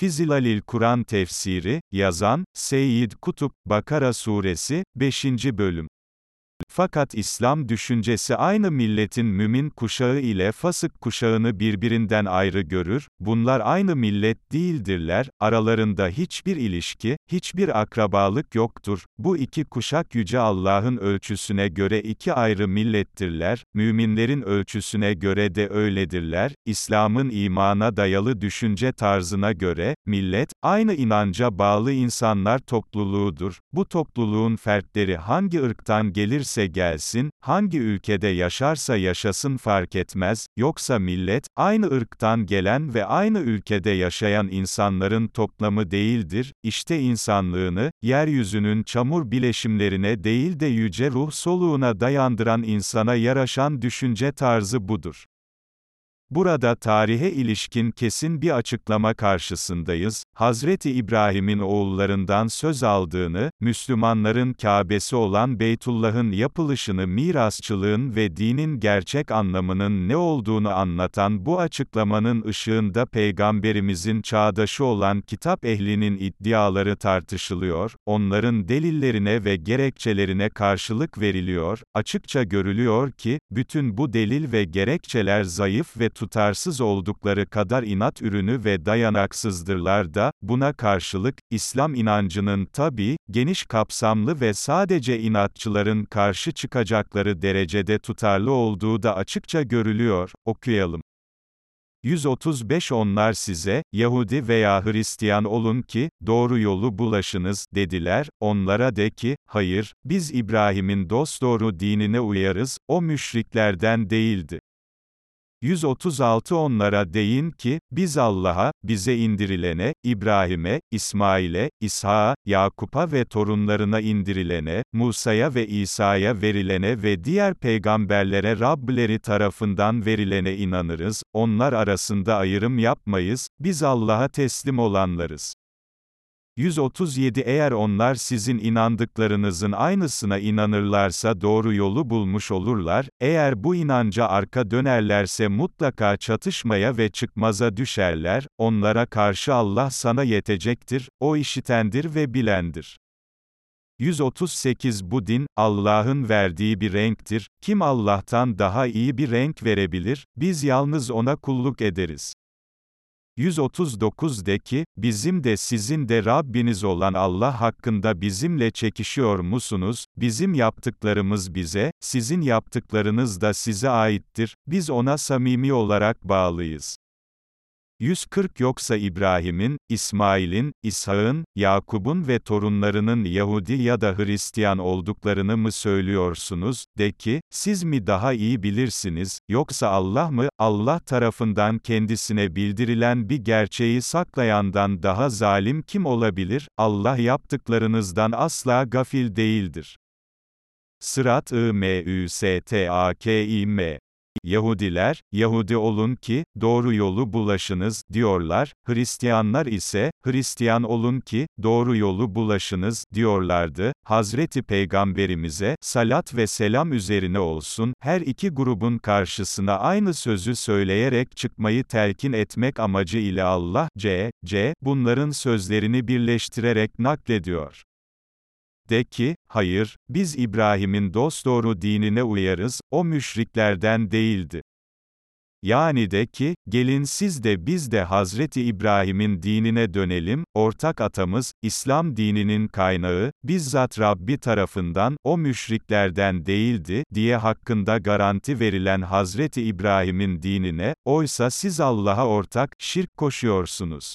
Fizilalil Kur'an Tefsiri, yazan, Seyyid Kutup, Bakara Suresi, 5. Bölüm. Fakat İslam düşüncesi aynı milletin mümin kuşağı ile fasık kuşağını birbirinden ayrı görür, bunlar aynı millet değildirler, aralarında hiçbir ilişki, hiçbir akrabalık yoktur, bu iki kuşak Yüce Allah'ın ölçüsüne göre iki ayrı millettirler, müminlerin ölçüsüne göre de öyledirler, İslam'ın imana dayalı düşünce tarzına göre, millet, aynı inanca bağlı insanlar topluluğudur, bu topluluğun fertleri hangi ırktan gelirse gelirse gelsin, hangi ülkede yaşarsa yaşasın fark etmez, yoksa millet, aynı ırktan gelen ve aynı ülkede yaşayan insanların toplamı değildir, işte insanlığını, yeryüzünün çamur bileşimlerine değil de yüce ruh soluğuna dayandıran insana yaraşan düşünce tarzı budur. Burada tarihe ilişkin kesin bir açıklama karşısındayız. Hazreti İbrahim'in oğullarından söz aldığını, Müslümanların Kâbesi olan Beytullah'ın yapılışını mirasçılığın ve dinin gerçek anlamının ne olduğunu anlatan bu açıklamanın ışığında Peygamberimizin çağdaşı olan kitap ehlinin iddiaları tartışılıyor, onların delillerine ve gerekçelerine karşılık veriliyor, açıkça görülüyor ki, bütün bu delil ve gerekçeler zayıf ve tutarsız oldukları kadar inat ürünü ve dayanaksızdırlar da, buna karşılık, İslam inancının tabi, geniş kapsamlı ve sadece inatçıların karşı çıkacakları derecede tutarlı olduğu da açıkça görülüyor, okuyalım. 135 Onlar size, Yahudi veya Hristiyan olun ki, doğru yolu bulaşınız, dediler, onlara de ki, hayır, biz İbrahim'in dosdoğru dinine uyarız, o müşriklerden değildi. 136 Onlara deyin ki, biz Allah'a, bize indirilene, İbrahim'e, İsmail'e, İshak'a, Yakup'a ve torunlarına indirilene, Musa'ya ve İsa'ya verilene ve diğer peygamberlere Rableri tarafından verilene inanırız, onlar arasında ayrım yapmayız, biz Allah'a teslim olanlarız. 137 Eğer onlar sizin inandıklarınızın aynısına inanırlarsa doğru yolu bulmuş olurlar, eğer bu inanca arka dönerlerse mutlaka çatışmaya ve çıkmaza düşerler, onlara karşı Allah sana yetecektir, o işitendir ve bilendir. 138 Bu din, Allah'ın verdiği bir renktir, kim Allah'tan daha iyi bir renk verebilir, biz yalnız ona kulluk ederiz. 139 de ki, bizim de sizin de Rabbiniz olan Allah hakkında bizimle çekişiyor musunuz, bizim yaptıklarımız bize, sizin yaptıklarınız da size aittir, biz ona samimi olarak bağlıyız. 140 Yoksa İbrahim'in, İsmail'in, İshak'ın, Yakub'un ve torunlarının Yahudi ya da Hristiyan olduklarını mı söylüyorsunuz, de ki, siz mi daha iyi bilirsiniz, yoksa Allah mı, Allah tarafından kendisine bildirilen bir gerçeği saklayandan daha zalim kim olabilir, Allah yaptıklarınızdan asla gafil değildir. Sırat I M Ü S T A K İ M Yahudiler, Yahudi olun ki, doğru yolu bulaşınız, diyorlar, Hristiyanlar ise, Hristiyan olun ki, doğru yolu bulaşınız, diyorlardı, Hazreti Peygamberimize, salat ve selam üzerine olsun, her iki grubun karşısına aynı sözü söyleyerek çıkmayı telkin etmek amacı ile Allah, C, C, bunların sözlerini birleştirerek naklediyor. De ki, hayır, biz İbrahim'in dosdoğru dinine uyarız, o müşriklerden değildi. Yani de ki, gelin siz de biz de Hazreti İbrahim'in dinine dönelim, ortak atamız, İslam dininin kaynağı, bizzat Rabbi tarafından, o müşriklerden değildi, diye hakkında garanti verilen Hazreti İbrahim'in dinine, oysa siz Allah'a ortak, şirk koşuyorsunuz.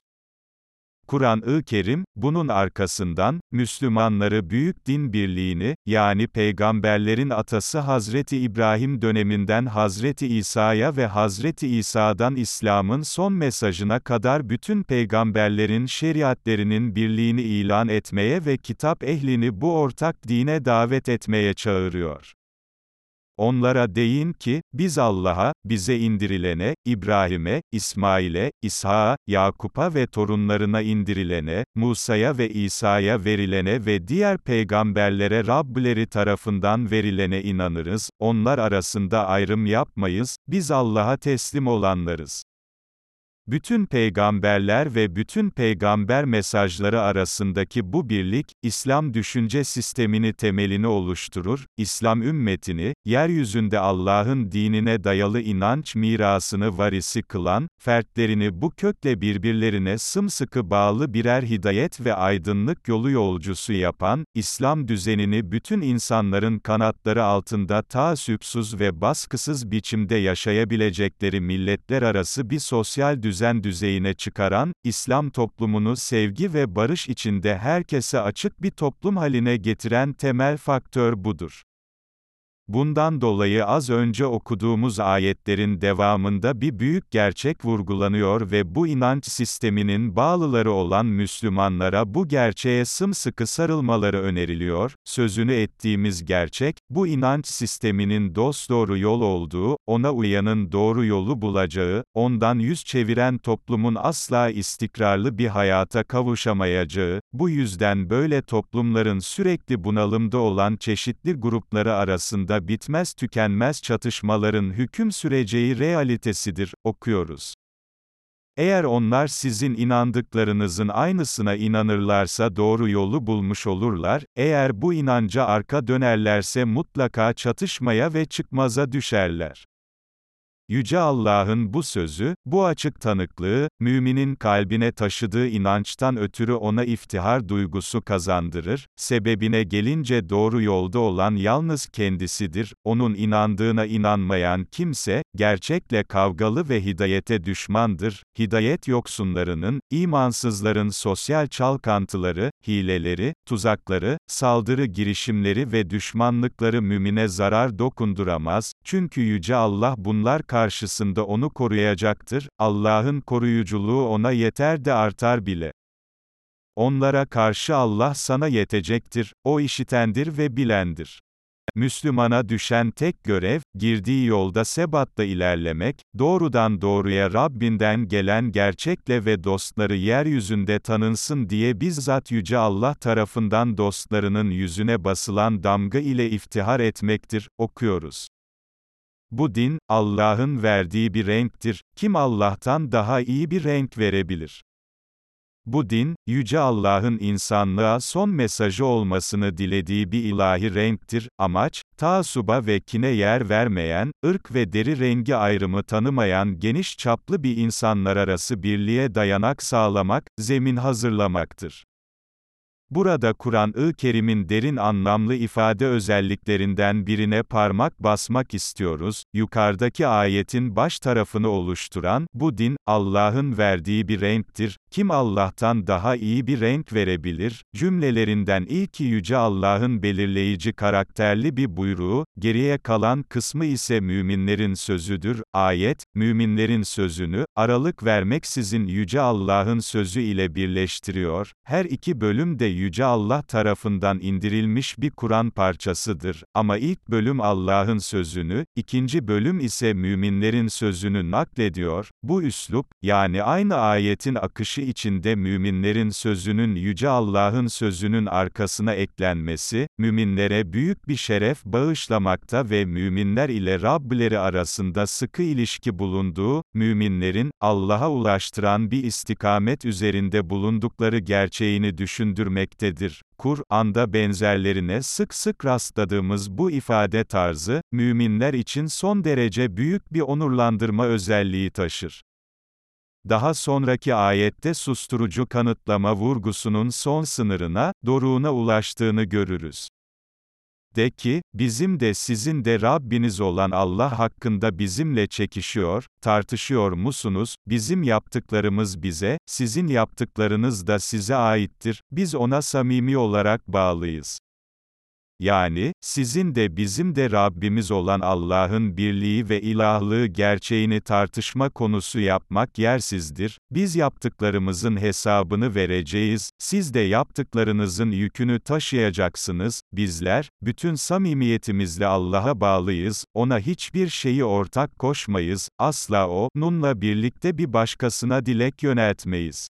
Kur'an-ı Kerim, bunun arkasından, Müslümanları büyük din birliğini, yani peygamberlerin atası Hazreti İbrahim döneminden Hazreti İsa'ya ve Hazreti İsa'dan İslam'ın son mesajına kadar bütün peygamberlerin şeriatlerinin birliğini ilan etmeye ve kitap ehlini bu ortak dine davet etmeye çağırıyor. Onlara deyin ki, biz Allah'a, bize indirilene, İbrahim'e, İsmail'e, İshak'a, Yakup'a ve torunlarına indirilene, Musa'ya ve İsa'ya verilene ve diğer peygamberlere Rableri tarafından verilene inanırız, onlar arasında ayrım yapmayız, biz Allah'a teslim olanlarız. Bütün peygamberler ve bütün peygamber mesajları arasındaki bu birlik, İslam düşünce sistemini temelini oluşturur, İslam ümmetini, yeryüzünde Allah'ın dinine dayalı inanç mirasını varisi kılan, fertlerini bu kökle birbirlerine sımsıkı bağlı birer hidayet ve aydınlık yolu yolcusu yapan, İslam düzenini bütün insanların kanatları altında taassüpsüz ve baskısız biçimde yaşayabilecekleri milletler arası bir sosyal düzen düzen düzeyine çıkaran, İslam toplumunu sevgi ve barış içinde herkese açık bir toplum haline getiren temel faktör budur. Bundan dolayı az önce okuduğumuz ayetlerin devamında bir büyük gerçek vurgulanıyor ve bu inanç sisteminin bağlıları olan Müslümanlara bu gerçeğe sımsıkı sarılmaları öneriliyor. Sözünü ettiğimiz gerçek, bu inanç sisteminin dosdoğru yol olduğu, ona uyanın doğru yolu bulacağı, ondan yüz çeviren toplumun asla istikrarlı bir hayata kavuşamayacağı, bu yüzden böyle toplumların sürekli bunalımda olan çeşitli grupları arasında arasında bitmez tükenmez çatışmaların hüküm süreceği realitesidir, okuyoruz. Eğer onlar sizin inandıklarınızın aynısına inanırlarsa doğru yolu bulmuş olurlar, eğer bu inanca arka dönerlerse mutlaka çatışmaya ve çıkmaza düşerler. Yüce Allah'ın bu sözü, bu açık tanıklığı, müminin kalbine taşıdığı inançtan ötürü ona iftihar duygusu kazandırır, sebebine gelince doğru yolda olan yalnız kendisidir, onun inandığına inanmayan kimse, gerçekle kavgalı ve hidayete düşmandır, hidayet yoksunlarının, imansızların sosyal çalkantıları, hileleri, tuzakları, saldırı girişimleri ve düşmanlıkları mümine zarar dokunduramaz, çünkü Yüce Allah bunlar karşısında onu koruyacaktır, Allah'ın koruyuculuğu ona yeter de artar bile. Onlara karşı Allah sana yetecektir, o işitendir ve bilendir. Müslümana düşen tek görev, girdiği yolda sebatla ilerlemek, doğrudan doğruya Rabbinden gelen gerçekle ve dostları yeryüzünde tanınsın diye bizzat Yüce Allah tarafından dostlarının yüzüne basılan damga ile iftihar etmektir, okuyoruz. Bu din, Allah'ın verdiği bir renktir, kim Allah'tan daha iyi bir renk verebilir? Bu din, Yüce Allah'ın insanlığa son mesajı olmasını dilediği bir ilahi renktir, amaç, taasuba ve kine yer vermeyen, ırk ve deri rengi ayrımı tanımayan geniş çaplı bir insanlar arası birliğe dayanak sağlamak, zemin hazırlamaktır. Burada Kur'an-ı Kerim'in derin anlamlı ifade özelliklerinden birine parmak basmak istiyoruz. Yukarıdaki ayetin baş tarafını oluşturan, bu din, Allah'ın verdiği bir renktir. Kim Allah'tan daha iyi bir renk verebilir? Cümlelerinden ilki Yüce Allah'ın belirleyici karakterli bir buyruğu, geriye kalan kısmı ise müminlerin sözüdür. Ayet, müminlerin sözünü, aralık vermeksizin Yüce Allah'ın sözü ile birleştiriyor. Her iki bölüm de Yüce Allah tarafından indirilmiş bir Kur'an parçasıdır, ama ilk bölüm Allah'ın sözünü, ikinci bölüm ise müminlerin sözünü naklediyor, bu üslup, yani aynı ayetin akışı içinde müminlerin sözünün Yüce Allah'ın sözünün arkasına eklenmesi, müminlere büyük bir şeref bağışlamakta ve müminler ile Rableri arasında sıkı ilişki bulunduğu, müminlerin, Allah'a ulaştıran bir istikamet üzerinde bulundukları gerçeğini düşündürmek edilmektedir. Kur'an'da benzerlerine sık sık rastladığımız bu ifade tarzı, müminler için son derece büyük bir onurlandırma özelliği taşır. Daha sonraki ayette susturucu kanıtlama vurgusunun son sınırına, doruğuna ulaştığını görürüz. De ki, bizim de sizin de Rabbiniz olan Allah hakkında bizimle çekişiyor, tartışıyor musunuz, bizim yaptıklarımız bize, sizin yaptıklarınız da size aittir, biz ona samimi olarak bağlıyız. Yani, sizin de bizim de Rabbimiz olan Allah'ın birliği ve ilahlığı gerçeğini tartışma konusu yapmak yersizdir, biz yaptıklarımızın hesabını vereceğiz, siz de yaptıklarınızın yükünü taşıyacaksınız, bizler, bütün samimiyetimizle Allah'a bağlıyız, ona hiçbir şeyi ortak koşmayız, asla o, nunla birlikte bir başkasına dilek yöneltmeyiz.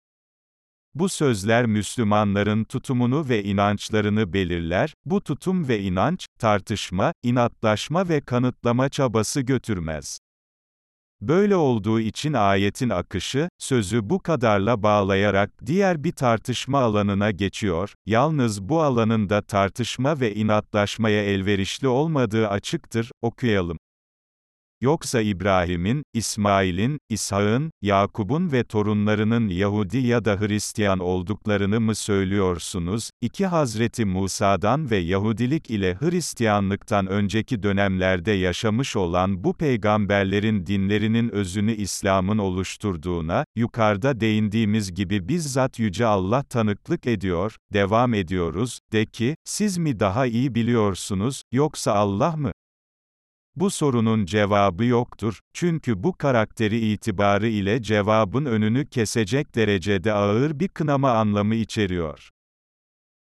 Bu sözler Müslümanların tutumunu ve inançlarını belirler, bu tutum ve inanç, tartışma, inatlaşma ve kanıtlama çabası götürmez. Böyle olduğu için ayetin akışı, sözü bu kadarla bağlayarak diğer bir tartışma alanına geçiyor, yalnız bu alanın da tartışma ve inatlaşmaya elverişli olmadığı açıktır, okuyalım. Yoksa İbrahim'in, İsmail'in, İshak'ın, Yakub'un ve torunlarının Yahudi ya da Hristiyan olduklarını mı söylüyorsunuz? İki Hazreti Musa'dan ve Yahudilik ile Hristiyanlıktan önceki dönemlerde yaşamış olan bu peygamberlerin dinlerinin özünü İslam'ın oluşturduğuna, yukarıda değindiğimiz gibi bizzat Yüce Allah tanıklık ediyor, devam ediyoruz, de ki, siz mi daha iyi biliyorsunuz, yoksa Allah mı? Bu sorunun cevabı yoktur, çünkü bu karakteri itibarı ile cevabın önünü kesecek derecede ağır bir kınama anlamı içeriyor.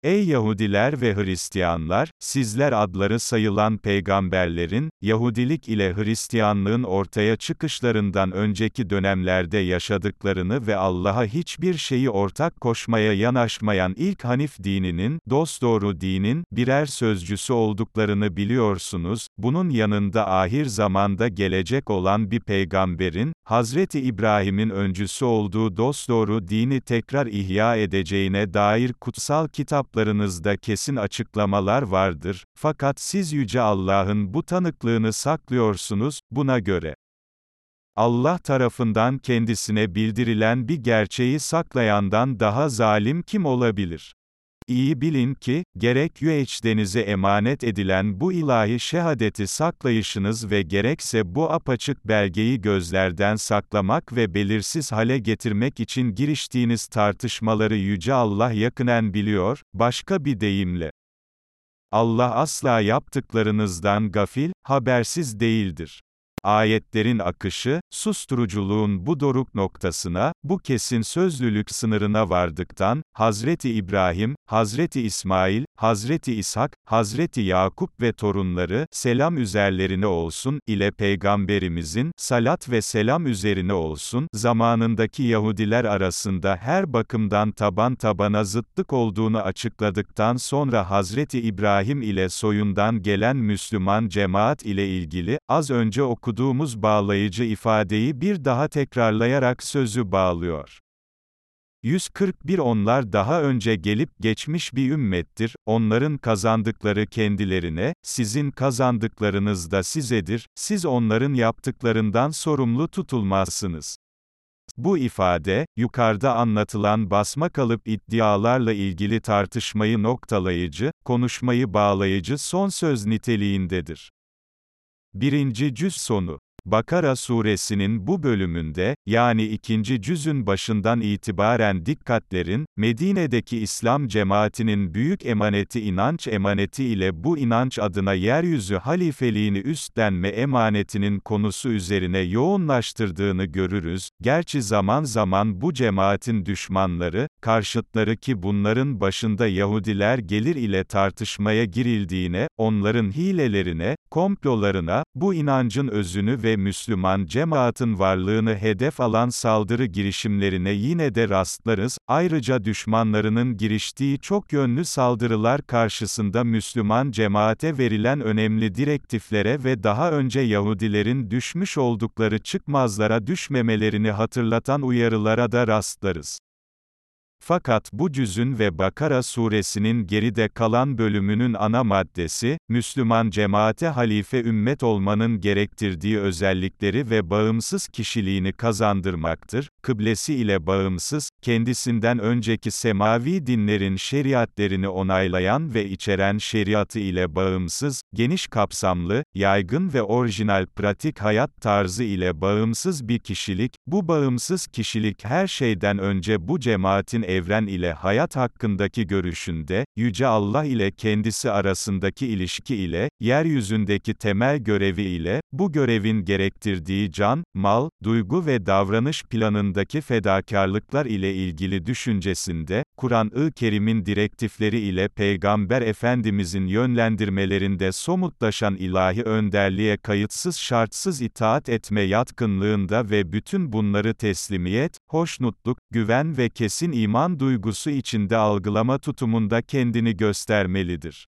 Ey Yahudiler ve Hristiyanlar, sizler adları sayılan peygamberlerin, Yahudilik ile Hristiyanlığın ortaya çıkışlarından önceki dönemlerde yaşadıklarını ve Allah'a hiçbir şeyi ortak koşmaya yanaşmayan ilk Hanif dininin, dosdoğru dinin, birer sözcüsü olduklarını biliyorsunuz, bunun yanında ahir zamanda gelecek olan bir peygamberin, Hazreti İbrahim'in öncüsü olduğu dosdoğru dini tekrar ihya edeceğine dair kutsal kitaplarınızda kesin açıklamalar vardır, fakat siz Yüce Allah'ın bu tanıklığını saklıyorsunuz, buna göre. Allah tarafından kendisine bildirilen bir gerçeği saklayandan daha zalim kim olabilir? İyi bilin ki, gerek Yüeç denize emanet edilen bu ilahi şehadeti saklayışınız ve gerekse bu apaçık belgeyi gözlerden saklamak ve belirsiz hale getirmek için giriştiğiniz tartışmaları Yüce Allah yakınen biliyor, başka bir deyimle. Allah asla yaptıklarınızdan gafil, habersiz değildir. Ayetlerin akışı, susturuculuğun bu doruk noktasına, bu kesin sözlülük sınırına vardıktan, Hazreti İbrahim, Hazreti İsmail, Hazreti İshak, Hazreti Yakup ve torunları, selam üzerlerine olsun, ile Peygamberimizin, salat ve selam üzerine olsun, zamanındaki Yahudiler arasında her bakımdan taban tabana zıtlık olduğunu açıkladıktan sonra Hazreti İbrahim ile soyundan gelen Müslüman cemaat ile ilgili, az önce okuduğumuz bağlayıcı ifadeyi bir daha tekrarlayarak sözü bağlıyor. 141 Onlar daha önce gelip geçmiş bir ümmettir, onların kazandıkları kendilerine, sizin kazandıklarınız da sizedir, siz onların yaptıklarından sorumlu tutulmazsınız. Bu ifade, yukarıda anlatılan basma kalıp iddialarla ilgili tartışmayı noktalayıcı, konuşmayı bağlayıcı son söz niteliğindedir. Birinci cüz sonu Bakara suresinin bu bölümünde, yani ikinci cüzün başından itibaren dikkatlerin, Medine'deki İslam cemaatinin büyük emaneti inanç emaneti ile bu inanç adına yeryüzü halifeliğini üstlenme emanetinin konusu üzerine yoğunlaştırdığını görürüz, gerçi zaman zaman bu cemaatin düşmanları, karşıtları ki bunların başında Yahudiler gelir ile tartışmaya girildiğine, onların hilelerine, komplolarına, bu inancın özünü ve Müslüman cemaatin varlığını hedef alan saldırı girişimlerine yine de rastlarız, ayrıca düşmanlarının giriştiği çok yönlü saldırılar karşısında Müslüman cemaate verilen önemli direktiflere ve daha önce Yahudilerin düşmüş oldukları çıkmazlara düşmemelerini hatırlatan uyarılara da rastlarız. Fakat bu cüzün ve Bakara suresinin geride kalan bölümünün ana maddesi, Müslüman cemaate halife ümmet olmanın gerektirdiği özellikleri ve bağımsız kişiliğini kazandırmaktır. Kıblesi ile bağımsız, kendisinden önceki semavi dinlerin şeriatlerini onaylayan ve içeren şeriatı ile bağımsız, geniş kapsamlı, yaygın ve orijinal pratik hayat tarzı ile bağımsız bir kişilik, bu bağımsız kişilik her şeyden önce bu cemaatin evren ile hayat hakkındaki görüşünde, Yüce Allah ile kendisi arasındaki ilişki ile, yeryüzündeki temel görevi ile, bu görevin gerektirdiği can, mal, duygu ve davranış planındaki fedakarlıklar ile ilgili düşüncesinde, Kur'an-ı Kerim'in direktifleri ile Peygamber Efendimizin yönlendirmelerinde somutlaşan ilahi önderliğe kayıtsız şartsız itaat etme yatkınlığında ve bütün bunları teslimiyet, hoşnutluk, güven ve kesin iman duygusu içinde algılama tutumunda kendini göstermelidir.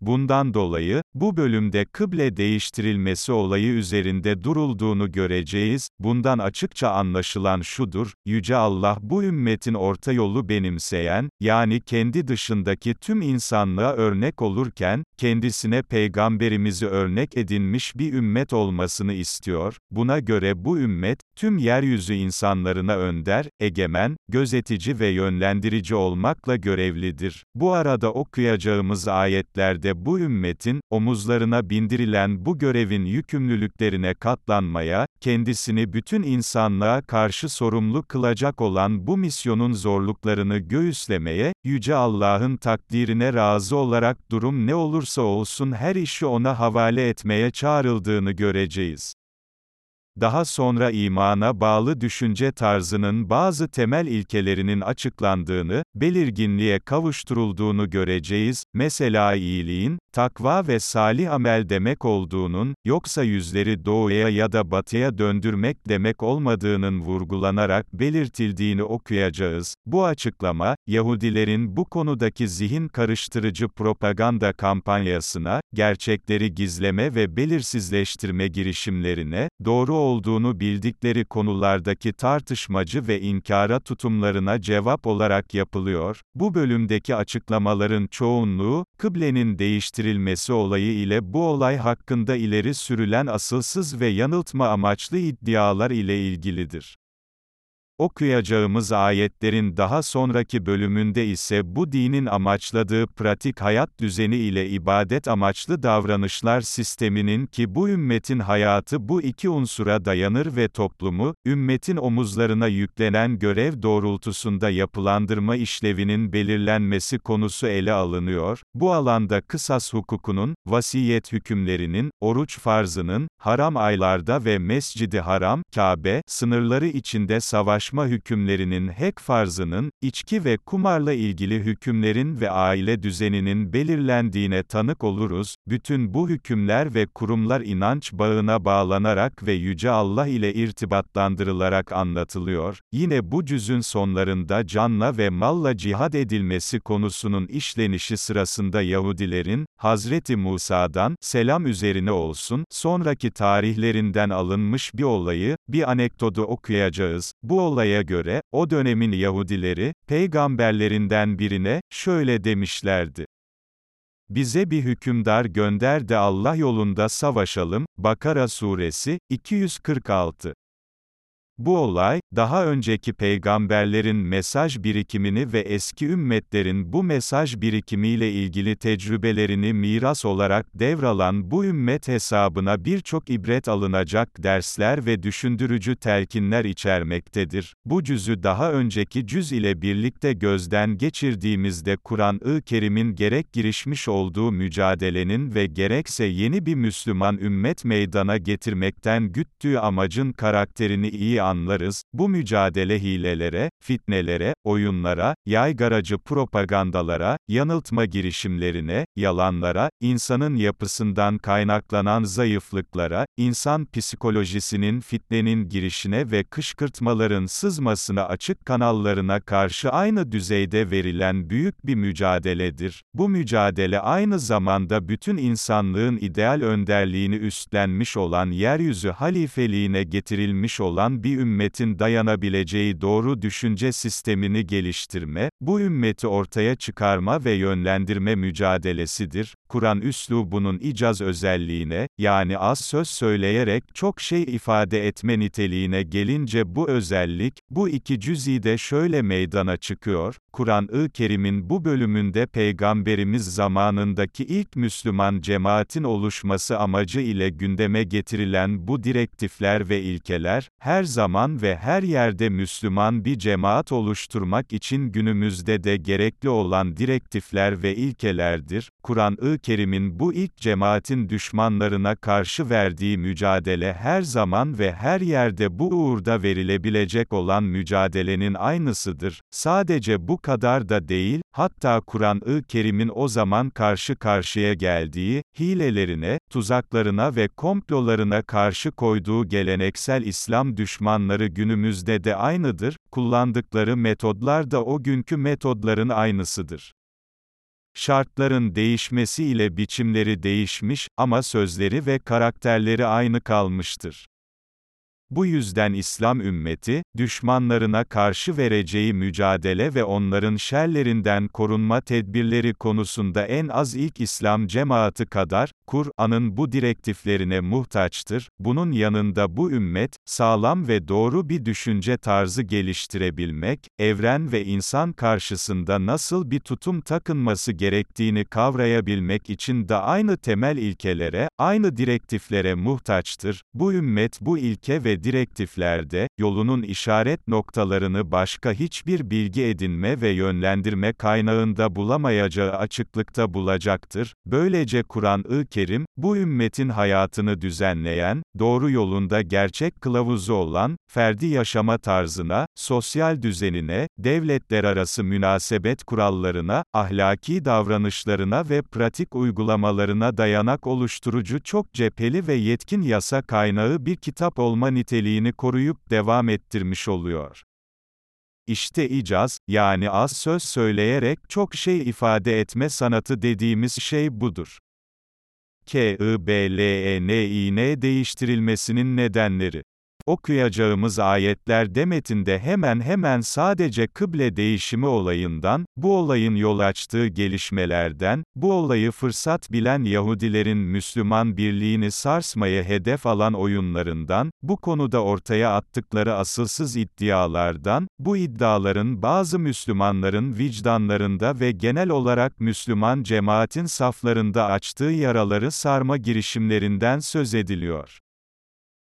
Bundan dolayı, bu bölümde kıble değiştirilmesi olayı üzerinde durulduğunu göreceğiz, bundan açıkça anlaşılan şudur, Yüce Allah bu ümmetin orta yolu benimseyen, yani kendi dışındaki tüm insanlığa örnek olurken, kendisine peygamberimizi örnek edinmiş bir ümmet olmasını istiyor, buna göre bu ümmet, tüm yeryüzü insanlarına önder, egemen, gözetici ve yönlendirici olmakla görevlidir. Bu arada okuyacağımız ayetlerde bu ümmetin, omuzlarına bindirilen bu görevin yükümlülüklerine katlanmaya, kendisini bütün insanlığa karşı sorumlu kılacak olan bu misyonun zorluklarını göğüslemeye, Yüce Allah'ın takdirine razı olarak durum ne olursa olsun her işi ona havale etmeye çağrıldığını göreceğiz. Daha sonra imana bağlı düşünce tarzının bazı temel ilkelerinin açıklandığını, belirginliğe kavuşturulduğunu göreceğiz, mesela iyiliğin, takva ve salih amel demek olduğunun, yoksa yüzleri doğuya ya da batıya döndürmek demek olmadığının vurgulanarak belirtildiğini okuyacağız. Bu açıklama, Yahudilerin bu konudaki zihin karıştırıcı propaganda kampanyasına, gerçekleri gizleme ve belirsizleştirme girişimlerine, doğru olduğunu bildikleri konulardaki tartışmacı ve inkara tutumlarına cevap olarak yapılıyor. Bu bölümdeki açıklamaların çoğunluğu, kıblenin değiştirilmesi olayı ile bu olay hakkında ileri sürülen asılsız ve yanıltma amaçlı iddialar ile ilgilidir. Okuyacağımız ayetlerin daha sonraki bölümünde ise bu dinin amaçladığı pratik hayat düzeni ile ibadet amaçlı davranışlar sisteminin ki bu ümmetin hayatı bu iki unsura dayanır ve toplumu, ümmetin omuzlarına yüklenen görev doğrultusunda yapılandırma işlevinin belirlenmesi konusu ele alınıyor. Bu alanda kısas hukukunun, vasiyet hükümlerinin, oruç farzının, haram aylarda ve mescidi haram, Kabe, sınırları içinde savaş çalışma hükümlerinin hek farzının, içki ve kumarla ilgili hükümlerin ve aile düzeninin belirlendiğine tanık oluruz, bütün bu hükümler ve kurumlar inanç bağına bağlanarak ve Yüce Allah ile irtibatlandırılarak anlatılıyor. Yine bu cüzün sonlarında canla ve malla cihad edilmesi konusunun işlenişi sırasında Yahudilerin, Hazreti Musa'dan, selam üzerine olsun, sonraki tarihlerinden alınmış bir olayı, bir anekdotu okuyacağız. Bu olay olaya göre, o dönemin Yahudileri, peygamberlerinden birine, şöyle demişlerdi. Bize bir hükümdar gönder de Allah yolunda savaşalım, Bakara suresi, 246. Bu olay, daha önceki peygamberlerin mesaj birikimini ve eski ümmetlerin bu mesaj birikimiyle ilgili tecrübelerini miras olarak devralan bu ümmet hesabına birçok ibret alınacak dersler ve düşündürücü telkinler içermektedir. Bu cüzü daha önceki cüz ile birlikte gözden geçirdiğimizde Kur'an-ı Kerim'in gerek girişmiş olduğu mücadelenin ve gerekse yeni bir Müslüman ümmet meydana getirmekten güttüğü amacın karakterini iyi anlarız, bu mücadele hilelere, fitnelere, oyunlara, yaygaracı propagandalara, yanıltma girişimlerine, yalanlara, insanın yapısından kaynaklanan zayıflıklara, insan psikolojisinin fitnenin girişine ve kışkırtmaların sızmasına açık kanallarına karşı aynı düzeyde verilen büyük bir mücadeledir. Bu mücadele aynı zamanda bütün insanlığın ideal önderliğini üstlenmiş olan yeryüzü halifeliğine getirilmiş olan bir ümmetin dayanabileceği doğru düşünce sistemini geliştirme, bu ümmeti ortaya çıkarma ve yönlendirme mücadelesidir. Kur'an üslubunun icaz özelliğine, yani az söz söyleyerek çok şey ifade etme niteliğine gelince bu özellik, bu iki cüzide şöyle meydana çıkıyor, Kur'an-ı Kerim'in bu bölümünde Peygamberimiz zamanındaki ilk Müslüman cemaatin oluşması amacı ile gündeme getirilen bu direktifler ve ilkeler, her zaman ve her yerde Müslüman bir cemaat oluşturmak için günümüzde de gerekli olan direktifler ve ilkelerdir. Kur'an-ı Kerim'in bu ilk cemaatin düşmanlarına karşı verdiği mücadele her zaman ve her yerde bu uğurda verilebilecek olan mücadelenin aynısıdır. Sadece bu kadar da değil, hatta Kur'an-ı Kerim'in o zaman karşı karşıya geldiği, hilelerine, tuzaklarına ve komplolarına karşı koyduğu geleneksel İslam düşmanları günümüzde de aynıdır, kullandıkları metodlar da o günkü metodların aynısıdır. Şartların değişmesiyle biçimleri değişmiş, ama sözleri ve karakterleri aynı kalmıştır. Bu yüzden İslam ümmeti, düşmanlarına karşı vereceği mücadele ve onların şerlerinden korunma tedbirleri konusunda en az ilk İslam cemaati kadar, Kur'an'ın bu direktiflerine muhtaçtır. Bunun yanında bu ümmet, sağlam ve doğru bir düşünce tarzı geliştirebilmek, evren ve insan karşısında nasıl bir tutum takınması gerektiğini kavrayabilmek için de aynı temel ilkelere, aynı direktiflere muhtaçtır. Bu ümmet bu ilke ve direktiflerde, yolunun işaret noktalarını başka hiçbir bilgi edinme ve yönlendirme kaynağında bulamayacağı açıklıkta bulacaktır. Böylece Kur'an-ı Kerim, bu ümmetin hayatını düzenleyen, doğru yolunda gerçek kılavuzu olan, ferdi yaşama tarzına, sosyal düzenine, devletler arası münasebet kurallarına, ahlaki davranışlarına ve pratik uygulamalarına dayanak oluşturucu çok cepheli ve yetkin yasa kaynağı bir kitap olma niteliğini koruyup devam ettirmiş oluyor. İşte icaz, yani az söz söyleyerek çok şey ifade etme sanatı dediğimiz şey budur. K-I-B-L-E-N-İ-N değiştirilmesinin nedenleri okuyacağımız ayetler demetinde hemen hemen sadece kıble değişimi olayından, bu olayın yol açtığı gelişmelerden, bu olayı fırsat bilen Yahudilerin Müslüman birliğini sarsmaya hedef alan oyunlarından, bu konuda ortaya attıkları asılsız iddialardan, bu iddiaların bazı Müslümanların vicdanlarında ve genel olarak Müslüman cemaatin saflarında açtığı yaraları sarma girişimlerinden söz ediliyor.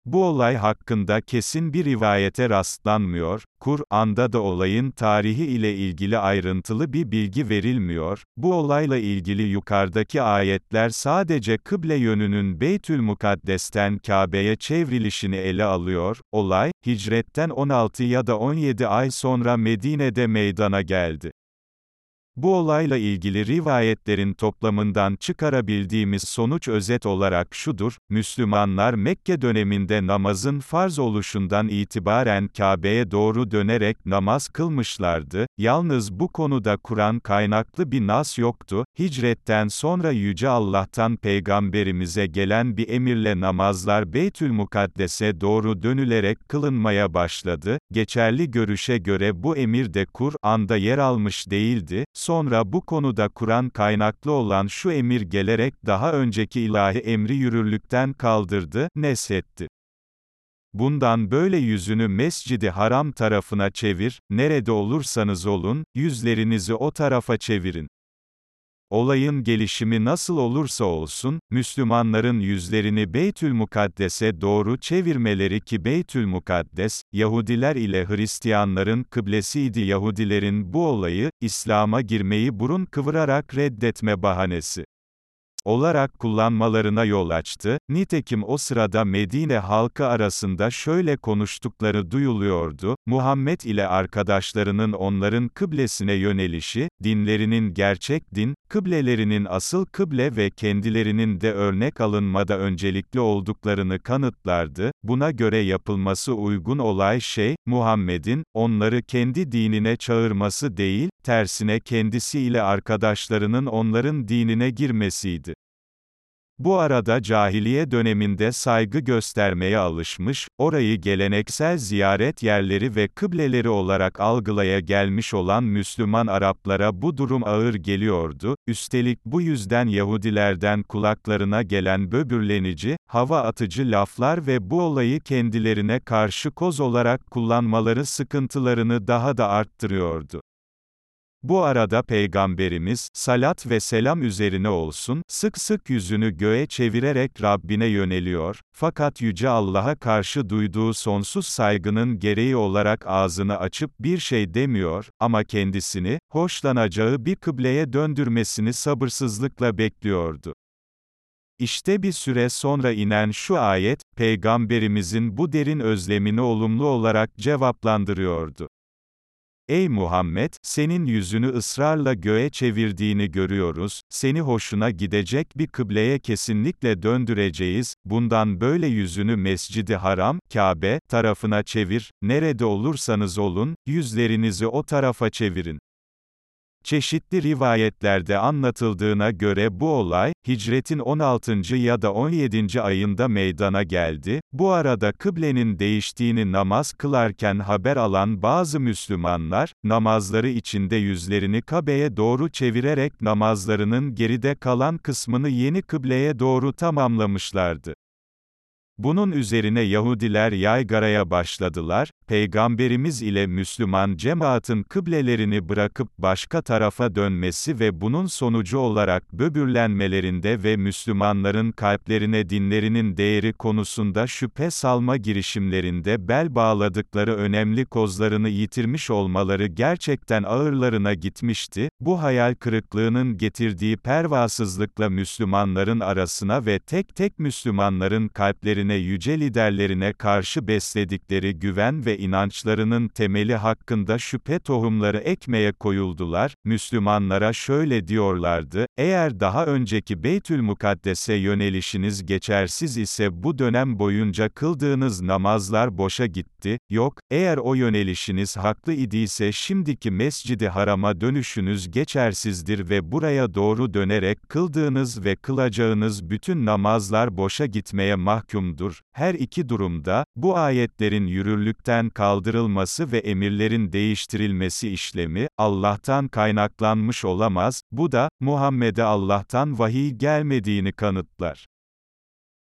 Bu olay hakkında kesin bir rivayete rastlanmıyor, Kur'an'da da olayın tarihi ile ilgili ayrıntılı bir bilgi verilmiyor, bu olayla ilgili yukarıdaki ayetler sadece kıble yönünün Beytül Mukaddes'ten Kabe'ye çevrilişini ele alıyor, olay, hicretten 16 ya da 17 ay sonra Medine'de meydana geldi. Bu olayla ilgili rivayetlerin toplamından çıkarabildiğimiz sonuç özet olarak şudur, Müslümanlar Mekke döneminde namazın farz oluşundan itibaren Kabe'ye doğru dönerek namaz kılmışlardı, yalnız bu konuda Kur'an kaynaklı bir nas yoktu, hicretten sonra Yüce Allah'tan Peygamberimize gelen bir emirle namazlar Beytül Mukaddes'e doğru dönülerek kılınmaya başladı, geçerli görüşe göre bu emir de Kur'an'da yer almış değildi, Sonra bu konuda Kur'an kaynaklı olan şu emir gelerek daha önceki ilahi emri yürürlükten kaldırdı, neshetti. Bundan böyle yüzünü mescidi haram tarafına çevir, nerede olursanız olun, yüzlerinizi o tarafa çevirin. Olayın gelişimi nasıl olursa olsun, Müslümanların yüzlerini Beytül Mukaddes'e doğru çevirmeleri ki Beytül Mukaddes, Yahudiler ile Hristiyanların kıblesiydi. Yahudilerin bu olayı, İslam'a girmeyi burun kıvırarak reddetme bahanesi olarak kullanmalarına yol açtı. Nitekim o sırada Medine halkı arasında şöyle konuştukları duyuluyordu, Muhammed ile arkadaşlarının onların kıblesine yönelişi, dinlerinin gerçek din, kıblelerinin asıl kıble ve kendilerinin de örnek alınmada öncelikli olduklarını kanıtlardı, buna göre yapılması uygun olay şey, Muhammed'in, onları kendi dinine çağırması değil, tersine kendisiyle arkadaşlarının onların dinine girmesiydi. Bu arada cahiliye döneminde saygı göstermeye alışmış, orayı geleneksel ziyaret yerleri ve kıbleleri olarak algılaya gelmiş olan Müslüman Araplara bu durum ağır geliyordu, üstelik bu yüzden Yahudilerden kulaklarına gelen böbürlenici, hava atıcı laflar ve bu olayı kendilerine karşı koz olarak kullanmaları sıkıntılarını daha da arttırıyordu. Bu arada Peygamberimiz, salat ve selam üzerine olsun, sık sık yüzünü göğe çevirerek Rabbine yöneliyor, fakat Yüce Allah'a karşı duyduğu sonsuz saygının gereği olarak ağzını açıp bir şey demiyor, ama kendisini, hoşlanacağı bir kıbleye döndürmesini sabırsızlıkla bekliyordu. İşte bir süre sonra inen şu ayet, Peygamberimizin bu derin özlemini olumlu olarak cevaplandırıyordu. Ey Muhammed, senin yüzünü ısrarla göğe çevirdiğini görüyoruz, seni hoşuna gidecek bir kıbleye kesinlikle döndüreceğiz, bundan böyle yüzünü Mescidi Haram, Kabe, tarafına çevir, nerede olursanız olun, yüzlerinizi o tarafa çevirin. Çeşitli rivayetlerde anlatıldığına göre bu olay, hicretin 16. ya da 17. ayında meydana geldi. Bu arada kıblenin değiştiğini namaz kılarken haber alan bazı Müslümanlar, namazları içinde yüzlerini Kabe'ye doğru çevirerek namazlarının geride kalan kısmını yeni kıbleye doğru tamamlamışlardı. Bunun üzerine Yahudiler yaygaraya başladılar, Peygamberimiz ile Müslüman cemaatin kıblelerini bırakıp başka tarafa dönmesi ve bunun sonucu olarak böbürlenmelerinde ve Müslümanların kalplerine dinlerinin değeri konusunda şüphe salma girişimlerinde bel bağladıkları önemli kozlarını yitirmiş olmaları gerçekten ağırlarına gitmişti, bu hayal kırıklığının getirdiği pervasızlıkla Müslümanların arasına ve tek tek Müslümanların kalplerine yüce liderlerine karşı besledikleri güven ve inançlarının temeli hakkında şüphe tohumları ekmeye koyuldular, Müslümanlara şöyle diyorlardı, eğer daha önceki Beytül Mukaddes'e yönelişiniz geçersiz ise bu dönem boyunca kıldığınız namazlar boşa gitti, yok, eğer o yönelişiniz haklı idiyse şimdiki Mescidi Haram'a dönüşünüz geçersizdir ve buraya doğru dönerek kıldığınız ve kılacağınız bütün namazlar boşa gitmeye mahkumdur. Her iki durumda, bu ayetlerin yürürlükten kaldırılması ve emirlerin değiştirilmesi işlemi, Allah'tan kaynaklanmış olamaz, bu da, Muhammed'e Allah'tan vahiy gelmediğini kanıtlar.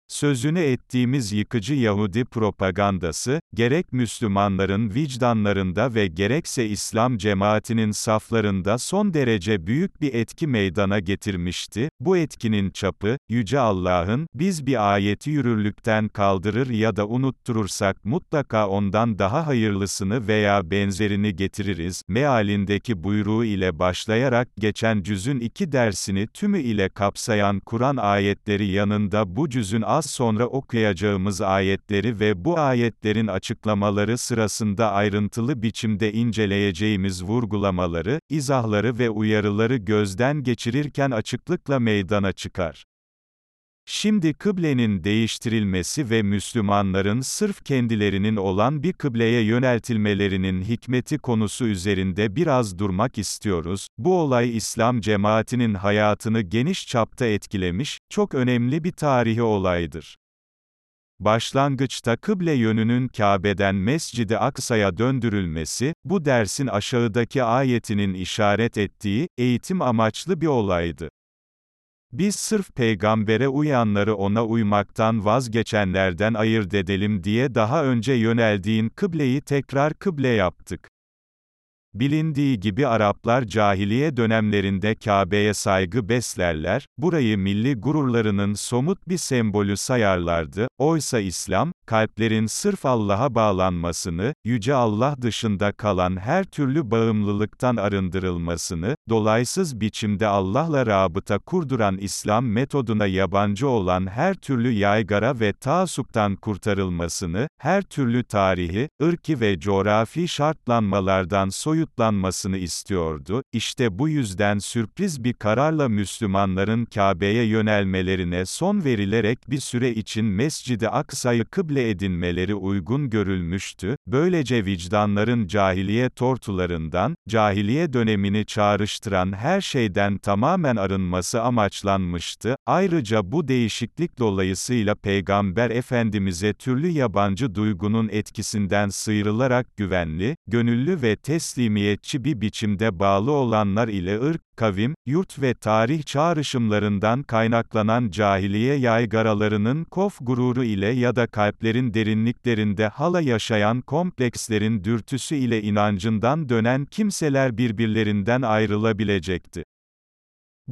Sözünü ettiğimiz yıkıcı Yahudi propagandası, gerek Müslümanların vicdanlarında ve gerekse İslam cemaatinin saflarında son derece büyük bir etki meydana getirmişti. Bu etkinin çapı, Yüce Allah'ın, biz bir ayeti yürürlükten kaldırır ya da unutturursak mutlaka ondan daha hayırlısını veya benzerini getiririz, mealindeki buyruğu ile başlayarak geçen cüzün iki dersini tümü ile kapsayan Kur'an ayetleri yanında bu cüzün az sonra okuyacağımız ayetleri ve bu ayetlerin açıklamaları sırasında ayrıntılı biçimde inceleyeceğimiz vurgulamaları, izahları ve uyarıları gözden geçirirken açıklıkla meydana çıkar. Şimdi kıblenin değiştirilmesi ve Müslümanların sırf kendilerinin olan bir kıbleye yöneltilmelerinin hikmeti konusu üzerinde biraz durmak istiyoruz. Bu olay İslam cemaatinin hayatını geniş çapta etkilemiş, çok önemli bir tarihi olaydır. Başlangıçta kıble yönünün Kabe'den Mescid-i Aksa'ya döndürülmesi, bu dersin aşağıdaki ayetinin işaret ettiği, eğitim amaçlı bir olaydı. Biz sırf peygambere uyanları ona uymaktan vazgeçenlerden ayırt edelim diye daha önce yöneldiğin kıbleyi tekrar kıble yaptık. Bilindiği gibi Araplar cahiliye dönemlerinde Kabe'ye saygı beslerler, burayı milli gururlarının somut bir sembolü sayarlardı, oysa İslam, kalplerin sırf Allah'a bağlanmasını, Yüce Allah dışında kalan her türlü bağımlılıktan arındırılmasını, dolaysız biçimde Allah'la rabıta kurduran İslam metoduna yabancı olan her türlü yaygara ve taasuptan kurtarılmasını, her türlü tarihi, ırki ve coğrafi şartlanmalardan soyutlanmasını istiyordu. İşte bu yüzden sürpriz bir kararla Müslümanların Kabe'ye yönelmelerine son verilerek bir süre için Mescid-i Aksa'yı kıble edinmeleri uygun görülmüştü, böylece vicdanların cahiliye tortularından, cahiliye dönemini çağrıştıran her şeyden tamamen arınması amaçlanmıştı, ayrıca bu değişiklik dolayısıyla Peygamber Efendimiz'e türlü yabancı duygunun etkisinden sıyrılarak güvenli, gönüllü ve teslimiyetçi bir biçimde bağlı olanlar ile ırk, kavim, yurt ve tarih çağrışımlarından kaynaklanan cahiliye yaygaralarının kof gururu ile ya da kalplerin derinliklerinde hala yaşayan komplekslerin dürtüsü ile inancından dönen kimseler birbirlerinden ayrılabilecekti.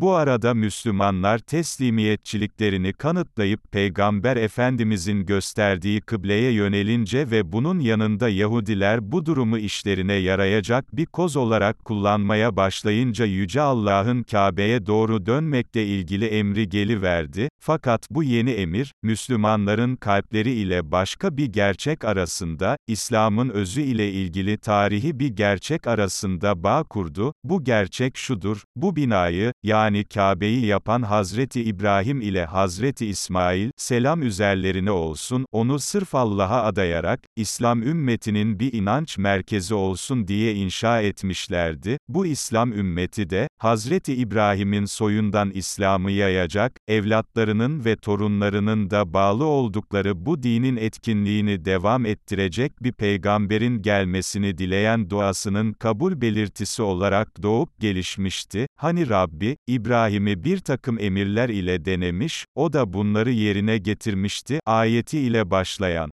Bu arada Müslümanlar teslimiyetçiliklerini kanıtlayıp Peygamber Efendimizin gösterdiği kıbleye yönelince ve bunun yanında Yahudiler bu durumu işlerine yarayacak bir koz olarak kullanmaya başlayınca Yüce Allah'ın Kabe'ye doğru dönmekle ilgili emri geliverdi, fakat bu yeni emir, Müslümanların kalpleri ile başka bir gerçek arasında, İslam'ın özü ile ilgili tarihi bir gerçek arasında bağ kurdu, bu gerçek şudur, bu binayı, yani yani Kabe'yi yapan Hazreti İbrahim ile Hazreti İsmail, selam üzerlerine olsun, onu sırf Allah'a adayarak, İslam ümmetinin bir inanç merkezi olsun diye inşa etmişlerdi. Bu İslam ümmeti de, Hazreti İbrahim'in soyundan İslam'ı yayacak, evlatlarının ve torunlarının da bağlı oldukları bu dinin etkinliğini devam ettirecek bir peygamberin gelmesini dileyen duasının kabul belirtisi olarak doğup gelişmişti. Hani Rabbi, İbrahim'i bir takım emirler ile denemiş, o da bunları yerine getirmişti, ayeti ile başlayan.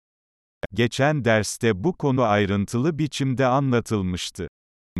Geçen derste bu konu ayrıntılı biçimde anlatılmıştı.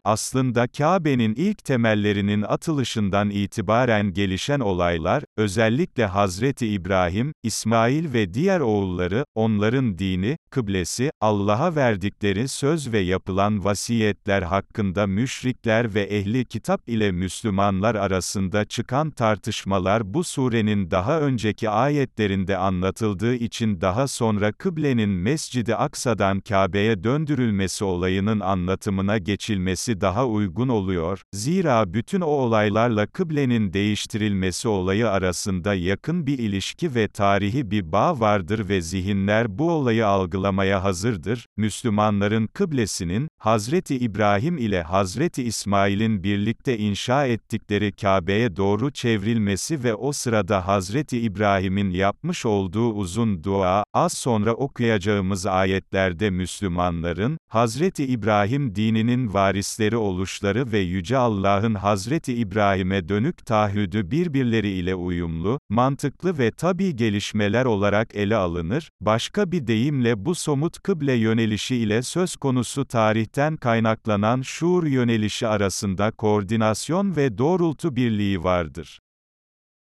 Aslında Kabe'nin ilk temellerinin atılışından itibaren gelişen olaylar, özellikle Hazreti İbrahim, İsmail ve diğer oğulları, onların dini, kıblesi, Allah'a verdikleri söz ve yapılan vasiyetler hakkında müşrikler ve ehli kitap ile Müslümanlar arasında çıkan tartışmalar bu surenin daha önceki ayetlerinde anlatıldığı için daha sonra kıblenin Mescid-i Aksa'dan Kabe'ye döndürülmesi olayının anlatımına geçilmesi daha uygun oluyor, zira bütün o olaylarla kıblenin değiştirilmesi olayı arasında yakın bir ilişki ve tarihi bir bağ vardır ve zihinler bu olayı algılamaya hazırdır. Müslümanların kıblesinin, Hazreti İbrahim ile Hazreti İsmail'in birlikte inşa ettikleri Kabe'ye doğru çevrilmesi ve o sırada Hazreti İbrahim'in yapmış olduğu uzun dua, az sonra okuyacağımız ayetlerde Müslümanların, Hazreti İbrahim dininin varisleri oluşları ve Yüce Allah'ın Hazreti İbrahim'e dönük taahhüdü birbirleriyle uyumlu, mantıklı ve tabi gelişmeler olarak ele alınır, başka bir deyimle bu somut kıble yönelişi ile söz konusu tarihten kaynaklanan şuur yönelişi arasında koordinasyon ve doğrultu birliği vardır.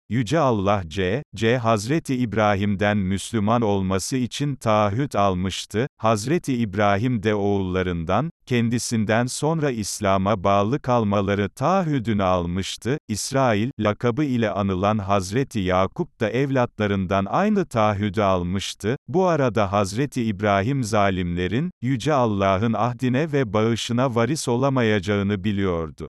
Yüce Allah C. C. Hazreti İbrahim'den Müslüman olması için taahhüt almıştı, Hazreti İbrahim de oğullarından, kendisinden sonra İslam'a bağlı kalmaları taahhüdünü almıştı, İsrail, lakabı ile anılan Hazreti Yakup da evlatlarından aynı taahhüdü almıştı, bu arada Hazreti İbrahim zalimlerin, Yüce Allah'ın ahdine ve bağışına varis olamayacağını biliyordu.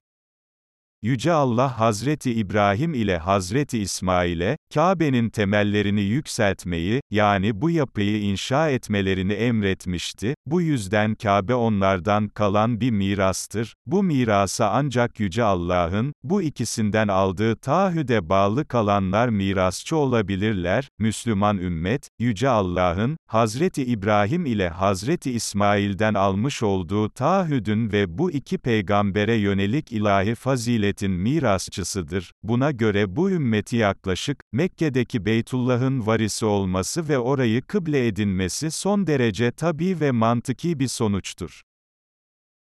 Yüce Allah Hazreti İbrahim ile Hazreti İsmail'e, Kabe'nin temellerini yükseltmeyi, yani bu yapıyı inşa etmelerini emretmişti, bu yüzden Kabe onlardan kalan bir mirastır, bu mirasa ancak Yüce Allah'ın, bu ikisinden aldığı taahhüde bağlı kalanlar mirasçı olabilirler, Müslüman ümmet, Yüce Allah'ın, Hazreti İbrahim ile Hazreti İsmail'den almış olduğu taahhüdün ve bu iki peygambere yönelik ilahi fazilet ümmetin mirasçısıdır. Buna göre bu ümmeti yaklaşık, Mekke'deki Beytullah'ın varisi olması ve orayı kıble edinmesi son derece tabi ve mantıki bir sonuçtur.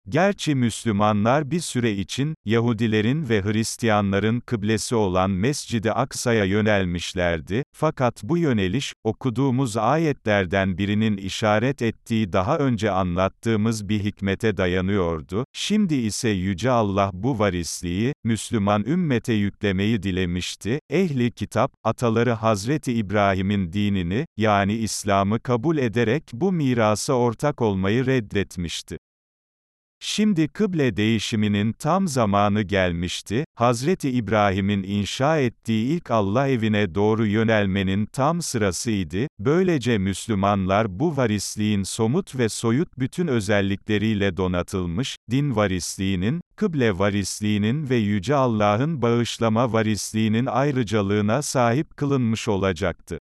Gerçi Müslümanlar bir süre için, Yahudilerin ve Hristiyanların kıblesi olan Mescid-i Aksa'ya yönelmişlerdi, fakat bu yöneliş, okuduğumuz ayetlerden birinin işaret ettiği daha önce anlattığımız bir hikmete dayanıyordu, şimdi ise Yüce Allah bu varisliği, Müslüman ümmete yüklemeyi dilemişti, ehli kitap, ataları Hazreti İbrahim'in dinini, yani İslam'ı kabul ederek bu mirasa ortak olmayı reddetmişti. Şimdi kıble değişiminin tam zamanı gelmişti, Hazreti İbrahim'in inşa ettiği ilk Allah evine doğru yönelmenin tam sırasıydı, böylece Müslümanlar bu varisliğin somut ve soyut bütün özellikleriyle donatılmış, din varisliğinin, kıble varisliğinin ve Yüce Allah'ın bağışlama varisliğinin ayrıcalığına sahip kılınmış olacaktı.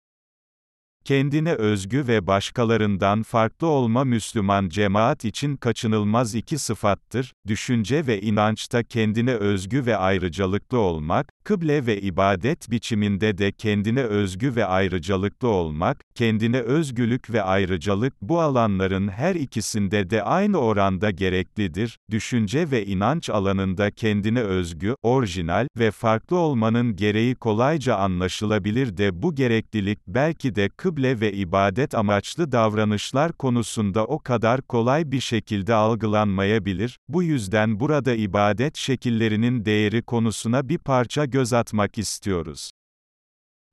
Kendine özgü ve başkalarından farklı olma Müslüman cemaat için kaçınılmaz iki sıfattır, düşünce ve inançta kendine özgü ve ayrıcalıklı olmak, kıble ve ibadet biçiminde de kendine özgü ve ayrıcalıklı olmak, kendine özgülük ve ayrıcalık bu alanların her ikisinde de aynı oranda gereklidir, düşünce ve inanç alanında kendine özgü, orijinal ve farklı olmanın gereği kolayca anlaşılabilir de bu gereklilik belki de kıble kıble ve ibadet amaçlı davranışlar konusunda o kadar kolay bir şekilde algılanmayabilir, bu yüzden burada ibadet şekillerinin değeri konusuna bir parça göz atmak istiyoruz.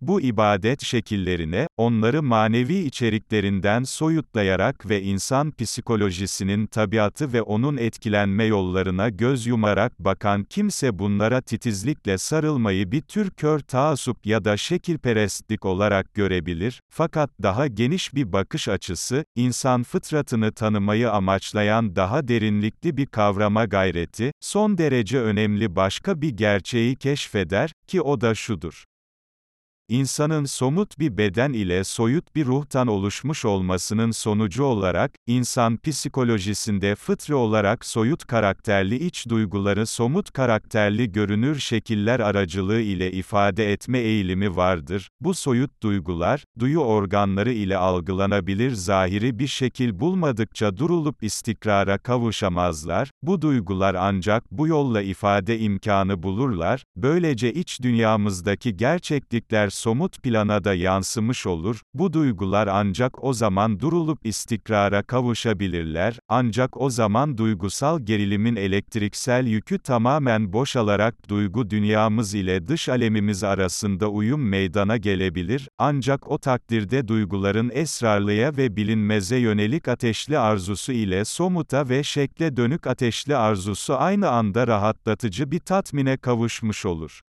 Bu ibadet şekillerine, onları manevi içeriklerinden soyutlayarak ve insan psikolojisinin tabiatı ve onun etkilenme yollarına göz yumarak bakan kimse bunlara titizlikle sarılmayı bir tür kör taassup ya da şekilperestlik olarak görebilir, fakat daha geniş bir bakış açısı, insan fıtratını tanımayı amaçlayan daha derinlikli bir kavrama gayreti, son derece önemli başka bir gerçeği keşfeder, ki o da şudur. İnsanın somut bir beden ile soyut bir ruhtan oluşmuş olmasının sonucu olarak, insan psikolojisinde fıtri olarak soyut karakterli iç duyguları somut karakterli görünür şekiller aracılığı ile ifade etme eğilimi vardır. Bu soyut duygular, duyu organları ile algılanabilir zahiri bir şekil bulmadıkça durulup istikrara kavuşamazlar. Bu duygular ancak bu yolla ifade imkanı bulurlar. Böylece iç dünyamızdaki gerçeklikler somut plana da yansımış olur, bu duygular ancak o zaman durulup istikrara kavuşabilirler, ancak o zaman duygusal gerilimin elektriksel yükü tamamen boşalarak duygu dünyamız ile dış alemimiz arasında uyum meydana gelebilir, ancak o takdirde duyguların esrarlıya ve bilinmeze yönelik ateşli arzusu ile somuta ve şekle dönük ateşli arzusu aynı anda rahatlatıcı bir tatmine kavuşmuş olur.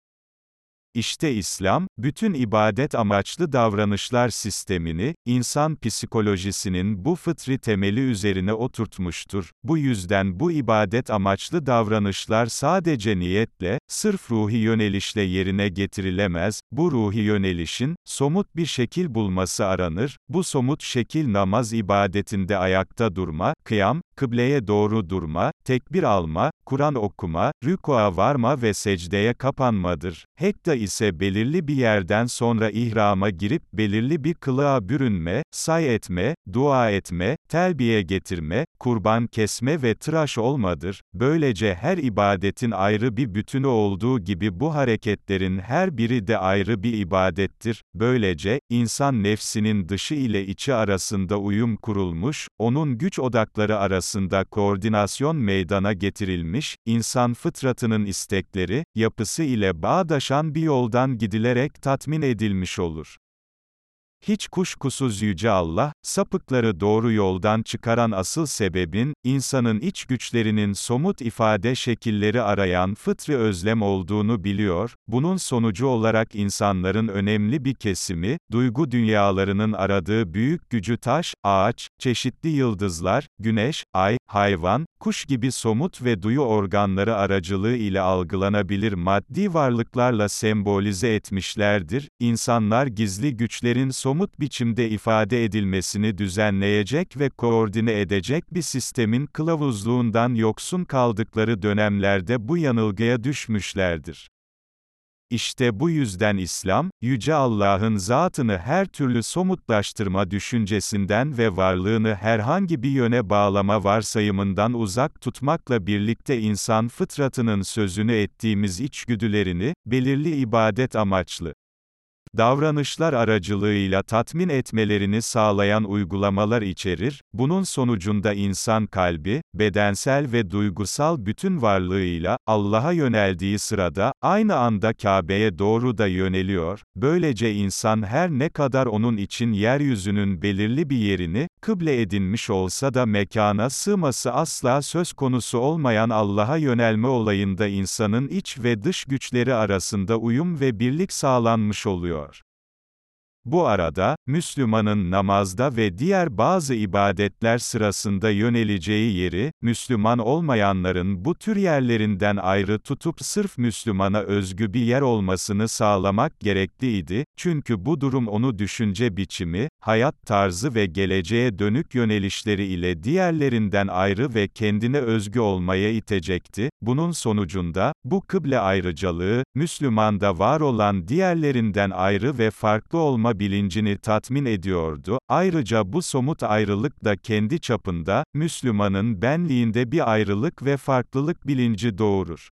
İşte İslam, bütün ibadet amaçlı davranışlar sistemini, insan psikolojisinin bu fıtri temeli üzerine oturtmuştur. Bu yüzden bu ibadet amaçlı davranışlar sadece niyetle, sırf ruhi yönelişle yerine getirilemez, bu ruhi yönelişin, somut bir şekil bulması aranır, bu somut şekil namaz ibadetinde ayakta durma, kıyam, kıbleye doğru durma, tekbir alma, Kur'an okuma, rükûa varma ve secdeye kapanmadır. Hekta ise belirli bir yerden sonra ihrama girip belirli bir kılığa bürünme, say etme, dua etme, telbiye getirme, kurban kesme ve tıraş olmadır. Böylece her ibadetin ayrı bir bütünü olduğu gibi bu hareketlerin her biri de ayrı bir ibadettir. Böylece, insan nefsinin dışı ile içi arasında uyum kurulmuş, onun güç odakları arasında koordinasyon meydana getirilmiş, insan fıtratının istekleri, yapısı ile bağdaşan bir yoldan gidilerek tatmin edilmiş olur. Hiç kuşkusuz Yüce Allah, sapıkları doğru yoldan çıkaran asıl sebebin, insanın iç güçlerinin somut ifade şekilleri arayan fıtri özlem olduğunu biliyor, bunun sonucu olarak insanların önemli bir kesimi, duygu dünyalarının aradığı büyük gücü taş, ağaç, çeşitli yıldızlar, güneş, ay, hayvan, kuş gibi somut ve duyu organları aracılığı ile algılanabilir maddi varlıklarla sembolize etmişlerdir, İnsanlar gizli güçlerin somut biçimde ifade edilmesini düzenleyecek ve koordine edecek bir sistemin kılavuzluğundan yoksun kaldıkları dönemlerde bu yanılgıya düşmüşlerdir. İşte bu yüzden İslam, Yüce Allah'ın zatını her türlü somutlaştırma düşüncesinden ve varlığını herhangi bir yöne bağlama varsayımından uzak tutmakla birlikte insan fıtratının sözünü ettiğimiz içgüdülerini, belirli ibadet amaçlı, davranışlar aracılığıyla tatmin etmelerini sağlayan uygulamalar içerir, bunun sonucunda insan kalbi, bedensel ve duygusal bütün varlığıyla, Allah'a yöneldiği sırada, aynı anda Kabe'ye doğru da yöneliyor, böylece insan her ne kadar onun için yeryüzünün belirli bir yerini, kıble edinmiş olsa da mekana sığması asla söz konusu olmayan Allah'a yönelme olayında insanın iç ve dış güçleri arasında uyum ve birlik sağlanmış oluyor. Bu arada, Müslümanın namazda ve diğer bazı ibadetler sırasında yöneleceği yeri, Müslüman olmayanların bu tür yerlerinden ayrı tutup sırf Müslümana özgü bir yer olmasını sağlamak gerekliydi, çünkü bu durum onu düşünce biçimi, hayat tarzı ve geleceğe dönük yönelişleri ile diğerlerinden ayrı ve kendine özgü olmaya itecekti. Bunun sonucunda, bu kıble ayrıcalığı, Müslümanda var olan diğerlerinden ayrı ve farklı olma bilincini tatmin ediyordu, ayrıca bu somut ayrılık da kendi çapında, Müslümanın benliğinde bir ayrılık ve farklılık bilinci doğurur.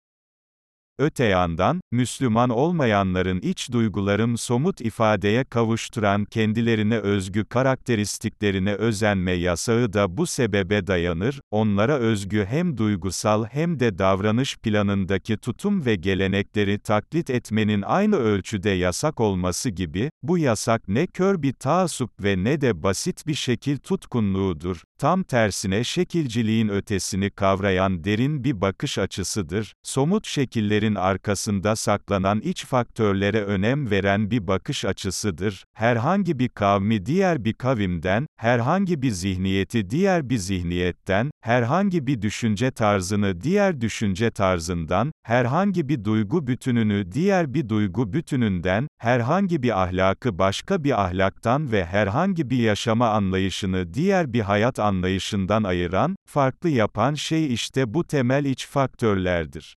Öte yandan, Müslüman olmayanların iç duygularım somut ifadeye kavuşturan kendilerine özgü karakteristiklerine özenme yasağı da bu sebebe dayanır, onlara özgü hem duygusal hem de davranış planındaki tutum ve gelenekleri taklit etmenin aynı ölçüde yasak olması gibi, bu yasak ne kör bir taassup ve ne de basit bir şekil tutkunluğudur, tam tersine şekilciliğin ötesini kavrayan derin bir bakış açısıdır, somut şekillerin arkasında saklanan iç faktörlere önem veren bir bakış açısıdır, herhangi bir kavmi diğer bir kavimden, herhangi bir zihniyeti diğer bir zihniyetten, herhangi bir düşünce tarzını diğer düşünce tarzından, herhangi bir duygu bütününü diğer bir duygu bütününden, herhangi bir ahlakı başka bir ahlaktan ve herhangi bir yaşama anlayışını diğer bir hayat anlayışından ayıran, farklı yapan şey işte bu temel iç faktörlerdir.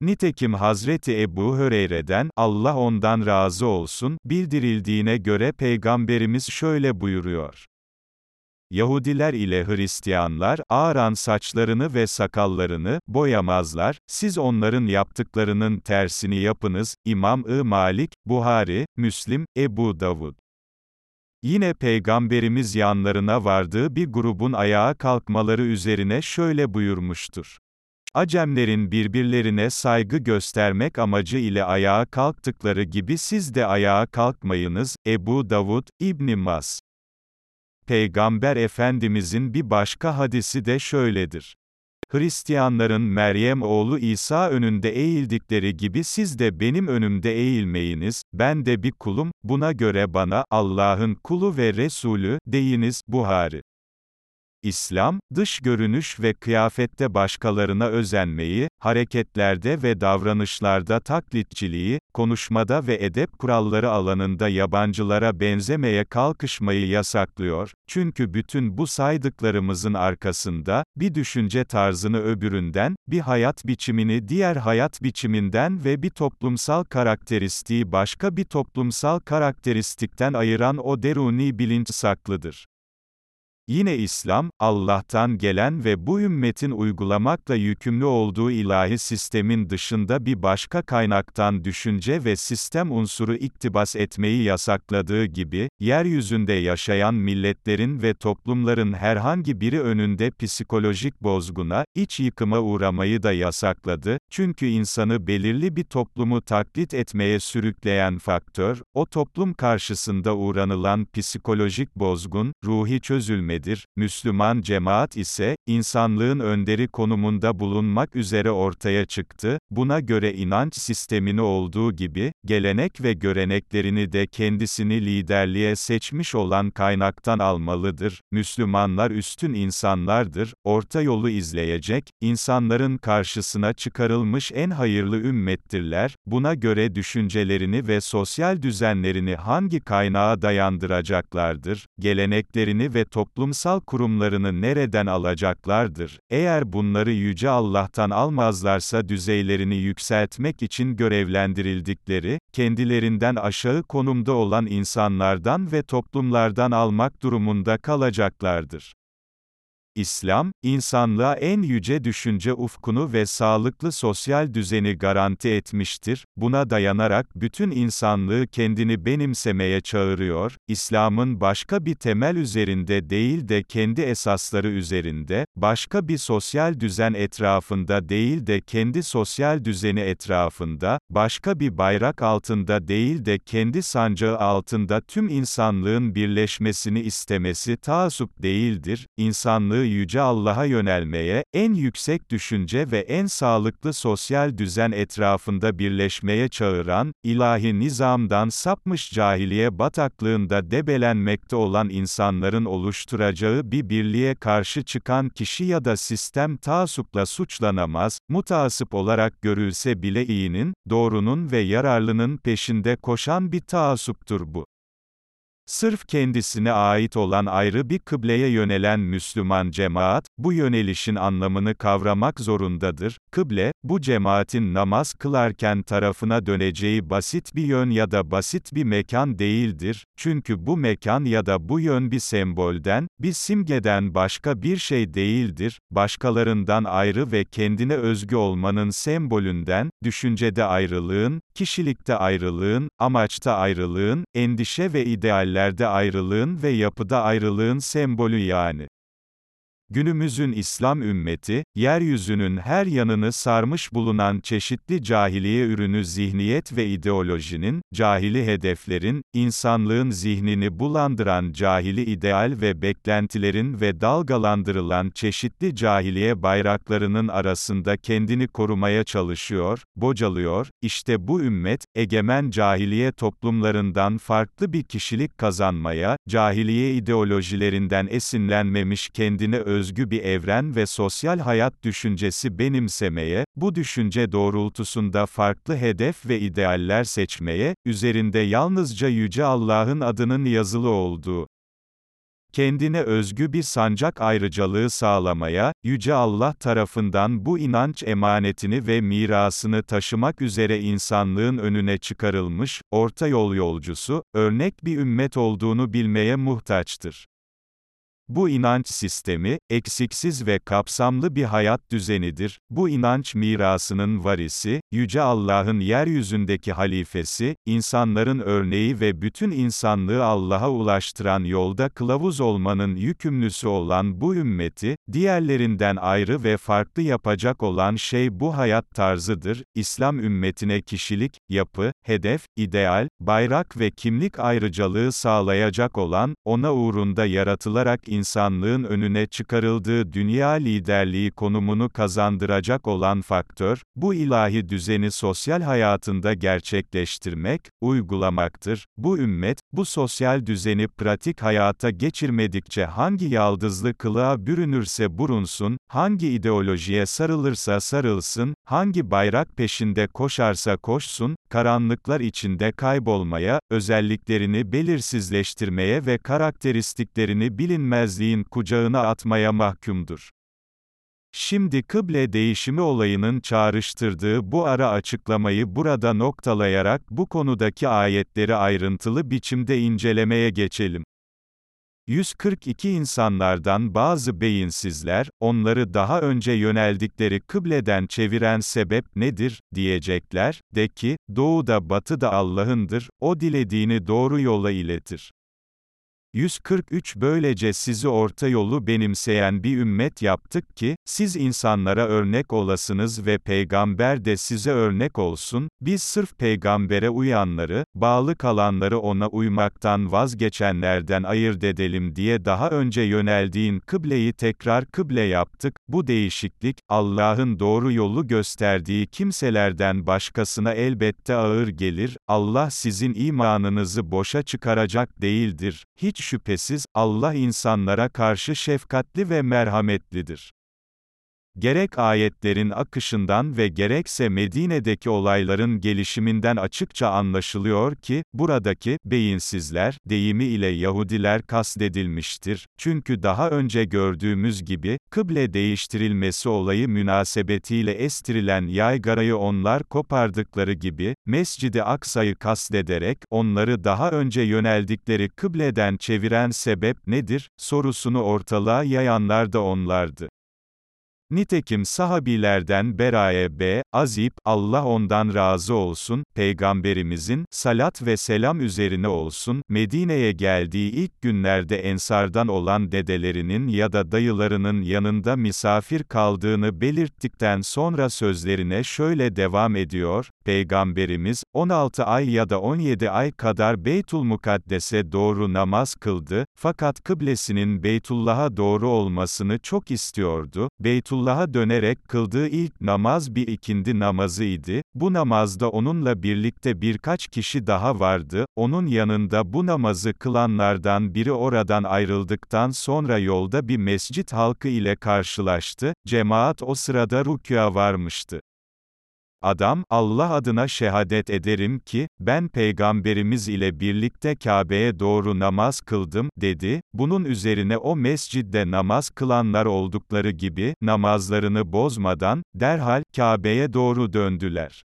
Nitekim Hazreti Ebu Höreyre'den, Allah ondan razı olsun, bildirildiğine göre Peygamberimiz şöyle buyuruyor. Yahudiler ile Hristiyanlar, ağaran saçlarını ve sakallarını, boyamazlar, siz onların yaptıklarının tersini yapınız, İmam-ı Malik, Buhari, Müslim, Ebu Davud. Yine Peygamberimiz yanlarına vardığı bir grubun ayağa kalkmaları üzerine şöyle buyurmuştur. Acemlerin birbirlerine saygı göstermek amacı ile ayağa kalktıkları gibi siz de ayağa kalkmayınız, Ebu Davud, İbn Mas. Peygamber Efendimizin bir başka hadisi de şöyledir. Hristiyanların Meryem oğlu İsa önünde eğildikleri gibi siz de benim önümde eğilmeyiniz, ben de bir kulum, buna göre bana, Allah'ın kulu ve Resulü, deyiniz, Buhari. İslam, dış görünüş ve kıyafette başkalarına özenmeyi, hareketlerde ve davranışlarda taklitçiliği, konuşmada ve edep kuralları alanında yabancılara benzemeye kalkışmayı yasaklıyor, çünkü bütün bu saydıklarımızın arkasında, bir düşünce tarzını öbüründen, bir hayat biçimini diğer hayat biçiminden ve bir toplumsal karakteristiği başka bir toplumsal karakteristikten ayıran o deruni bilinç saklıdır. Yine İslam, Allah'tan gelen ve bu ümmetin uygulamakla yükümlü olduğu ilahi sistemin dışında bir başka kaynaktan düşünce ve sistem unsuru iktibas etmeyi yasakladığı gibi, yeryüzünde yaşayan milletlerin ve toplumların herhangi biri önünde psikolojik bozguna, iç yıkıma uğramayı da yasakladı, çünkü insanı belirli bir toplumu taklit etmeye sürükleyen faktör, o toplum karşısında uğranılan psikolojik bozgun, ruhi çözülme önderidir, Müslüman cemaat ise, insanlığın önderi konumunda bulunmak üzere ortaya çıktı, buna göre inanç sistemini olduğu gibi, gelenek ve göreneklerini de kendisini liderliğe seçmiş olan kaynaktan almalıdır, Müslümanlar üstün insanlardır, orta yolu izleyecek, insanların karşısına çıkarılmış en hayırlı ümmettirler, buna göre düşüncelerini ve sosyal düzenlerini hangi kaynağa dayandıracaklardır, geleneklerini ve toplum toplumsal kurumlarını nereden alacaklardır? Eğer bunları Yüce Allah'tan almazlarsa düzeylerini yükseltmek için görevlendirildikleri, kendilerinden aşağı konumda olan insanlardan ve toplumlardan almak durumunda kalacaklardır. İslam, insanlığa en yüce düşünce ufkunu ve sağlıklı sosyal düzeni garanti etmiştir, buna dayanarak bütün insanlığı kendini benimsemeye çağırıyor, İslam'ın başka bir temel üzerinde değil de kendi esasları üzerinde, başka bir sosyal düzen etrafında değil de kendi sosyal düzeni etrafında, başka bir bayrak altında değil de kendi sancağı altında tüm insanlığın birleşmesini istemesi taasup değildir, insanlığı Yüce Allah'a yönelmeye, en yüksek düşünce ve en sağlıklı sosyal düzen etrafında birleşmeye çağıran, ilahi nizamdan sapmış cahiliye bataklığında debelenmekte olan insanların oluşturacağı bir birliğe karşı çıkan kişi ya da sistem taasupla suçlanamaz, mutasip olarak görülse bile iyinin, doğrunun ve yararlının peşinde koşan bir taasuptur bu. Sırf kendisine ait olan ayrı bir kıbleye yönelen Müslüman cemaat, bu yönelişin anlamını kavramak zorundadır. Kıble, bu cemaatin namaz kılarken tarafına döneceği basit bir yön ya da basit bir mekan değildir, çünkü bu mekan ya da bu yön bir sembolden, bir simgeden başka bir şey değildir, başkalarından ayrı ve kendine özgü olmanın sembolünden, düşüncede ayrılığın, kişilikte ayrılığın, amaçta ayrılığın, endişe ve ideallerde ayrılığın ve yapıda ayrılığın sembolü yani. Günümüzün İslam ümmeti, yeryüzünün her yanını sarmış bulunan çeşitli cahiliye ürünü zihniyet ve ideolojinin, cahili hedeflerin, insanlığın zihnini bulandıran cahili ideal ve beklentilerin ve dalgalandırılan çeşitli cahiliye bayraklarının arasında kendini korumaya çalışıyor, bocalıyor, işte bu ümmet, egemen cahiliye toplumlarından farklı bir kişilik kazanmaya, cahiliye ideolojilerinden esinlenmemiş kendine öz özgü bir evren ve sosyal hayat düşüncesi benimsemeye, bu düşünce doğrultusunda farklı hedef ve idealler seçmeye, üzerinde yalnızca Yüce Allah'ın adının yazılı olduğu, kendine özgü bir sancak ayrıcalığı sağlamaya, Yüce Allah tarafından bu inanç emanetini ve mirasını taşımak üzere insanlığın önüne çıkarılmış, orta yol yolcusu, örnek bir ümmet olduğunu bilmeye muhtaçtır. Bu inanç sistemi, eksiksiz ve kapsamlı bir hayat düzenidir. Bu inanç mirasının varisi, Yüce Allah'ın yeryüzündeki halifesi, insanların örneği ve bütün insanlığı Allah'a ulaştıran yolda kılavuz olmanın yükümlüsü olan bu ümmeti, diğerlerinden ayrı ve farklı yapacak olan şey bu hayat tarzıdır. İslam ümmetine kişilik, yapı, hedef, ideal, bayrak ve kimlik ayrıcalığı sağlayacak olan, ona uğrunda yaratılarak insanlığın önüne çıkarıldığı dünya liderliği konumunu kazandıracak olan faktör, bu ilahi düzeni sosyal hayatında gerçekleştirmek, uygulamaktır. Bu ümmet, bu sosyal düzeni pratik hayata geçirmedikçe hangi yaldızlı kılığa bürünürse burunsun, hangi ideolojiye sarılırsa sarılsın, hangi bayrak peşinde koşarsa koşsun, karanlıklar içinde kaybolmaya, özelliklerini belirsizleştirmeye ve karakteristiklerini bilinmezliğin kucağına atmaya mahkumdur. Şimdi kıble değişimi olayının çağrıştırdığı bu ara açıklamayı burada noktalayarak bu konudaki ayetleri ayrıntılı biçimde incelemeye geçelim. 142 insanlardan bazı beyinsizler, onları daha önce yöneldikleri kıbleden çeviren sebep nedir, diyecekler, de ki, doğuda batıda Allah'ındır, o dilediğini doğru yola iletir. 143 Böylece sizi orta yolu benimseyen bir ümmet yaptık ki, siz insanlara örnek olasınız ve peygamber de size örnek olsun, biz sırf peygambere uyanları, bağlı kalanları ona uymaktan vazgeçenlerden ayırt edelim diye daha önce yöneldiğin kıbleyi tekrar kıble yaptık, bu değişiklik, Allah'ın doğru yolu gösterdiği kimselerden başkasına elbette ağır gelir, Allah sizin imanınızı boşa çıkaracak değildir, hiç şüphesiz, Allah insanlara karşı şefkatli ve merhametlidir. Gerek ayetlerin akışından ve gerekse Medine'deki olayların gelişiminden açıkça anlaşılıyor ki, buradaki, beyinsizler, deyimi ile Yahudiler kastedilmiştir. Çünkü daha önce gördüğümüz gibi, kıble değiştirilmesi olayı münasebetiyle estirilen yaygarayı onlar kopardıkları gibi, Mescid-i Aksa'yı kastederek, onları daha önce yöneldikleri kıbleden çeviren sebep nedir, sorusunu ortalığa yayanlar da onlardı. Nitekim sahabilerden Beraye B. Azib, Allah ondan razı olsun, Peygamberimizin, salat ve selam üzerine olsun, Medine'ye geldiği ilk günlerde ensardan olan dedelerinin ya da dayılarının yanında misafir kaldığını belirttikten sonra sözlerine şöyle devam ediyor, Peygamberimiz, 16 ay ya da 17 ay kadar Beytul Mukaddes'e doğru namaz kıldı, fakat kıblesinin Beytullah'a doğru olmasını çok istiyordu, Beytul Resulullah'a dönerek kıldığı ilk namaz bir ikindi namazıydı, bu namazda onunla birlikte birkaç kişi daha vardı, onun yanında bu namazı kılanlardan biri oradan ayrıldıktan sonra yolda bir mescit halkı ile karşılaştı, cemaat o sırada rükûa varmıştı. Adam, Allah adına şehadet ederim ki, ben peygamberimiz ile birlikte Kabe'ye doğru namaz kıldım, dedi, bunun üzerine o mescidde namaz kılanlar oldukları gibi, namazlarını bozmadan, derhal, Kabe'ye doğru döndüler.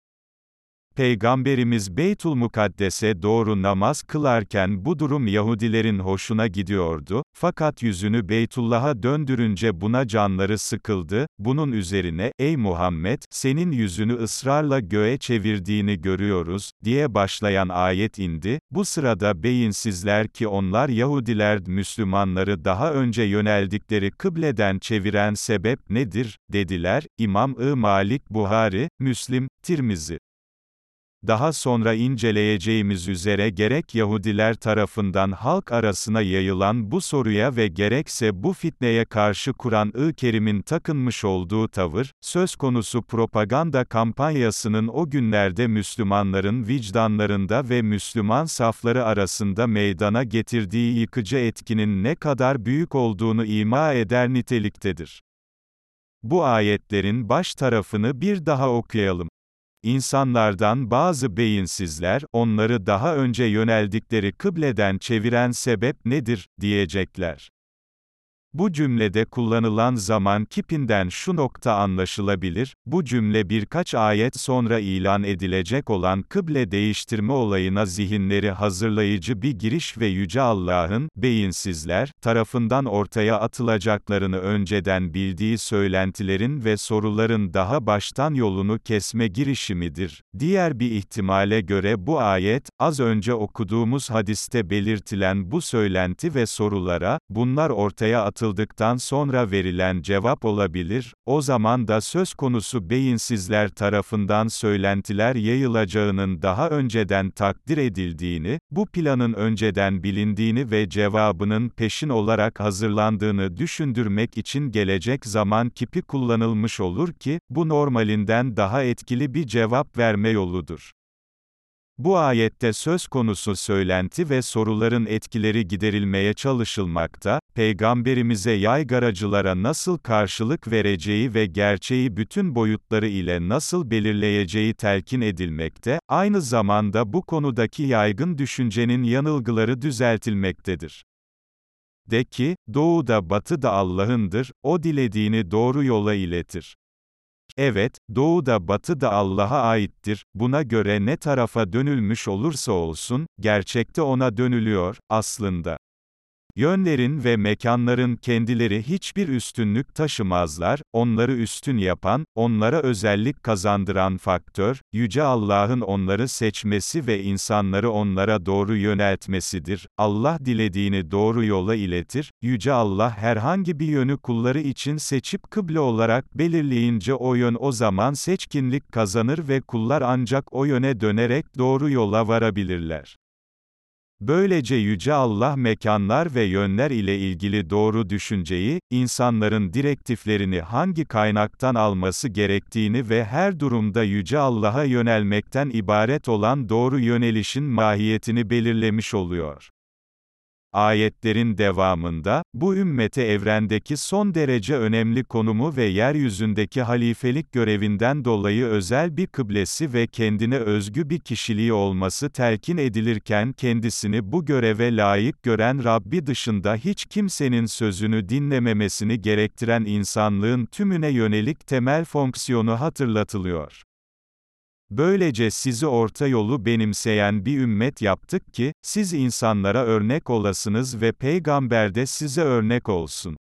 Peygamberimiz Beytul Mukaddes'e doğru namaz kılarken bu durum Yahudilerin hoşuna gidiyordu, fakat yüzünü Beytullah'a döndürünce buna canları sıkıldı, bunun üzerine, ey Muhammed, senin yüzünü ısrarla göğe çevirdiğini görüyoruz, diye başlayan ayet indi, bu sırada beyinsizler ki onlar Yahudiler Müslümanları daha önce yöneldikleri kıbleden çeviren sebep nedir, dediler, İmam-ı Malik Buhari, Müslim, Tirmizi. Daha sonra inceleyeceğimiz üzere gerek Yahudiler tarafından halk arasına yayılan bu soruya ve gerekse bu fitneye karşı Kur'an-ı Kerim'in takınmış olduğu tavır, söz konusu propaganda kampanyasının o günlerde Müslümanların vicdanlarında ve Müslüman safları arasında meydana getirdiği yıkıcı etkinin ne kadar büyük olduğunu ima eder niteliktedir. Bu ayetlerin baş tarafını bir daha okuyalım. İnsanlardan bazı beyinsizler, onları daha önce yöneldikleri kıbleden çeviren sebep nedir, diyecekler. Bu cümlede kullanılan zaman kipinden şu nokta anlaşılabilir, bu cümle birkaç ayet sonra ilan edilecek olan kıble değiştirme olayına zihinleri hazırlayıcı bir giriş ve Yüce Allah'ın, beyinsizler, tarafından ortaya atılacaklarını önceden bildiği söylentilerin ve soruların daha baştan yolunu kesme girişimidir. Diğer bir ihtimale göre bu ayet, az önce okuduğumuz hadiste belirtilen bu söylenti ve sorulara, bunlar ortaya atılacaklarını atıldıktan sonra verilen cevap olabilir, o zaman da söz konusu beyinsizler tarafından söylentiler yayılacağının daha önceden takdir edildiğini, bu planın önceden bilindiğini ve cevabının peşin olarak hazırlandığını düşündürmek için gelecek zaman kipi kullanılmış olur ki, bu normalinden daha etkili bir cevap verme yoludur. Bu ayette söz konusu söylenti ve soruların etkileri giderilmeye çalışılmakta, Peygamberimize yaygaracılara nasıl karşılık vereceği ve gerçeği bütün boyutları ile nasıl belirleyeceği telkin edilmekte, aynı zamanda bu konudaki yaygın düşüncenin yanılgıları düzeltilmektedir. De ki, doğu da batı da Allah'ındır, o dilediğini doğru yola iletir. Evet, doğu da batı da Allah'a aittir, buna göre ne tarafa dönülmüş olursa olsun, gerçekte ona dönülüyor, aslında. Yönlerin ve mekanların kendileri hiçbir üstünlük taşımazlar, onları üstün yapan, onlara özellik kazandıran faktör, Yüce Allah'ın onları seçmesi ve insanları onlara doğru yöneltmesidir. Allah dilediğini doğru yola iletir, Yüce Allah herhangi bir yönü kulları için seçip kıble olarak belirleyince o yön o zaman seçkinlik kazanır ve kullar ancak o yöne dönerek doğru yola varabilirler. Böylece Yüce Allah mekanlar ve yönler ile ilgili doğru düşünceyi, insanların direktiflerini hangi kaynaktan alması gerektiğini ve her durumda Yüce Allah'a yönelmekten ibaret olan doğru yönelişin mahiyetini belirlemiş oluyor. Ayetlerin devamında, bu ümmete evrendeki son derece önemli konumu ve yeryüzündeki halifelik görevinden dolayı özel bir kıblesi ve kendine özgü bir kişiliği olması telkin edilirken kendisini bu göreve layık gören Rabbi dışında hiç kimsenin sözünü dinlememesini gerektiren insanlığın tümüne yönelik temel fonksiyonu hatırlatılıyor. Böylece sizi orta yolu benimseyen bir ümmet yaptık ki, siz insanlara örnek olasınız ve peygamber de size örnek olsun.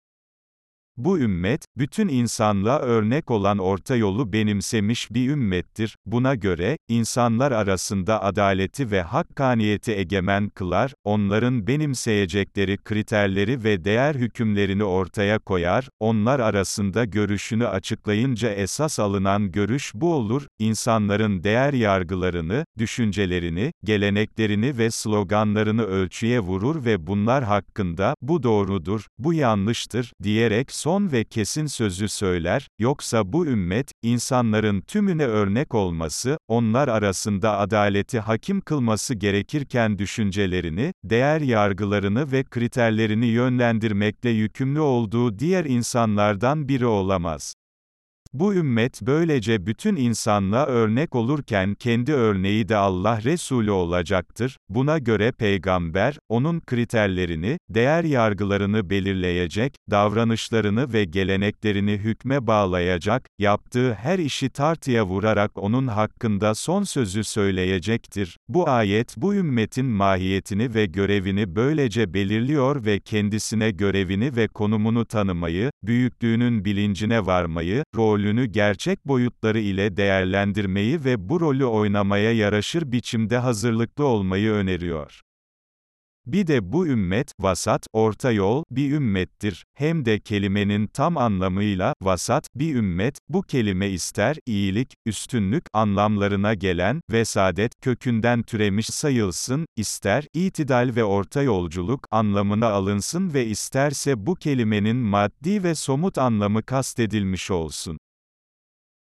Bu ümmet, bütün insanlığa örnek olan orta yolu benimsemiş bir ümmettir. Buna göre, insanlar arasında adaleti ve hakkaniyeti egemen kılar, onların benimseyecekleri kriterleri ve değer hükümlerini ortaya koyar, onlar arasında görüşünü açıklayınca esas alınan görüş bu olur, insanların değer yargılarını, düşüncelerini, geleneklerini ve sloganlarını ölçüye vurur ve bunlar hakkında, bu doğrudur, bu yanlıştır, diyerek son ve kesin sözü söyler, yoksa bu ümmet, insanların tümüne örnek olması, onlar arasında adaleti hakim kılması gerekirken düşüncelerini, değer yargılarını ve kriterlerini yönlendirmekle yükümlü olduğu diğer insanlardan biri olamaz. Bu ümmet böylece bütün insanlığa örnek olurken kendi örneği de Allah Resulü olacaktır. Buna göre peygamber, onun kriterlerini, değer yargılarını belirleyecek, davranışlarını ve geleneklerini hükme bağlayacak, yaptığı her işi tartıya vurarak onun hakkında son sözü söyleyecektir. Bu ayet bu ümmetin mahiyetini ve görevini böylece belirliyor ve kendisine görevini ve konumunu tanımayı, büyüklüğünün bilincine varmayı, rolünü gerçek boyutları ile değerlendirmeyi ve bu rolü oynamaya yaraşır biçimde hazırlıklı olmayı öneriyor. Bir de bu ümmet, vasat, orta yol, bir ümmettir. Hem de kelimenin tam anlamıyla, vasat, bir ümmet, bu kelime ister, iyilik, üstünlük, anlamlarına gelen, vesadet, kökünden türemiş sayılsın, ister, itidal ve orta yolculuk, anlamına alınsın ve isterse bu kelimenin maddi ve somut anlamı kastedilmiş olsun.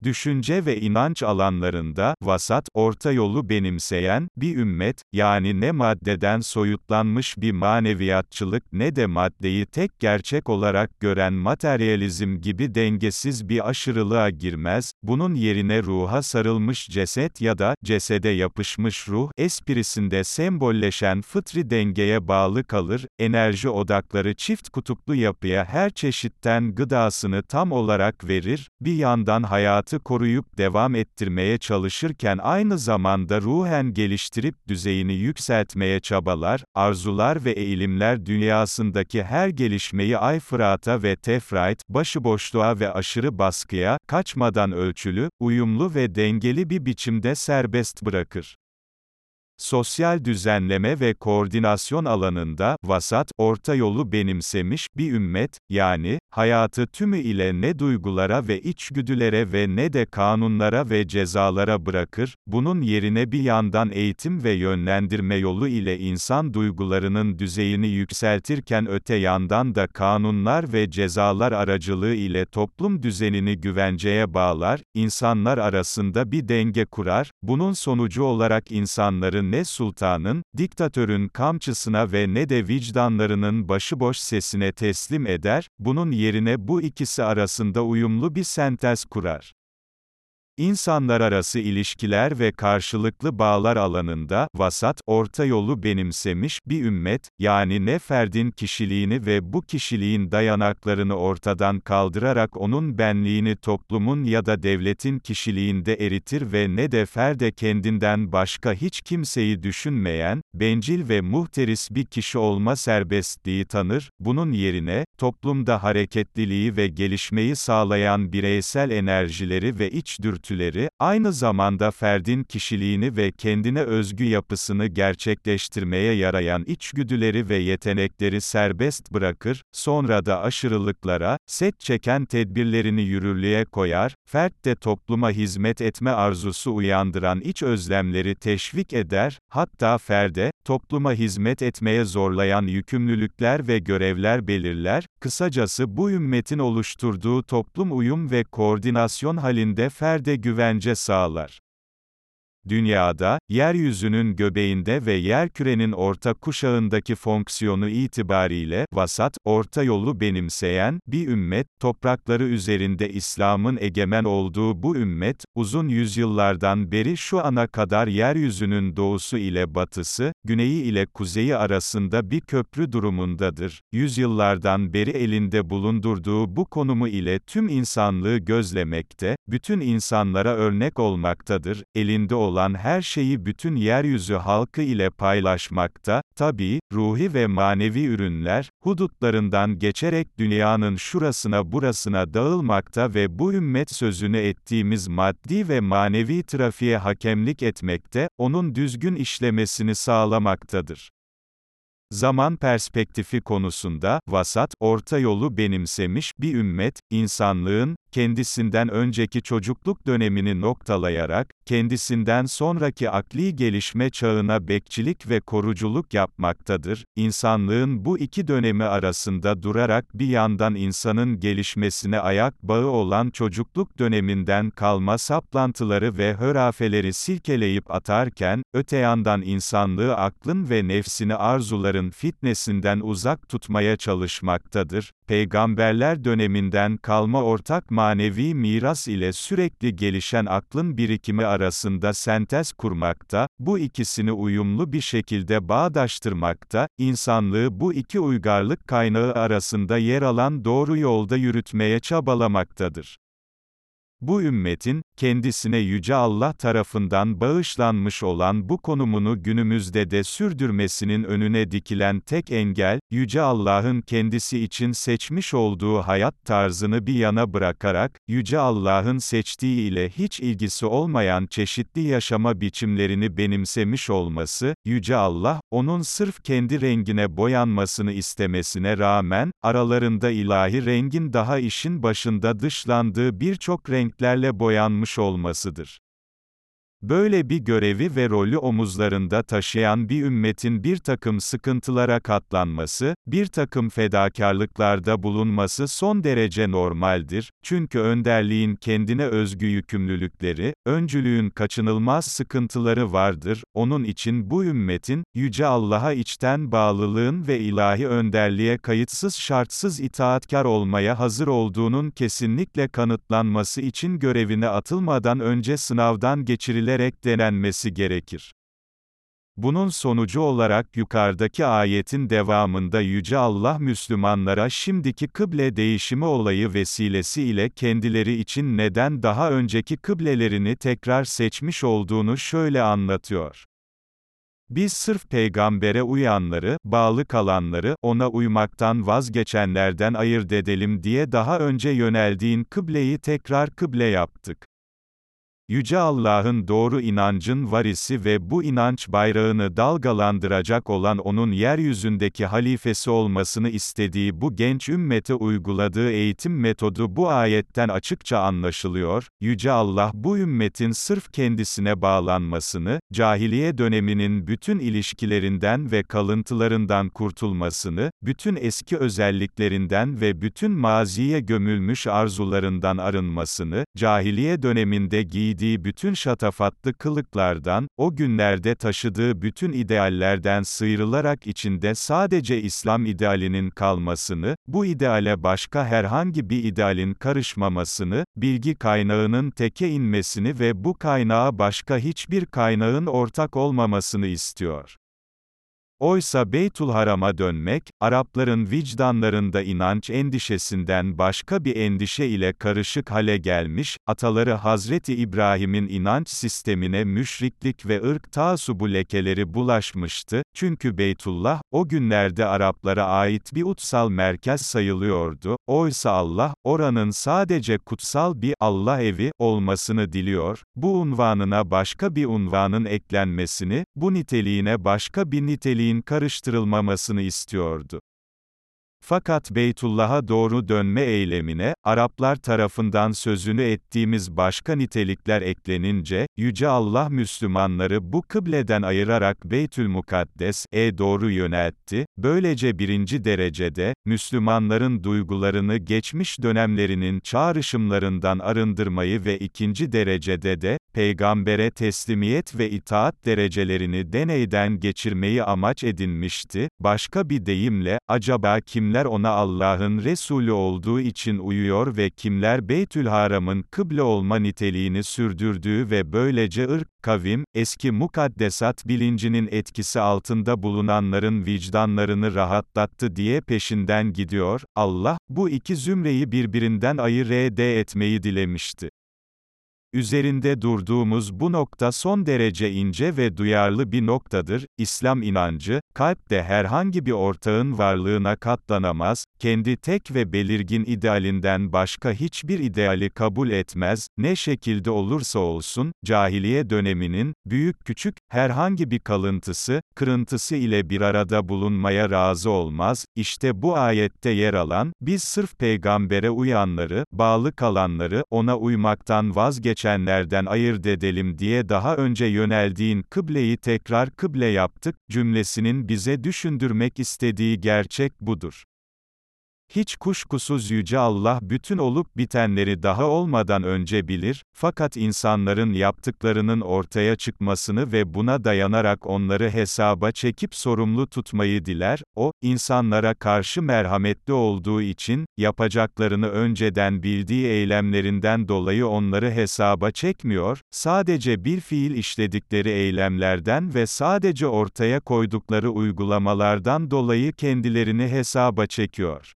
Düşünce ve inanç alanlarında, vasat, orta yolu benimseyen, bir ümmet, yani ne maddeden soyutlanmış bir maneviyatçılık ne de maddeyi tek gerçek olarak gören materyalizm gibi dengesiz bir aşırılığa girmez, bunun yerine ruha sarılmış ceset ya da, cesede yapışmış ruh, esprisinde sembolleşen fıtri dengeye bağlı kalır, enerji odakları çift kutuplu yapıya her çeşitten gıdasını tam olarak verir, bir yandan hayatı hayatı koruyup devam ettirmeye çalışırken aynı zamanda ruhen geliştirip düzeyini yükseltmeye çabalar, arzular ve eğilimler dünyasındaki her gelişmeyi ayfırata ve tefrait, başıboşluğa ve aşırı baskıya, kaçmadan ölçülü, uyumlu ve dengeli bir biçimde serbest bırakır. Sosyal düzenleme ve koordinasyon alanında, vasat, orta yolu benimsemiş, bir ümmet, yani, hayatı tümü ile ne duygulara ve içgüdülere ve ne de kanunlara ve cezalara bırakır, bunun yerine bir yandan eğitim ve yönlendirme yolu ile insan duygularının düzeyini yükseltirken öte yandan da kanunlar ve cezalar aracılığı ile toplum düzenini güvenceye bağlar, insanlar arasında bir denge kurar, bunun sonucu olarak insanların ne sultanın, diktatörün kamçısına ve ne de vicdanlarının başıboş sesine teslim eder, bunun yerine bu ikisi arasında uyumlu bir sentez kurar. İnsanlar arası ilişkiler ve karşılıklı bağlar alanında, vasat, orta yolu benimsemiş, bir ümmet, yani ne ferdin kişiliğini ve bu kişiliğin dayanaklarını ortadan kaldırarak onun benliğini toplumun ya da devletin kişiliğinde eritir ve ne de ferde kendinden başka hiç kimseyi düşünmeyen, bencil ve muhteris bir kişi olma serbestliği tanır, bunun yerine, toplumda hareketliliği ve gelişmeyi sağlayan bireysel enerjileri ve iç dürtüleri, aynı zamanda ferdin kişiliğini ve kendine özgü yapısını gerçekleştirmeye yarayan içgüdüleri ve yetenekleri serbest bırakır, sonra da aşırılıklara, set çeken tedbirlerini yürürlüğe koyar, fert de topluma hizmet etme arzusu uyandıran iç özlemleri teşvik eder, hatta ferde, topluma hizmet etmeye zorlayan yükümlülükler ve görevler belirler, kısacası bu ümmetin oluşturduğu toplum uyum ve koordinasyon halinde ferde güvence sağlar. Dünyada, yeryüzünün göbeğinde ve yerkürenin orta kuşağındaki fonksiyonu itibariyle, vasat, orta yolu benimseyen, bir ümmet, toprakları üzerinde İslam'ın egemen olduğu bu ümmet, uzun yüzyıllardan beri şu ana kadar yeryüzünün doğusu ile batısı, güneyi ile kuzeyi arasında bir köprü durumundadır. Yüzyıllardan beri elinde bulundurduğu bu konumu ile tüm insanlığı gözlemekte, bütün insanlara örnek olmaktadır, elinde olan olan her şeyi bütün yeryüzü halkı ile paylaşmakta, tabi, ruhi ve manevi ürünler, hudutlarından geçerek dünyanın şurasına burasına dağılmakta ve bu ümmet sözünü ettiğimiz maddi ve manevi trafiğe hakemlik etmekte, onun düzgün işlemesini sağlamaktadır. Zaman perspektifi konusunda, vasat, orta yolu benimsemiş bir ümmet, insanlığın, kendisinden önceki çocukluk dönemini noktalayarak, kendisinden sonraki akli gelişme çağına bekçilik ve koruculuk yapmaktadır. İnsanlığın bu iki dönemi arasında durarak bir yandan insanın gelişmesine ayak bağı olan çocukluk döneminden kalma saplantıları ve hörafeleri silkeleyip atarken, öte yandan insanlığı aklın ve nefsini arzuların fitnesinden uzak tutmaya çalışmaktadır. Peygamberler döneminden kalma ortak manevi miras ile sürekli gelişen aklın birikimi arasında sentez kurmakta, bu ikisini uyumlu bir şekilde bağdaştırmakta, insanlığı bu iki uygarlık kaynağı arasında yer alan doğru yolda yürütmeye çabalamaktadır. Bu ümmetin, kendisine Yüce Allah tarafından bağışlanmış olan bu konumunu günümüzde de sürdürmesinin önüne dikilen tek engel, Yüce Allah'ın kendisi için seçmiş olduğu hayat tarzını bir yana bırakarak, Yüce Allah'ın seçtiği ile hiç ilgisi olmayan çeşitli yaşama biçimlerini benimsemiş olması, Yüce Allah, onun sırf kendi rengine boyanmasını istemesine rağmen, aralarında ilahi rengin daha işin başında dışlandığı birçok renklerle boyanmış olmasıdır. Böyle bir görevi ve rolü omuzlarında taşıyan bir ümmetin bir takım sıkıntılara katlanması, bir takım fedakarlıklarda bulunması son derece normaldir, çünkü önderliğin kendine özgü yükümlülükleri, öncülüğün kaçınılmaz sıkıntıları vardır, onun için bu ümmetin, Yüce Allah'a içten bağlılığın ve ilahi önderliğe kayıtsız şartsız itaatkar olmaya hazır olduğunun kesinlikle kanıtlanması için görevine atılmadan önce sınavdan geçirilen edilerek denenmesi gerekir. Bunun sonucu olarak yukarıdaki ayetin devamında Yüce Allah Müslümanlara şimdiki kıble değişimi olayı vesilesiyle kendileri için neden daha önceki kıblelerini tekrar seçmiş olduğunu şöyle anlatıyor. Biz sırf peygambere uyanları, bağlı kalanları, ona uymaktan vazgeçenlerden ayırt edelim diye daha önce yöneldiğin kıbleyi tekrar kıble yaptık. Yüce Allah'ın doğru inancın varisi ve bu inanç bayrağını dalgalandıracak olan onun yeryüzündeki halifesi olmasını istediği bu genç ümmete uyguladığı eğitim metodu bu ayetten açıkça anlaşılıyor. Yüce Allah bu ümmetin sırf kendisine bağlanmasını, cahiliye döneminin bütün ilişkilerinden ve kalıntılarından kurtulmasını, bütün eski özelliklerinden ve bütün maziye gömülmüş arzularından arınmasını, cahiliye döneminde giydiği giydiği bütün şatafatlı kılıklardan, o günlerde taşıdığı bütün ideallerden sıyrılarak içinde sadece İslam idealinin kalmasını, bu ideale başka herhangi bir idealin karışmamasını, bilgi kaynağının teke inmesini ve bu kaynağa başka hiçbir kaynağın ortak olmamasını istiyor. Oysa Beytul Haram'a dönmek, Arapların vicdanlarında inanç endişesinden başka bir endişe ile karışık hale gelmiş, ataları Hazreti İbrahim'in inanç sistemine müşriklik ve ırk taasubu lekeleri bulaşmıştı, çünkü Beytullah, o günlerde Araplara ait bir utsal merkez sayılıyordu, oysa Allah, oranın sadece kutsal bir Allah evi olmasını diliyor, bu unvanına başka bir unvanın eklenmesini, bu niteliğine başka bir niteliğin karıştırılmamasını istiyordu. Fakat Beytullah'a doğru dönme eylemine, Araplar tarafından sözünü ettiğimiz başka nitelikler eklenince, Yüce Allah Müslümanları bu kıbleden ayırarak Beytül Mukaddes, e doğru yöneltti, böylece birinci derecede, Müslümanların duygularını geçmiş dönemlerinin çağrışımlarından arındırmayı ve ikinci derecede de, peygambere teslimiyet ve itaat derecelerini deneyden geçirmeyi amaç edinmişti, başka bir deyimle, acaba kimler kimler ona Allah'ın Resulü olduğu için uyuyor ve kimler Beytül Haram'ın kıble olma niteliğini sürdürdüğü ve böylece ırk, kavim, eski mukaddesat bilincinin etkisi altında bulunanların vicdanlarını rahatlattı diye peşinden gidiyor, Allah, bu iki zümreyi birbirinden ayır etmeyi dilemişti. Üzerinde durduğumuz bu nokta son derece ince ve duyarlı bir noktadır. İslam inancı, kalpte herhangi bir ortağın varlığına katlanamaz, kendi tek ve belirgin idealinden başka hiçbir ideali kabul etmez, ne şekilde olursa olsun, cahiliye döneminin, büyük küçük, herhangi bir kalıntısı, kırıntısı ile bir arada bulunmaya razı olmaz, İşte bu ayette yer alan, biz sırf peygambere uyanları, bağlı kalanları, ona uymaktan vazgeç geçenlerden ayırt edelim diye daha önce yöneldiğin kıbleyi tekrar kıble yaptık, cümlesinin bize düşündürmek istediği gerçek budur. Hiç kuşkusuz Yüce Allah bütün olup bitenleri daha olmadan önce bilir, fakat insanların yaptıklarının ortaya çıkmasını ve buna dayanarak onları hesaba çekip sorumlu tutmayı diler, o, insanlara karşı merhametli olduğu için, yapacaklarını önceden bildiği eylemlerinden dolayı onları hesaba çekmiyor, sadece bir fiil işledikleri eylemlerden ve sadece ortaya koydukları uygulamalardan dolayı kendilerini hesaba çekiyor.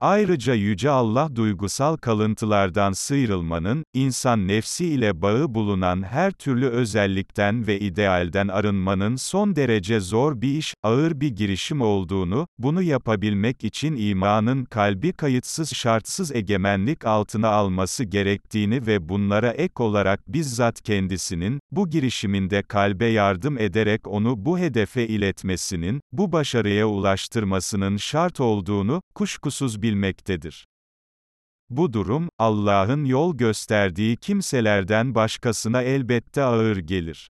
Ayrıca Yüce Allah duygusal kalıntılardan sıyrılmanın, insan nefsi ile bağı bulunan her türlü özellikten ve idealden arınmanın son derece zor bir iş, ağır bir girişim olduğunu, bunu yapabilmek için imanın kalbi kayıtsız şartsız egemenlik altına alması gerektiğini ve bunlara ek olarak bizzat kendisinin, bu girişiminde kalbe yardım ederek onu bu hedefe iletmesinin, bu başarıya ulaştırmasının şart olduğunu, kuşkusuz bilmektedir. Bu durum, Allah'ın yol gösterdiği kimselerden başkasına elbette ağır gelir.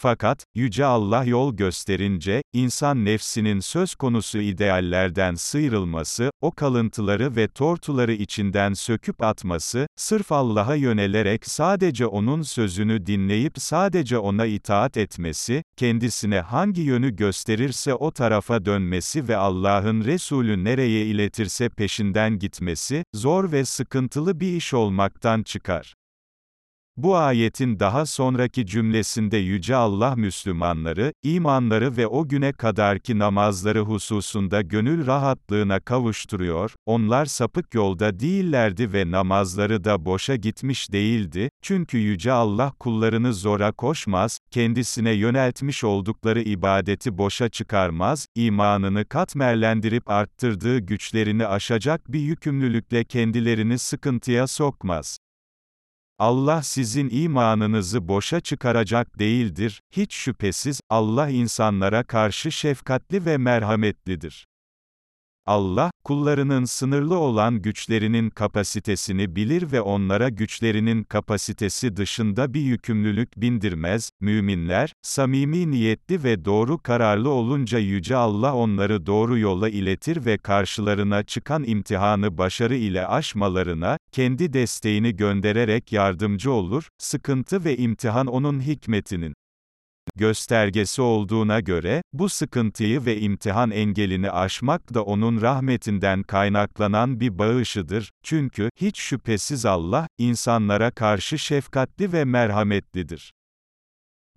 Fakat, Yüce Allah yol gösterince, insan nefsinin söz konusu ideallerden sıyrılması, o kalıntıları ve tortuları içinden söküp atması, sırf Allah'a yönelerek sadece O'nun sözünü dinleyip sadece O'na itaat etmesi, kendisine hangi yönü gösterirse o tarafa dönmesi ve Allah'ın Resulü nereye iletirse peşinden gitmesi, zor ve sıkıntılı bir iş olmaktan çıkar. Bu ayetin daha sonraki cümlesinde Yüce Allah Müslümanları, imanları ve o güne kadarki namazları hususunda gönül rahatlığına kavuşturuyor, onlar sapık yolda değillerdi ve namazları da boşa gitmiş değildi, çünkü Yüce Allah kullarını zora koşmaz, kendisine yöneltmiş oldukları ibadeti boşa çıkarmaz, imanını katmerlendirip arttırdığı güçlerini aşacak bir yükümlülükle kendilerini sıkıntıya sokmaz. Allah sizin imanınızı boşa çıkaracak değildir, hiç şüphesiz, Allah insanlara karşı şefkatli ve merhametlidir. Allah, kullarının sınırlı olan güçlerinin kapasitesini bilir ve onlara güçlerinin kapasitesi dışında bir yükümlülük bindirmez, müminler, samimi niyetli ve doğru kararlı olunca Yüce Allah onları doğru yola iletir ve karşılarına çıkan imtihanı başarı ile aşmalarına, kendi desteğini göndererek yardımcı olur, sıkıntı ve imtihan onun hikmetinin göstergesi olduğuna göre, bu sıkıntıyı ve imtihan engelini aşmak da onun rahmetinden kaynaklanan bir bağışıdır, çünkü, hiç şüphesiz Allah, insanlara karşı şefkatli ve merhametlidir.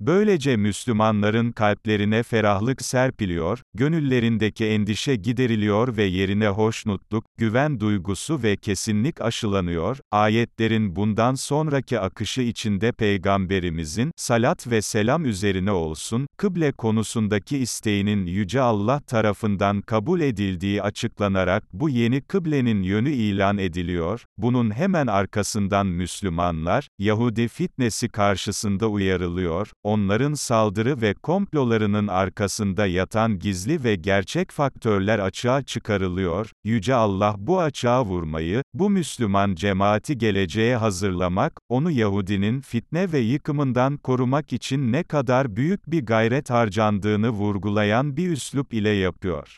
Böylece Müslümanların kalplerine ferahlık serpiliyor, gönüllerindeki endişe gideriliyor ve yerine hoşnutluk, güven duygusu ve kesinlik aşılanıyor. Ayetlerin bundan sonraki akışı içinde Peygamberimizin, salat ve selam üzerine olsun, kıble konusundaki isteğinin Yüce Allah tarafından kabul edildiği açıklanarak bu yeni kıblenin yönü ilan ediliyor. Bunun hemen arkasından Müslümanlar, Yahudi fitnesi karşısında uyarılıyor, onların saldırı ve komplolarının arkasında yatan gizli ve gerçek faktörler açığa çıkarılıyor, Yüce Allah bu açığa vurmayı, bu Müslüman cemaati geleceğe hazırlamak, onu Yahudinin fitne ve yıkımından korumak için ne kadar büyük bir gayret harcandığını vurgulayan bir üslup ile yapıyor.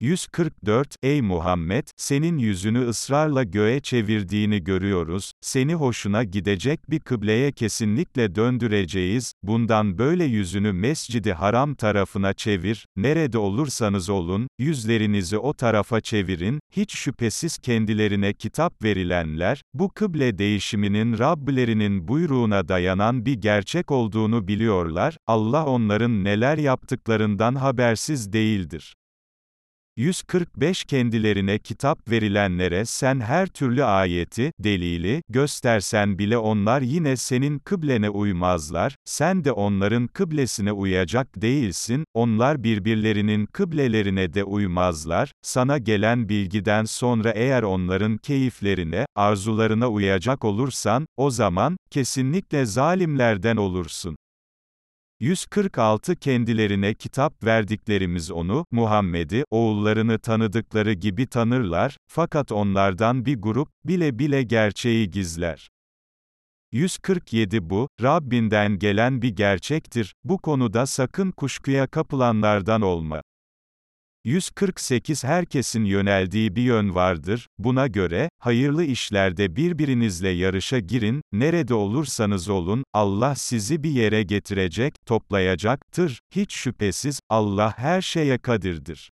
144 Ey Muhammed, senin yüzünü ısrarla göğe çevirdiğini görüyoruz, seni hoşuna gidecek bir kıbleye kesinlikle döndüreceğiz, bundan böyle yüzünü Mescidi Haram tarafına çevir, nerede olursanız olun, yüzlerinizi o tarafa çevirin, hiç şüphesiz kendilerine kitap verilenler, bu kıble değişiminin Rablerinin buyruğuna dayanan bir gerçek olduğunu biliyorlar, Allah onların neler yaptıklarından habersiz değildir. 145 Kendilerine kitap verilenlere sen her türlü ayeti, delili, göstersen bile onlar yine senin kıblene uymazlar, sen de onların kıblesine uyacak değilsin, onlar birbirlerinin kıblelerine de uymazlar, sana gelen bilgiden sonra eğer onların keyiflerine, arzularına uyacak olursan, o zaman, kesinlikle zalimlerden olursun. 146 Kendilerine kitap verdiklerimiz onu, Muhammed'i, oğullarını tanıdıkları gibi tanırlar, fakat onlardan bir grup, bile bile gerçeği gizler. 147 Bu, Rabbinden gelen bir gerçektir, bu konuda sakın kuşkuya kapılanlardan olma. 148 Herkesin yöneldiği bir yön vardır, buna göre, hayırlı işlerde birbirinizle yarışa girin, nerede olursanız olun, Allah sizi bir yere getirecek, toplayacaktır, hiç şüphesiz, Allah her şeye kadirdir.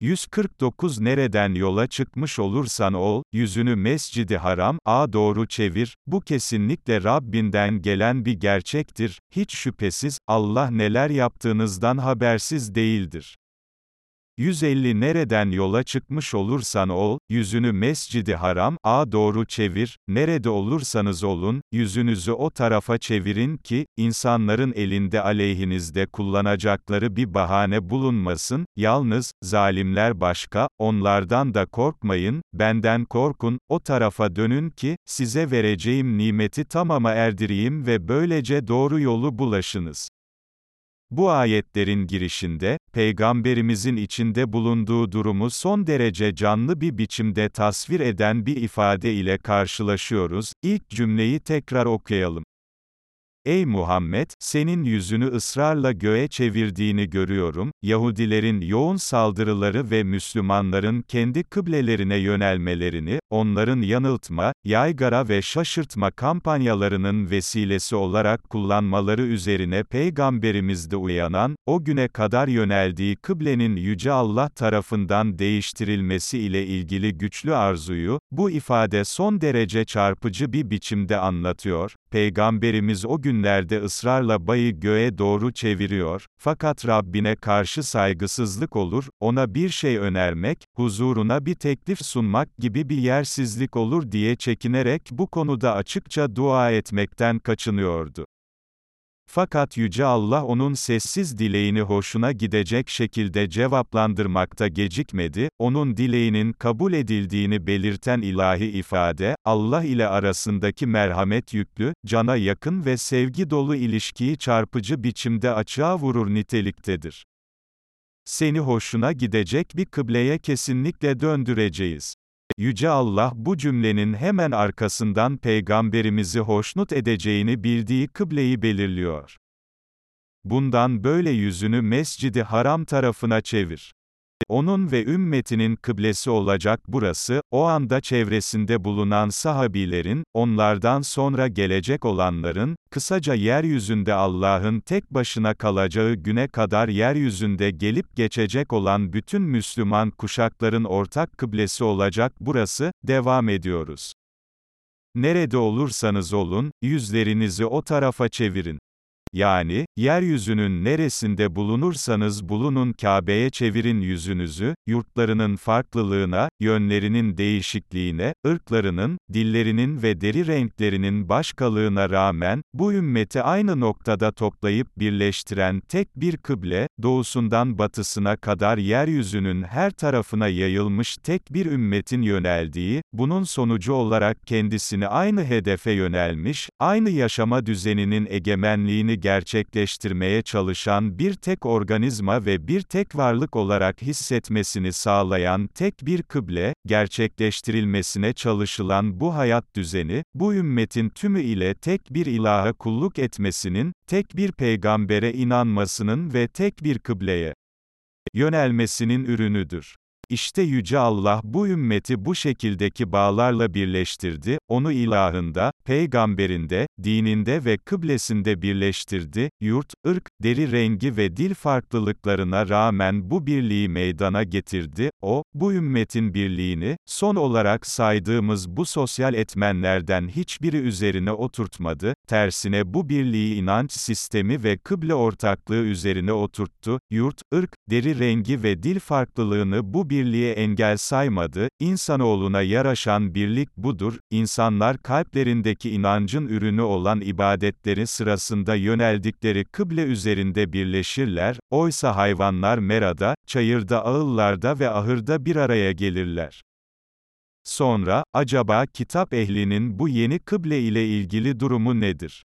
149 Nereden yola çıkmış olursan ol, yüzünü Mescidi Haram, a doğru çevir, bu kesinlikle Rabbinden gelen bir gerçektir, hiç şüphesiz, Allah neler yaptığınızdan habersiz değildir. 150 Nereden yola çıkmış olursan ol, yüzünü Mescidi Haram, a doğru çevir, nerede olursanız olun, yüzünüzü o tarafa çevirin ki, insanların elinde aleyhinizde kullanacakları bir bahane bulunmasın, yalnız, zalimler başka, onlardan da korkmayın, benden korkun, o tarafa dönün ki, size vereceğim nimeti tamama erdireyim ve böylece doğru yolu bulaşınız. Bu ayetlerin girişinde, Peygamberimizin içinde bulunduğu durumu son derece canlı bir biçimde tasvir eden bir ifade ile karşılaşıyoruz. İlk cümleyi tekrar okuyalım. Ey Muhammed, senin yüzünü ısrarla göğe çevirdiğini görüyorum, Yahudilerin yoğun saldırıları ve Müslümanların kendi kıblelerine yönelmelerini, onların yanıltma, yaygara ve şaşırtma kampanyalarının vesilesi olarak kullanmaları üzerine Peygamberimizde uyanan, o güne kadar yöneldiği kıblenin Yüce Allah tarafından değiştirilmesi ile ilgili güçlü arzuyu, bu ifade son derece çarpıcı bir biçimde anlatıyor, Peygamberimiz o günlerde ısrarla bayı göğe doğru çeviriyor, fakat Rabbine karşı saygısızlık olur, ona bir şey önermek, huzuruna bir teklif sunmak gibi bir yersizlik olur diye çekinerek bu konuda açıkça dua etmekten kaçınıyordu. Fakat Yüce Allah onun sessiz dileğini hoşuna gidecek şekilde cevaplandırmakta gecikmedi, onun dileğinin kabul edildiğini belirten ilahi ifade, Allah ile arasındaki merhamet yüklü, cana yakın ve sevgi dolu ilişkiyi çarpıcı biçimde açığa vurur niteliktedir. Seni hoşuna gidecek bir kıbleye kesinlikle döndüreceğiz. Yüce Allah bu cümlenin hemen arkasından peygamberimizi hoşnut edeceğini bildiği kıbleyi belirliyor. Bundan böyle yüzünü Mescidi Haram tarafına çevir. Onun ve ümmetinin kıblesi olacak burası, o anda çevresinde bulunan sahabilerin, onlardan sonra gelecek olanların, kısaca yeryüzünde Allah'ın tek başına kalacağı güne kadar yeryüzünde gelip geçecek olan bütün Müslüman kuşakların ortak kıblesi olacak burası, devam ediyoruz. Nerede olursanız olun, yüzlerinizi o tarafa çevirin. Yani, yeryüzünün neresinde bulunursanız bulunun Kabe'ye çevirin yüzünüzü, yurtlarının farklılığına, yönlerinin değişikliğine, ırklarının, dillerinin ve deri renklerinin başkalığına rağmen, bu ümmeti aynı noktada toplayıp birleştiren tek bir kıble, doğusundan batısına kadar yeryüzünün her tarafına yayılmış tek bir ümmetin yöneldiği, bunun sonucu olarak kendisini aynı hedefe yönelmiş, aynı yaşama düzeninin egemenliğini gerçekleştirmeye çalışan bir tek organizma ve bir tek varlık olarak hissetmesini sağlayan tek bir kıble, gerçekleştirilmesine çalışılan bu hayat düzeni, bu ümmetin tümü ile tek bir ilaha kulluk etmesinin, tek bir peygambere inanmasının ve tek bir kıbleye yönelmesinin ürünüdür. İşte Yüce Allah bu ümmeti bu şekildeki bağlarla birleştirdi, onu ilahında, peygamberinde, dininde ve kıblesinde birleştirdi, yurt, ırk, deri rengi ve dil farklılıklarına rağmen bu birliği meydana getirdi, o, bu ümmetin birliğini, son olarak saydığımız bu sosyal etmenlerden hiçbiri üzerine oturtmadı, tersine bu birliği inanç sistemi ve kıble ortaklığı üzerine oturttu, yurt, ırk, deri rengi ve dil farklılığını bu birliğe engel saymadı, insanoğluna yaraşan birlik budur, insanlar kalplerindeki inancın ürünü olan ibadetleri sırasında yöneldikleri kıble üzerinde birleşirler, oysa hayvanlar merada, çayırda ağıllarda ve ahırda bir araya gelirler. Sonra, acaba kitap ehlinin bu yeni kıble ile ilgili durumu nedir?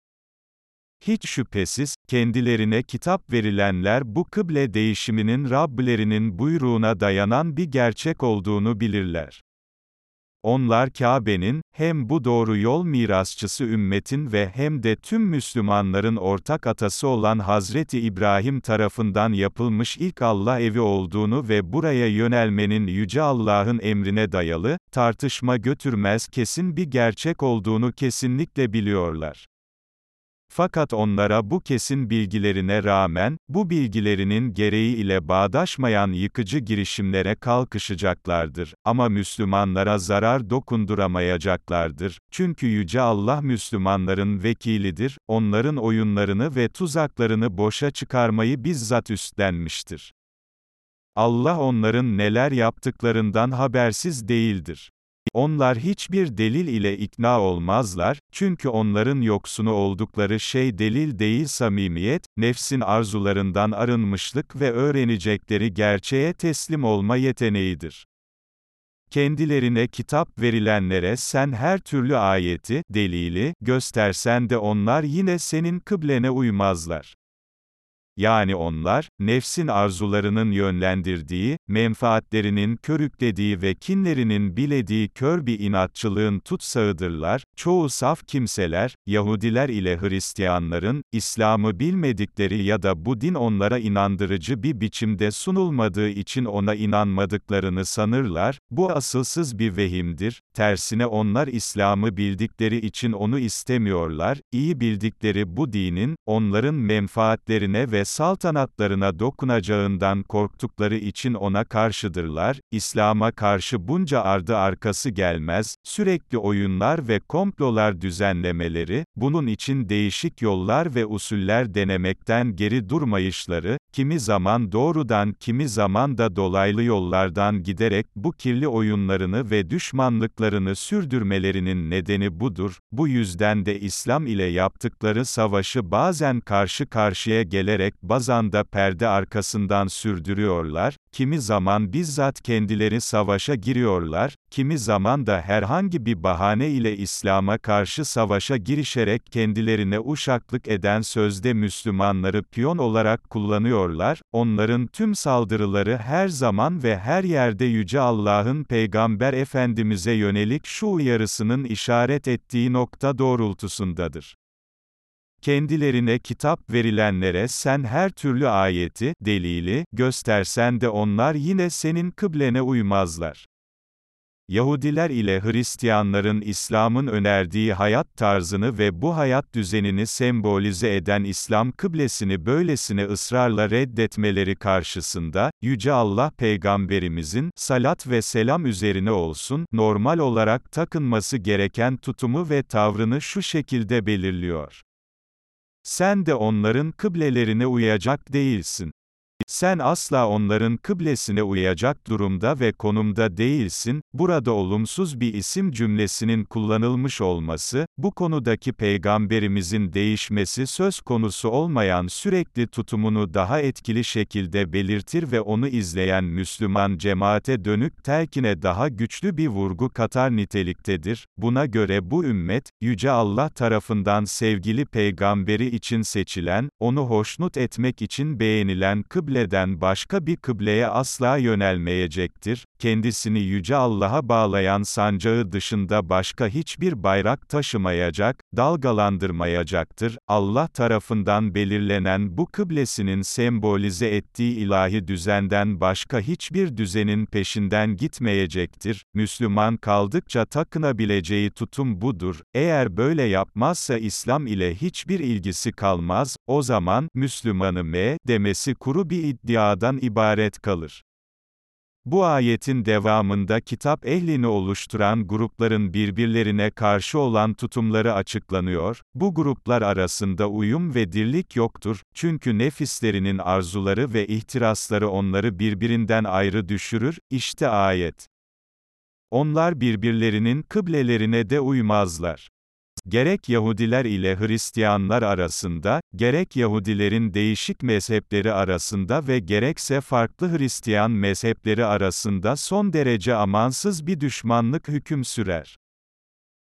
Hiç şüphesiz, kendilerine kitap verilenler bu kıble değişiminin Rablerinin buyruğuna dayanan bir gerçek olduğunu bilirler. onlar Kabe'nin, hem bu doğru yol mirasçısı ümmetin ve hem de tüm Müslümanların ortak atası olan Hazreti İbrahim tarafından yapılmış ilk Allah evi olduğunu ve buraya yönelmenin Yüce Allah'ın emrine dayalı, tartışma götürmez kesin bir gerçek olduğunu kesinlikle biliyorlar. Fakat onlara bu kesin bilgilerine rağmen, bu bilgilerinin gereği ile bağdaşmayan yıkıcı girişimlere kalkışacaklardır. Ama Müslümanlara zarar dokunduramayacaklardır. Çünkü Yüce Allah Müslümanların vekilidir, onların oyunlarını ve tuzaklarını boşa çıkarmayı bizzat üstlenmiştir. Allah onların neler yaptıklarından habersiz değildir. Onlar hiçbir delil ile ikna olmazlar, çünkü onların yoksunu oldukları şey delil değil samimiyet, nefsin arzularından arınmışlık ve öğrenecekleri gerçeğe teslim olma yeteneğidir. Kendilerine kitap verilenlere sen her türlü ayeti, delili, göstersen de onlar yine senin kıblene uymazlar. Yani onlar, nefsin arzularının yönlendirdiği, menfaatlerinin körüklediği ve kinlerinin bilediği kör bir inatçılığın tutsağıdırlar, çoğu saf kimseler, Yahudiler ile Hristiyanların, İslam'ı bilmedikleri ya da bu din onlara inandırıcı bir biçimde sunulmadığı için ona inanmadıklarını sanırlar, bu asılsız bir vehimdir, tersine onlar İslam'ı bildikleri için onu istemiyorlar, iyi bildikleri bu dinin, onların menfaatlerine ve saltanatlarına dokunacağından korktukları için ona karşıdırlar, İslam'a karşı bunca ardı arkası gelmez, sürekli oyunlar ve komplolar düzenlemeleri, bunun için değişik yollar ve usuller denemekten geri durmayışları, kimi zaman doğrudan kimi zaman da dolaylı yollardan giderek bu kirli oyunlarını ve düşmanlıklarını sürdürmelerinin nedeni budur, bu yüzden de İslam ile yaptıkları savaşı bazen karşı karşıya gelerek bazen de perde arkasından sürdürüyorlar, kimi zaman bizzat kendileri savaşa giriyorlar, kimi zaman da herhangi bir bahane ile İslam'a karşı savaşa girişerek kendilerine uşaklık eden sözde Müslümanları piyon olarak kullanıyorlar, onların tüm saldırıları her zaman ve her yerde Yüce Allah'ın Peygamber Efendimiz'e yönelik şu uyarısının işaret ettiği nokta doğrultusundadır. Kendilerine kitap verilenlere sen her türlü ayeti, delili, göstersen de onlar yine senin kıblene uymazlar. Yahudiler ile Hristiyanların İslam'ın önerdiği hayat tarzını ve bu hayat düzenini sembolize eden İslam kıblesini böylesine ısrarla reddetmeleri karşısında, Yüce Allah Peygamberimizin, salat ve selam üzerine olsun, normal olarak takınması gereken tutumu ve tavrını şu şekilde belirliyor. Sen de onların kıblelerine uyacak değilsin. Sen asla onların kıblesine uyacak durumda ve konumda değilsin, burada olumsuz bir isim cümlesinin kullanılmış olması, bu konudaki peygamberimizin değişmesi söz konusu olmayan sürekli tutumunu daha etkili şekilde belirtir ve onu izleyen Müslüman cemaate dönük telkine daha güçlü bir vurgu katar niteliktedir. Buna göre bu ümmet, Yüce Allah tarafından sevgili peygamberi için seçilen, onu hoşnut etmek için beğenilen kıble kıbleden başka bir kıbleye asla yönelmeyecektir, kendisini Yüce Allah'a bağlayan sancağı dışında başka hiçbir bayrak taşımayacak, dalgalandırmayacaktır, Allah tarafından belirlenen bu kıblesinin sembolize ettiği ilahi düzenden başka hiçbir düzenin peşinden gitmeyecektir, Müslüman kaldıkça takınabileceği tutum budur, eğer böyle yapmazsa İslam ile hiçbir ilgisi kalmaz, o zaman, Müslümanı m, demesi kuru bir iddiadan ibaret kalır. Bu ayetin devamında kitap ehlini oluşturan grupların birbirlerine karşı olan tutumları açıklanıyor, bu gruplar arasında uyum ve dirlik yoktur, çünkü nefislerinin arzuları ve ihtirasları onları birbirinden ayrı düşürür, işte ayet. Onlar birbirlerinin kıblelerine de uymazlar. Gerek Yahudiler ile Hristiyanlar arasında, gerek Yahudilerin değişik mezhepleri arasında ve gerekse farklı Hristiyan mezhepleri arasında son derece amansız bir düşmanlık hüküm sürer.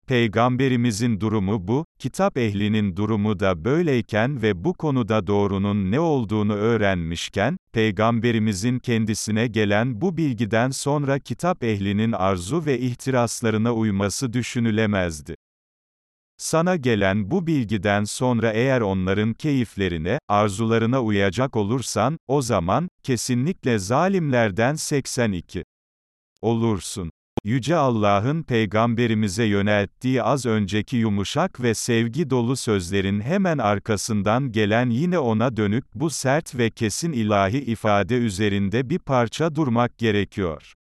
Peygamberimizin durumu bu, kitap ehlinin durumu da böyleyken ve bu konuda doğrunun ne olduğunu öğrenmişken, Peygamberimizin kendisine gelen bu bilgiden sonra kitap ehlinin arzu ve ihtiraslarına uyması düşünülemezdi. Sana gelen bu bilgiden sonra eğer onların keyiflerine, arzularına uyacak olursan, o zaman, kesinlikle zalimlerden 82 olursun. Yüce Allah'ın peygamberimize yönelttiği az önceki yumuşak ve sevgi dolu sözlerin hemen arkasından gelen yine ona dönük bu sert ve kesin ilahi ifade üzerinde bir parça durmak gerekiyor.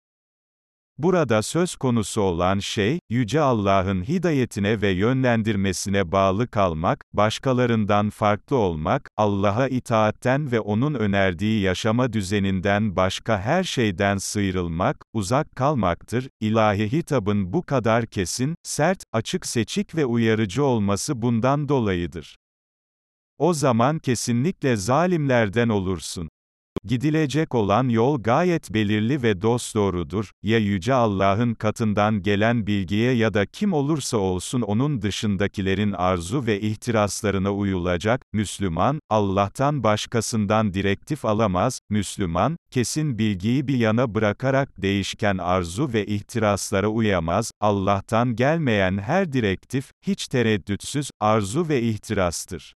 Burada söz konusu olan şey, Yüce Allah'ın hidayetine ve yönlendirmesine bağlı kalmak, başkalarından farklı olmak, Allah'a itaatten ve O'nun önerdiği yaşama düzeninden başka her şeyden sıyrılmak, uzak kalmaktır. İlahi hitabın bu kadar kesin, sert, açık seçik ve uyarıcı olması bundan dolayıdır. O zaman kesinlikle zalimlerden olursun. Gidilecek olan yol gayet belirli ve dosdoğrudur, ya Yüce Allah'ın katından gelen bilgiye ya da kim olursa olsun onun dışındakilerin arzu ve ihtiraslarına uyulacak, Müslüman, Allah'tan başkasından direktif alamaz, Müslüman, kesin bilgiyi bir yana bırakarak değişken arzu ve ihtiraslara uyamaz, Allah'tan gelmeyen her direktif, hiç tereddütsüz, arzu ve ihtirastır.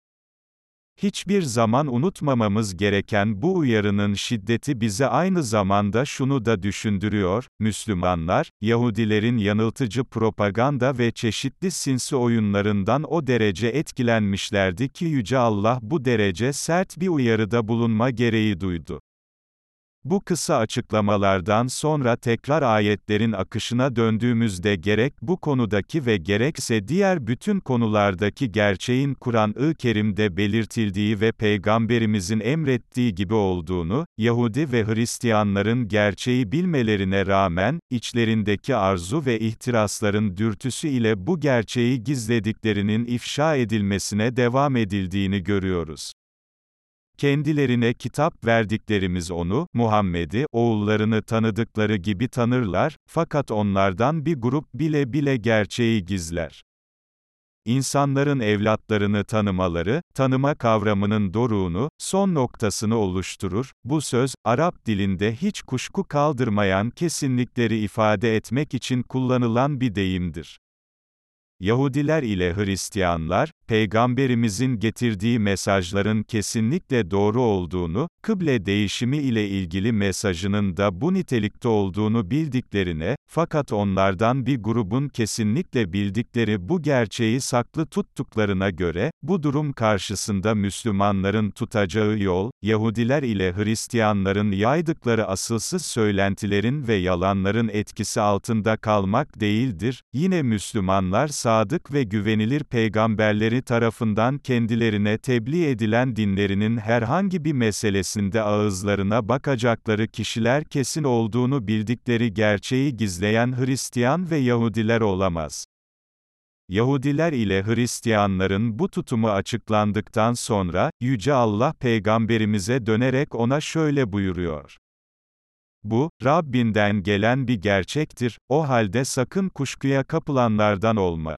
Hiçbir zaman unutmamamız gereken bu uyarının şiddeti bize aynı zamanda şunu da düşündürüyor, Müslümanlar, Yahudilerin yanıltıcı propaganda ve çeşitli sinsi oyunlarından o derece etkilenmişlerdi ki Yüce Allah bu derece sert bir uyarıda bulunma gereği duydu. Bu kısa açıklamalardan sonra tekrar ayetlerin akışına döndüğümüzde gerek bu konudaki ve gerekse diğer bütün konulardaki gerçeğin Kur'an-ı Kerim'de belirtildiği ve Peygamberimizin emrettiği gibi olduğunu, Yahudi ve Hristiyanların gerçeği bilmelerine rağmen, içlerindeki arzu ve ihtirasların dürtüsü ile bu gerçeği gizlediklerinin ifşa edilmesine devam edildiğini görüyoruz. Kendilerine kitap verdiklerimiz onu, Muhammed'i, oğullarını tanıdıkları gibi tanırlar, fakat onlardan bir grup bile bile gerçeği gizler. İnsanların evlatlarını tanımaları, tanıma kavramının doruğunu, son noktasını oluşturur. Bu söz, Arap dilinde hiç kuşku kaldırmayan kesinlikleri ifade etmek için kullanılan bir deyimdir. Yahudiler ile Hristiyanlar, Peygamberimizin getirdiği mesajların kesinlikle doğru olduğunu, kıble değişimi ile ilgili mesajının da bu nitelikte olduğunu bildiklerine, fakat onlardan bir grubun kesinlikle bildikleri bu gerçeği saklı tuttuklarına göre, bu durum karşısında Müslümanların tutacağı yol, Yahudiler ile Hristiyanların yaydıkları asılsız söylentilerin ve yalanların etkisi altında kalmak değildir, yine Müslümanlar sadık ve güvenilir peygamberleri tarafından kendilerine tebliğ edilen dinlerinin herhangi bir meselesinde ağızlarına bakacakları kişiler kesin olduğunu bildikleri gerçeği gizleyen Hristiyan ve Yahudiler olamaz. Yahudiler ile Hristiyanların bu tutumu açıklandıktan sonra, Yüce Allah peygamberimize dönerek ona şöyle buyuruyor. Bu, Rabbinden gelen bir gerçektir, o halde sakın kuşkuya kapılanlardan olma.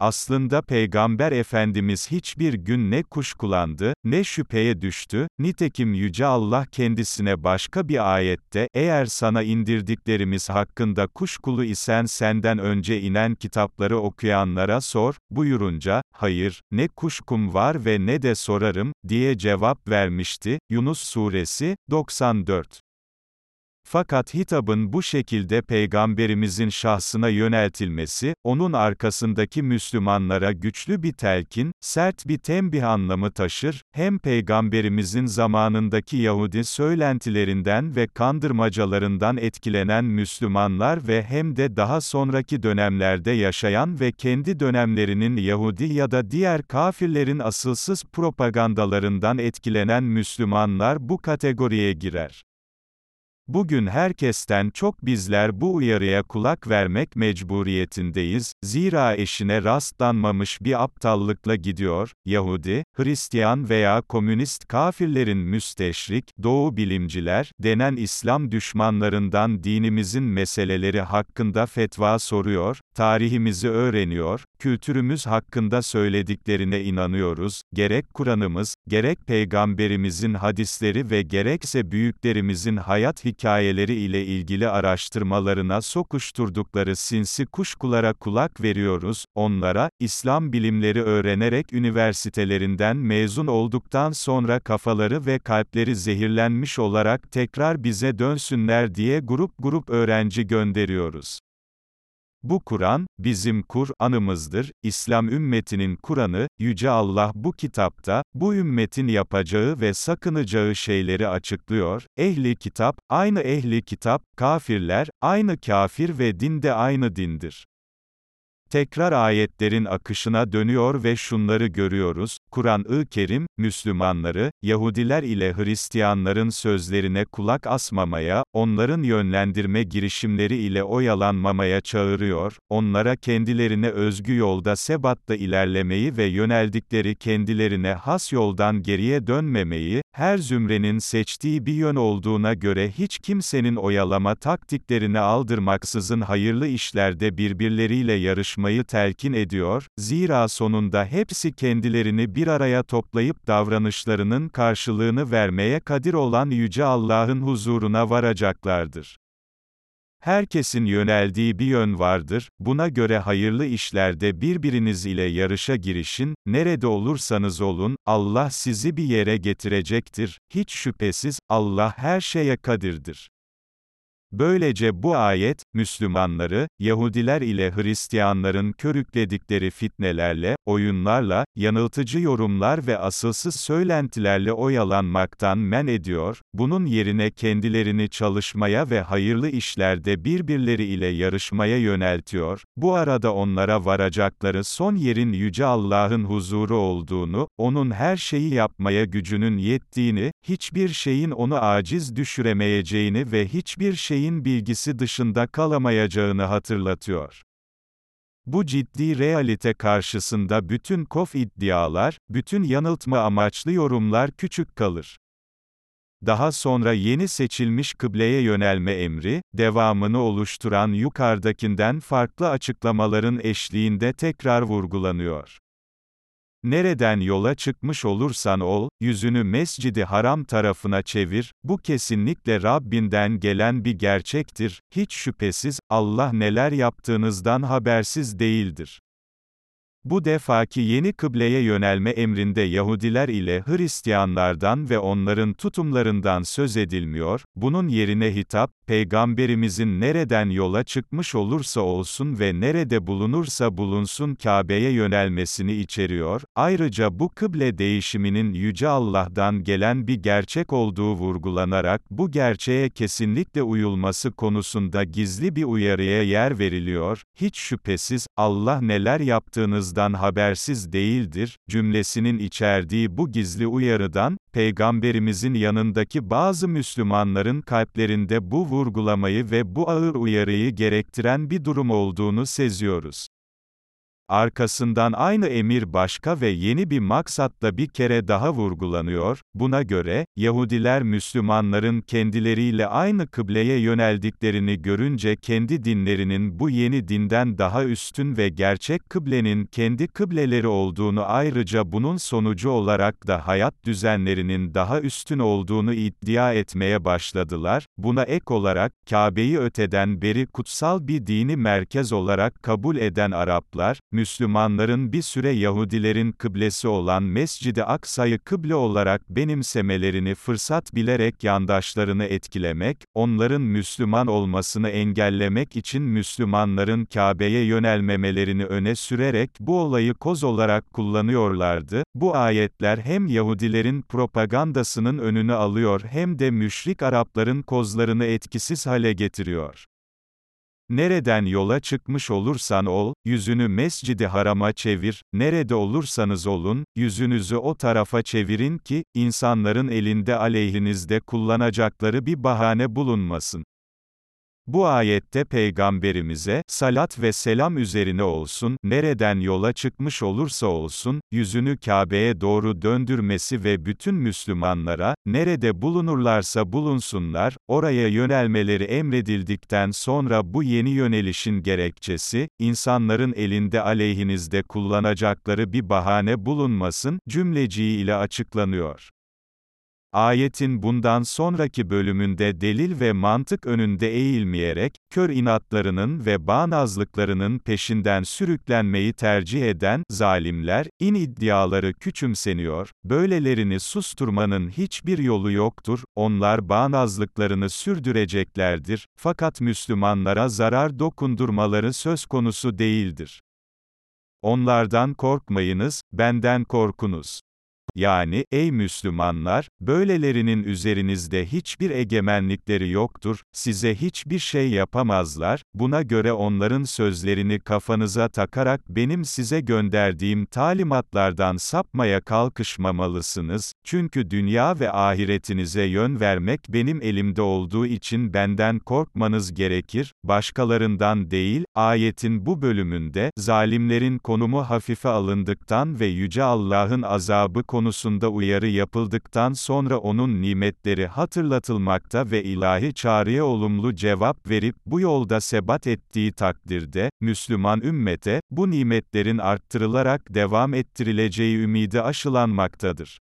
Aslında Peygamber Efendimiz hiçbir gün ne kuşkulandı, ne şüpheye düştü, nitekim Yüce Allah kendisine başka bir ayette, eğer sana indirdiklerimiz hakkında kuşkulu isen senden önce inen kitapları okuyanlara sor, buyurunca, hayır, ne kuşkum var ve ne de sorarım, diye cevap vermişti, Yunus Suresi, 94. Fakat hitabın bu şekilde peygamberimizin şahsına yöneltilmesi, onun arkasındaki Müslümanlara güçlü bir telkin, sert bir tembih anlamı taşır, hem peygamberimizin zamanındaki Yahudi söylentilerinden ve kandırmacalarından etkilenen Müslümanlar ve hem de daha sonraki dönemlerde yaşayan ve kendi dönemlerinin Yahudi ya da diğer kafirlerin asılsız propagandalarından etkilenen Müslümanlar bu kategoriye girer. Bugün herkesten çok bizler bu uyarıya kulak vermek mecburiyetindeyiz, zira eşine rastlanmamış bir aptallıkla gidiyor, Yahudi, Hristiyan veya komünist kafirlerin müsteşrik, doğu bilimciler, denen İslam düşmanlarından dinimizin meseleleri hakkında fetva soruyor, tarihimizi öğreniyor, kültürümüz hakkında söylediklerine inanıyoruz, gerek Kur'an'ımız, gerek Peygamberimizin hadisleri ve gerekse büyüklerimizin hayat hikayeleri ile ilgili araştırmalarına sokuşturdukları sinsi kuşkulara kulak veriyoruz, onlara, İslam bilimleri öğrenerek üniversitelerinden mezun olduktan sonra kafaları ve kalpleri zehirlenmiş olarak tekrar bize dönsünler diye grup grup öğrenci gönderiyoruz. Bu Kur'an, bizim Kur'anımızdır, İslam ümmetinin Kur'an'ı, Yüce Allah bu kitapta, bu ümmetin yapacağı ve sakınacağı şeyleri açıklıyor, ehli kitap, aynı ehli kitap, kafirler, aynı kafir ve din de aynı dindir. Tekrar ayetlerin akışına dönüyor ve şunları görüyoruz, Kur'an-ı Kerim, Müslümanları, Yahudiler ile Hristiyanların sözlerine kulak asmamaya, onların yönlendirme girişimleri ile oyalanmamaya çağırıyor, onlara kendilerine özgü yolda sebatta ilerlemeyi ve yöneldikleri kendilerine has yoldan geriye dönmemeyi, her zümrenin seçtiği bir yön olduğuna göre hiç kimsenin oyalama taktiklerini aldırmaksızın hayırlı işlerde birbirleriyle yarışmayı telkin ediyor, zira sonunda hepsi kendilerini bir araya toplayıp davranışlarının karşılığını vermeye kadir olan Yüce Allah'ın huzuruna varacaklardır. Herkesin yöneldiği bir yön vardır, buna göre hayırlı işlerde birbiriniz ile yarışa girişin, nerede olursanız olun, Allah sizi bir yere getirecektir, hiç şüphesiz, Allah her şeye kadirdir. Böylece bu ayet, Müslümanları, Yahudiler ile Hristiyanların körükledikleri fitnelerle, oyunlarla, yanıltıcı yorumlar ve asılsız söylentilerle oyalanmaktan men ediyor, bunun yerine kendilerini çalışmaya ve hayırlı işlerde birbirleri ile yarışmaya yöneltiyor, bu arada onlara varacakları son yerin Yüce Allah'ın huzuru olduğunu, O'nun her şeyi yapmaya gücünün yettiğini, hiçbir şeyin onu aciz düşüremeyeceğini ve hiçbir şey şeyin bilgisi dışında kalamayacağını hatırlatıyor. Bu ciddi realite karşısında bütün kof iddialar, bütün yanıltma amaçlı yorumlar küçük kalır. Daha sonra yeni seçilmiş kıbleye yönelme emri, devamını oluşturan yukarıdakinden farklı açıklamaların eşliğinde tekrar vurgulanıyor. Nereden yola çıkmış olursan ol, yüzünü mescidi haram tarafına çevir, bu kesinlikle Rabbinden gelen bir gerçektir, hiç şüphesiz, Allah neler yaptığınızdan habersiz değildir. Bu defaki yeni kıbleye yönelme emrinde Yahudiler ile Hristiyanlardan ve onların tutumlarından söz edilmiyor, bunun yerine hitap, Peygamberimizin nereden yola çıkmış olursa olsun ve nerede bulunursa bulunsun Kabe'ye yönelmesini içeriyor, ayrıca bu kıble değişiminin Yüce Allah'tan gelen bir gerçek olduğu vurgulanarak bu gerçeğe kesinlikle uyulması konusunda gizli bir uyarıya yer veriliyor, hiç şüphesiz, Allah neler yaptığınızdan habersiz değildir, cümlesinin içerdiği bu gizli uyarıdan, Peygamberimizin yanındaki bazı Müslümanların kalplerinde bu vurgulamayı ve bu ağır uyarıyı gerektiren bir durum olduğunu seziyoruz. Arkasından aynı emir başka ve yeni bir maksatla bir kere daha vurgulanıyor, buna göre, Yahudiler Müslümanların kendileriyle aynı kıbleye yöneldiklerini görünce kendi dinlerinin bu yeni dinden daha üstün ve gerçek kıblenin kendi kıbleleri olduğunu ayrıca bunun sonucu olarak da hayat düzenlerinin daha üstün olduğunu iddia etmeye başladılar, buna ek olarak, Kabe'yi öteden beri kutsal bir dini merkez olarak kabul eden Araplar, Müslümanların bir süre Yahudilerin kıblesi olan Mescid-i Aksa'yı kıble olarak benimsemelerini fırsat bilerek yandaşlarını etkilemek, onların Müslüman olmasını engellemek için Müslümanların Kabe'ye yönelmemelerini öne sürerek bu olayı koz olarak kullanıyorlardı. Bu ayetler hem Yahudilerin propagandasının önünü alıyor hem de müşrik Arapların kozlarını etkisiz hale getiriyor. Nereden yola çıkmış olursan ol, yüzünü mescidi harama çevir, nerede olursanız olun, yüzünüzü o tarafa çevirin ki, insanların elinde aleyhinizde kullanacakları bir bahane bulunmasın. Bu ayette peygamberimize, salat ve selam üzerine olsun, nereden yola çıkmış olursa olsun, yüzünü Kabe'ye doğru döndürmesi ve bütün Müslümanlara, nerede bulunurlarsa bulunsunlar, oraya yönelmeleri emredildikten sonra bu yeni yönelişin gerekçesi, insanların elinde aleyhinizde kullanacakları bir bahane bulunmasın, cümleciği ile açıklanıyor. Ayetin bundan sonraki bölümünde delil ve mantık önünde eğilmeyerek, kör inatlarının ve bağnazlıklarının peşinden sürüklenmeyi tercih eden, zalimler, in iddiaları küçümseniyor, böylelerini susturmanın hiçbir yolu yoktur, onlar bağnazlıklarını sürdüreceklerdir, fakat Müslümanlara zarar dokundurmaları söz konusu değildir. Onlardan korkmayınız, benden korkunuz. Yani, ey Müslümanlar, böylelerinin üzerinizde hiçbir egemenlikleri yoktur, size hiçbir şey yapamazlar, buna göre onların sözlerini kafanıza takarak benim size gönderdiğim talimatlardan sapmaya kalkışmamalısınız, çünkü dünya ve ahiretinize yön vermek benim elimde olduğu için benden korkmanız gerekir, başkalarından değil, ayetin bu bölümünde, zalimlerin konumu hafife alındıktan ve Yüce Allah'ın azabı konusunda uyarı yapıldıktan sonra onun nimetleri hatırlatılmakta ve ilahi çağrıya olumlu cevap verip bu yolda sebat ettiği takdirde, Müslüman ümmete, bu nimetlerin arttırılarak devam ettirileceği ümidi aşılanmaktadır.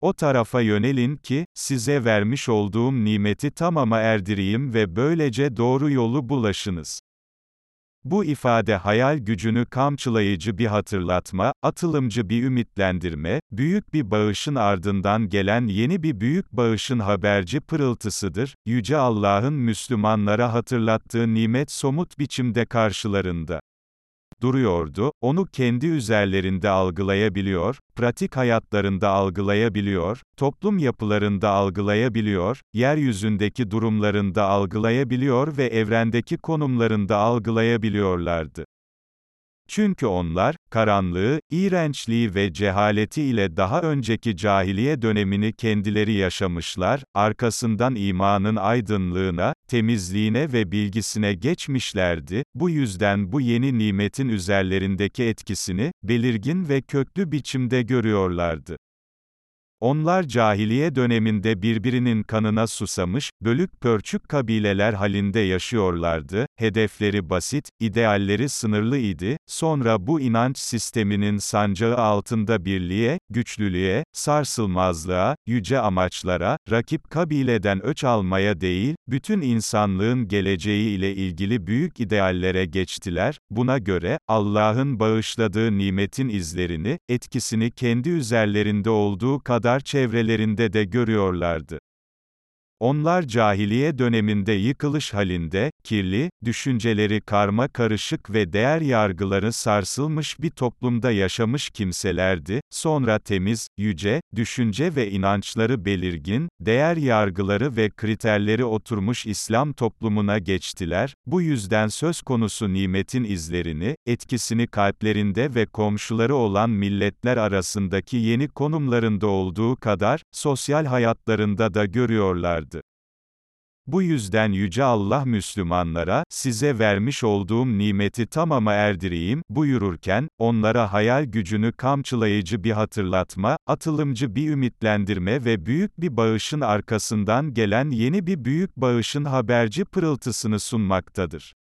O tarafa yönelin ki, size vermiş olduğum nimeti tamama erdireyim ve böylece doğru yolu bulaşınız. Bu ifade hayal gücünü kamçılayıcı bir hatırlatma, atılımcı bir ümitlendirme, büyük bir bağışın ardından gelen yeni bir büyük bağışın haberci pırıltısıdır, Yüce Allah'ın Müslümanlara hatırlattığı nimet somut biçimde karşılarında duruyordu, onu kendi üzerlerinde algılayabiliyor, pratik hayatlarında algılayabiliyor, toplum yapılarında algılayabiliyor, yeryüzündeki durumlarında algılayabiliyor ve evrendeki konumlarında algılayabiliyorlardı. Çünkü onlar, karanlığı, iğrençliği ve cehaleti ile daha önceki cahiliye dönemini kendileri yaşamışlar, arkasından imanın aydınlığına, temizliğine ve bilgisine geçmişlerdi, bu yüzden bu yeni nimetin üzerlerindeki etkisini, belirgin ve köklü biçimde görüyorlardı. Onlar cahiliye döneminde birbirinin kanına susamış, bölük pörçük kabileler halinde yaşıyorlardı, hedefleri basit, idealleri sınırlı idi, sonra bu inanç sisteminin sancağı altında birliğe, güçlülüğe, sarsılmazlığa, yüce amaçlara, rakip kabileden öç almaya değil, bütün insanlığın geleceği ile ilgili büyük ideallere geçtiler, buna göre, Allah'ın bağışladığı nimetin izlerini, etkisini kendi üzerlerinde olduğu kadar kadar çevrelerinde de görüyorlardı. Onlar cahiliye döneminde yıkılış halinde, kirli, düşünceleri karma karışık ve değer yargıları sarsılmış bir toplumda yaşamış kimselerdi, sonra temiz, yüce, düşünce ve inançları belirgin, değer yargıları ve kriterleri oturmuş İslam toplumuna geçtiler, bu yüzden söz konusu nimetin izlerini, etkisini kalplerinde ve komşuları olan milletler arasındaki yeni konumlarında olduğu kadar, sosyal hayatlarında da görüyorlardı. Bu yüzden Yüce Allah Müslümanlara, size vermiş olduğum nimeti tamama erdireyim, buyururken, onlara hayal gücünü kamçılayıcı bir hatırlatma, atılımcı bir ümitlendirme ve büyük bir bağışın arkasından gelen yeni bir büyük bağışın haberci pırıltısını sunmaktadır.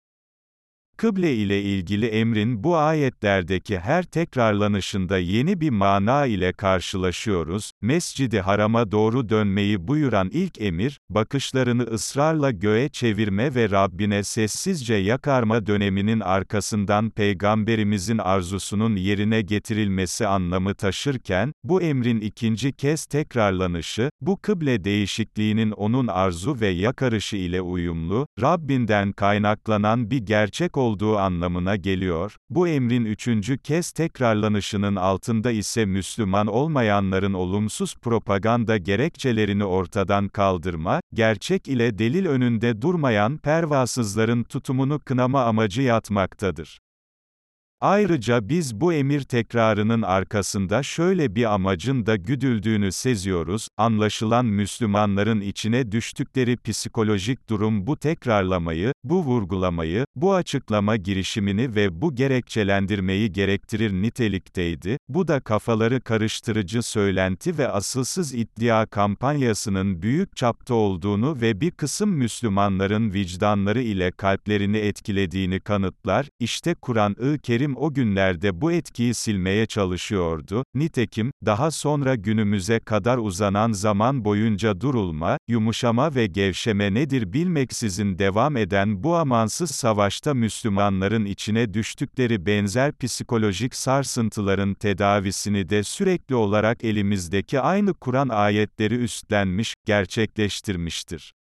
Kıble ile ilgili emrin bu ayetlerdeki her tekrarlanışında yeni bir mana ile karşılaşıyoruz. Mescidi harama doğru dönmeyi buyuran ilk emir, bakışlarını ısrarla göğe çevirme ve Rabbine sessizce yakarma döneminin arkasından Peygamberimizin arzusunun yerine getirilmesi anlamı taşırken, bu emrin ikinci kez tekrarlanışı, bu kıble değişikliğinin onun arzu ve yakarışı ile uyumlu, Rabbinden kaynaklanan bir gerçek olduğu anlamına geliyor. Bu emrin üçüncü kez tekrarlanışının altında ise Müslüman olmayanların olumsuz propaganda gerekçelerini ortadan kaldırma, gerçek ile delil önünde durmayan pervasızların tutumunu kınama amacı yatmaktadır. Ayrıca biz bu emir tekrarının arkasında şöyle bir amacın da güdüldüğünü seziyoruz, anlaşılan Müslümanların içine düştükleri psikolojik durum bu tekrarlamayı, bu vurgulamayı, bu açıklama girişimini ve bu gerekçelendirmeyi gerektirir nitelikteydi, bu da kafaları karıştırıcı söylenti ve asılsız iddia kampanyasının büyük çapta olduğunu ve bir kısım Müslümanların vicdanları ile kalplerini etkilediğini kanıtlar, işte Kur'an-ı Kerim Kerim o günlerde bu etkiyi silmeye çalışıyordu, nitekim, daha sonra günümüze kadar uzanan zaman boyunca durulma, yumuşama ve gevşeme nedir bilmeksizin devam eden bu amansız savaşta Müslümanların içine düştükleri benzer psikolojik sarsıntıların tedavisini de sürekli olarak elimizdeki aynı Kur'an ayetleri üstlenmiş, gerçekleştirmiştir.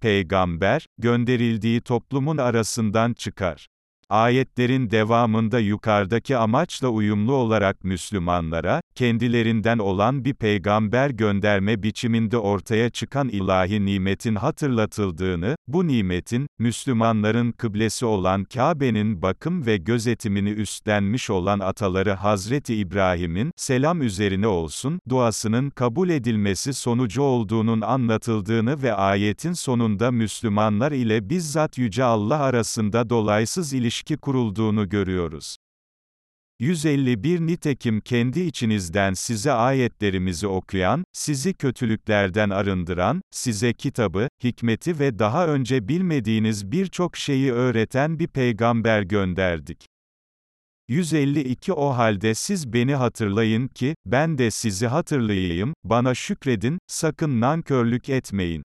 Peygamber, gönderildiği toplumun arasından çıkar. Ayetlerin devamında yukarıdaki amaçla uyumlu olarak Müslümanlara, kendilerinden olan bir peygamber gönderme biçiminde ortaya çıkan ilahi nimetin hatırlatıldığını, bu nimetin, Müslümanların kıblesi olan Kabe'nin bakım ve gözetimini üstlenmiş olan ataları Hazreti İbrahim'in, selam üzerine olsun, duasının kabul edilmesi sonucu olduğunun anlatıldığını ve ayetin sonunda Müslümanlar ile bizzat Yüce Allah arasında dolaysız ilişki kurulduğunu görüyoruz. 151 Nitekim kendi içinizden size ayetlerimizi okuyan, sizi kötülüklerden arındıran, size kitabı, hikmeti ve daha önce bilmediğiniz birçok şeyi öğreten bir peygamber gönderdik. 152 O halde siz beni hatırlayın ki, ben de sizi hatırlayayım, bana şükredin, sakın nankörlük etmeyin.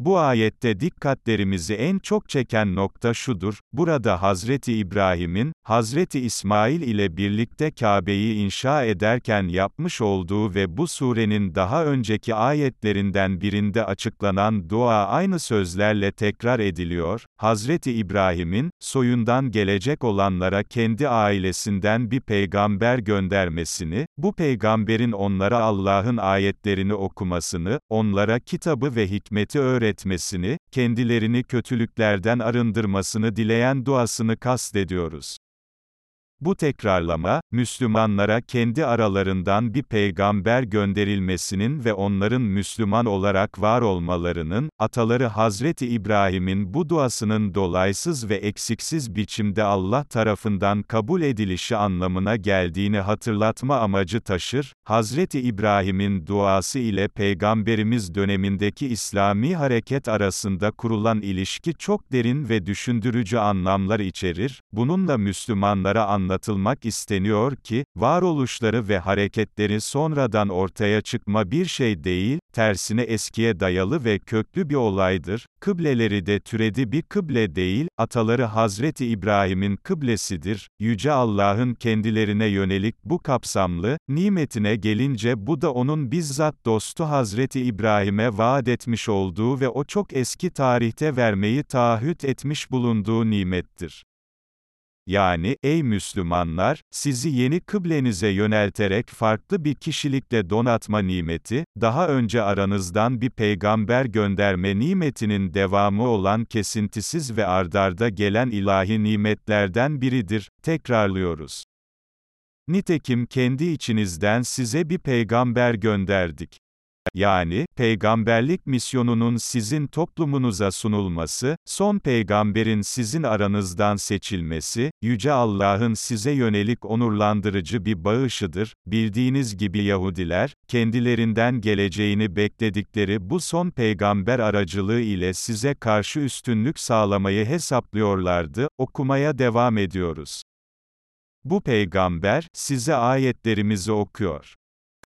Bu ayette dikkatlerimizi en çok çeken nokta şudur, burada Hazreti İbrahim'in, Hazreti İsmail ile birlikte Kabe'yi inşa ederken yapmış olduğu ve bu surenin daha önceki ayetlerinden birinde açıklanan dua aynı sözlerle tekrar ediliyor, Hazreti İbrahim'in, soyundan gelecek olanlara kendi ailesinden bir peygamber göndermesini, bu peygamberin onlara Allah'ın ayetlerini okumasını, onlara kitabı ve hikmeti öğretmesini, etmesini, kendilerini kötülüklerden arındırmasını dileyen duasını kastediyoruz. Bu tekrarlama, Müslümanlara kendi aralarından bir peygamber gönderilmesinin ve onların Müslüman olarak var olmalarının, ataları Hazreti İbrahim'in bu duasının dolaysız ve eksiksiz biçimde Allah tarafından kabul edilişi anlamına geldiğini hatırlatma amacı taşır, Hazreti İbrahim'in duası ile Peygamberimiz dönemindeki İslami hareket arasında kurulan ilişki çok derin ve düşündürücü anlamlar içerir, bununla Müslümanlara anlatılır anlatılmak isteniyor ki, varoluşları ve hareketleri sonradan ortaya çıkma bir şey değil, tersine eskiye dayalı ve köklü bir olaydır, kıbleleri de türedi bir kıble değil, ataları Hazreti İbrahim'in kıblesidir, Yüce Allah'ın kendilerine yönelik bu kapsamlı, nimetine gelince bu da onun bizzat dostu Hazreti İbrahim'e vaat etmiş olduğu ve o çok eski tarihte vermeyi taahhüt etmiş bulunduğu nimettir. Yani, ey Müslümanlar, sizi yeni kıblenize yönelterek farklı bir kişilikle donatma nimeti, daha önce aranızdan bir peygamber gönderme nimetinin devamı olan kesintisiz ve ardarda gelen ilahi nimetlerden biridir, tekrarlıyoruz. Nitekim kendi içinizden size bir peygamber gönderdik. Yani, peygamberlik misyonunun sizin toplumunuza sunulması, son peygamberin sizin aranızdan seçilmesi, Yüce Allah'ın size yönelik onurlandırıcı bir bağışıdır. Bildiğiniz gibi Yahudiler, kendilerinden geleceğini bekledikleri bu son peygamber aracılığı ile size karşı üstünlük sağlamayı hesaplıyorlardı, okumaya devam ediyoruz. Bu peygamber, size ayetlerimizi okuyor.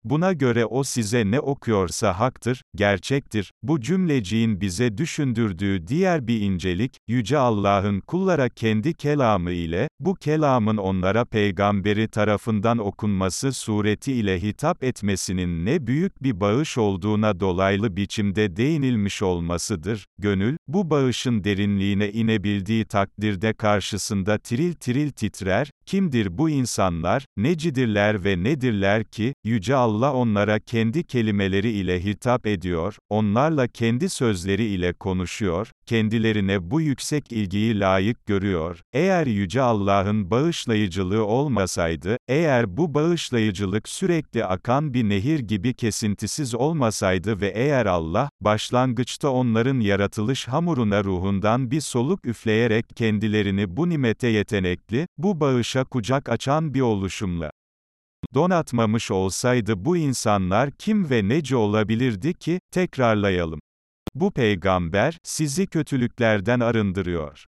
Buna göre o size ne okuyorsa haktır, gerçektir. Bu cümleciğin bize düşündürdüğü diğer bir incelik, Yüce Allah'ın kullara kendi kelamı ile, bu kelamın onlara peygamberi tarafından okunması sureti ile hitap etmesinin ne büyük bir bağış olduğuna dolaylı biçimde değinilmiş olmasıdır. Gönül, bu bağışın derinliğine inebildiği takdirde karşısında tiril tiril titrer, kimdir bu insanlar, necidirler ve nedirler ki, Yüce Allah onlara kendi kelimeleri ile hitap ediyor, onlarla kendi sözleri ile konuşuyor, kendilerine bu yüksek ilgiyi layık görüyor. Eğer Yüce Allah'ın bağışlayıcılığı olmasaydı, eğer bu bağışlayıcılık sürekli akan bir nehir gibi kesintisiz olmasaydı ve eğer Allah, başlangıçta onların yaratılış hamuruna ruhundan bir soluk üfleyerek kendilerini bu nimete yetenekli, bu bağışa kucak açan bir oluşumla donatmamış olsaydı bu insanlar kim ve nece olabilirdi ki, tekrarlayalım. Bu peygamber, sizi kötülüklerden arındırıyor.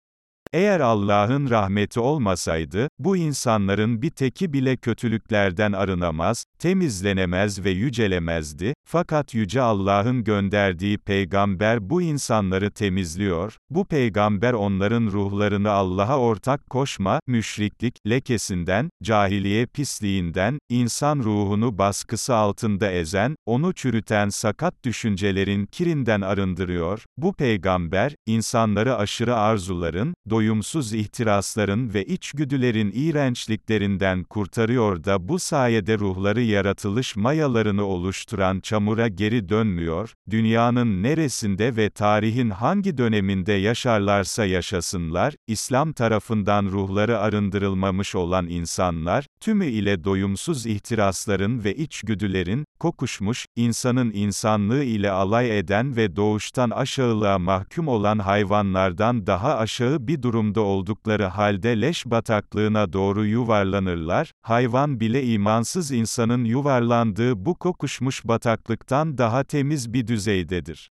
Eğer Allah'ın rahmeti olmasaydı, bu insanların bir teki bile kötülüklerden arınamaz, temizlenemez ve yücelemezdi, fakat Yüce Allah'ın gönderdiği peygamber bu insanları temizliyor, bu peygamber onların ruhlarını Allah'a ortak koşma, müşriklik, lekesinden, cahiliye pisliğinden, insan ruhunu baskısı altında ezen, onu çürüten sakat düşüncelerin kirinden arındırıyor, bu peygamber, insanları aşırı arzuların, doyumsuz ihtirasların ve içgüdülerin iğrençliklerinden kurtarıyor da bu sayede ruhları yaratılış mayalarını oluşturan çamura geri dönmüyor, dünyanın neresinde ve tarihin hangi döneminde yaşarlarsa yaşasınlar, İslam tarafından ruhları arındırılmamış olan insanlar, tümü ile doyumsuz ihtirasların ve içgüdülerin, kokuşmuş, insanın insanlığı ile alay eden ve doğuştan aşağılığa mahkum olan hayvanlardan daha aşağı bir durumda oldukları halde leş bataklığına doğru yuvarlanırlar, hayvan bile imansız insanın yuvarlandığı bu kokuşmuş bataklıktan daha temiz bir düzeydedir.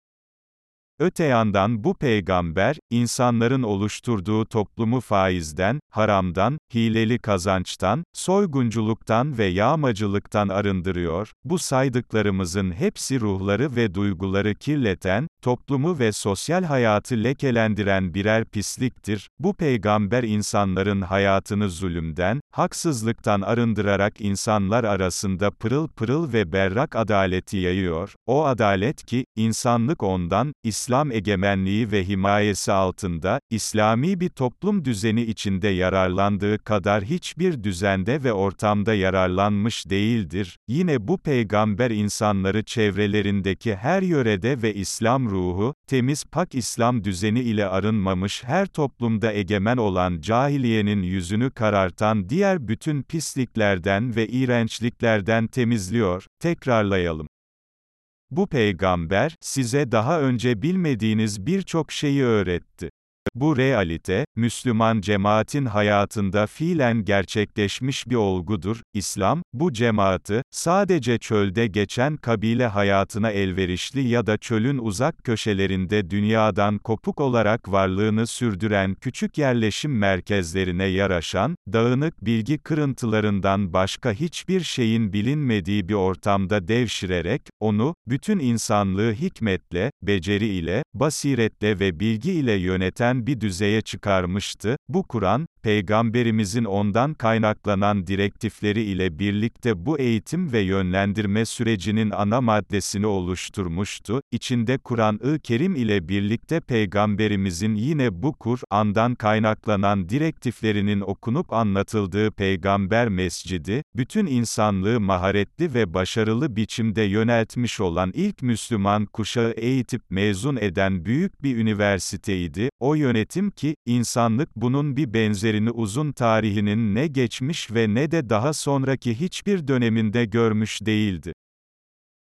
Öte yandan bu peygamber, insanların oluşturduğu toplumu faizden, haramdan, hileli kazançtan, soygunculuktan ve yağmacılıktan arındırıyor, bu saydıklarımızın hepsi ruhları ve duyguları kirleten, toplumu ve sosyal hayatı lekelendiren birer pisliktir, bu peygamber insanların hayatını zulümden, haksızlıktan arındırarak insanlar arasında pırıl pırıl ve berrak adaleti yayıyor, o adalet ki, insanlık ondan, İslam egemenliği ve himayesi altında, İslami bir toplum düzeni içinde yararlandığı kadar hiçbir düzende ve ortamda yararlanmış değildir. Yine bu peygamber insanları çevrelerindeki her yörede ve İslam ruhu, temiz pak İslam düzeni ile arınmamış her toplumda egemen olan cahiliyenin yüzünü karartan diğer bütün pisliklerden ve iğrençliklerden temizliyor. Tekrarlayalım. Bu peygamber, size daha önce bilmediğiniz birçok şeyi öğretti. Bu realite, Müslüman cemaatin hayatında fiilen gerçekleşmiş bir olgudur. İslam, bu cemaati, sadece çölde geçen kabile hayatına elverişli ya da çölün uzak köşelerinde dünyadan kopuk olarak varlığını sürdüren küçük yerleşim merkezlerine yaraşan, dağınık bilgi kırıntılarından başka hiçbir şeyin bilinmediği bir ortamda devşirerek, onu, bütün insanlığı hikmetle, beceri ile, basiretle ve bilgi ile yöneten bir düzeye çıkarmıştı. Bu Kur'an, Peygamberimizin ondan kaynaklanan direktifleri ile birlikte bu eğitim ve yönlendirme sürecinin ana maddesini oluşturmuştu. İçinde Kur'an-ı Kerim ile birlikte Peygamberimizin yine bu Kur'an'dan kaynaklanan direktiflerinin okunup anlatıldığı Peygamber Mescidi, bütün insanlığı maharetli ve başarılı biçimde yöneltmiş olan ilk Müslüman kuşağı eğitip mezun eden büyük bir üniversiteydi. O yönetim ki, insanlık bunun bir benzerini uzun tarihinin ne geçmiş ve ne de daha sonraki hiçbir döneminde görmüş değildi.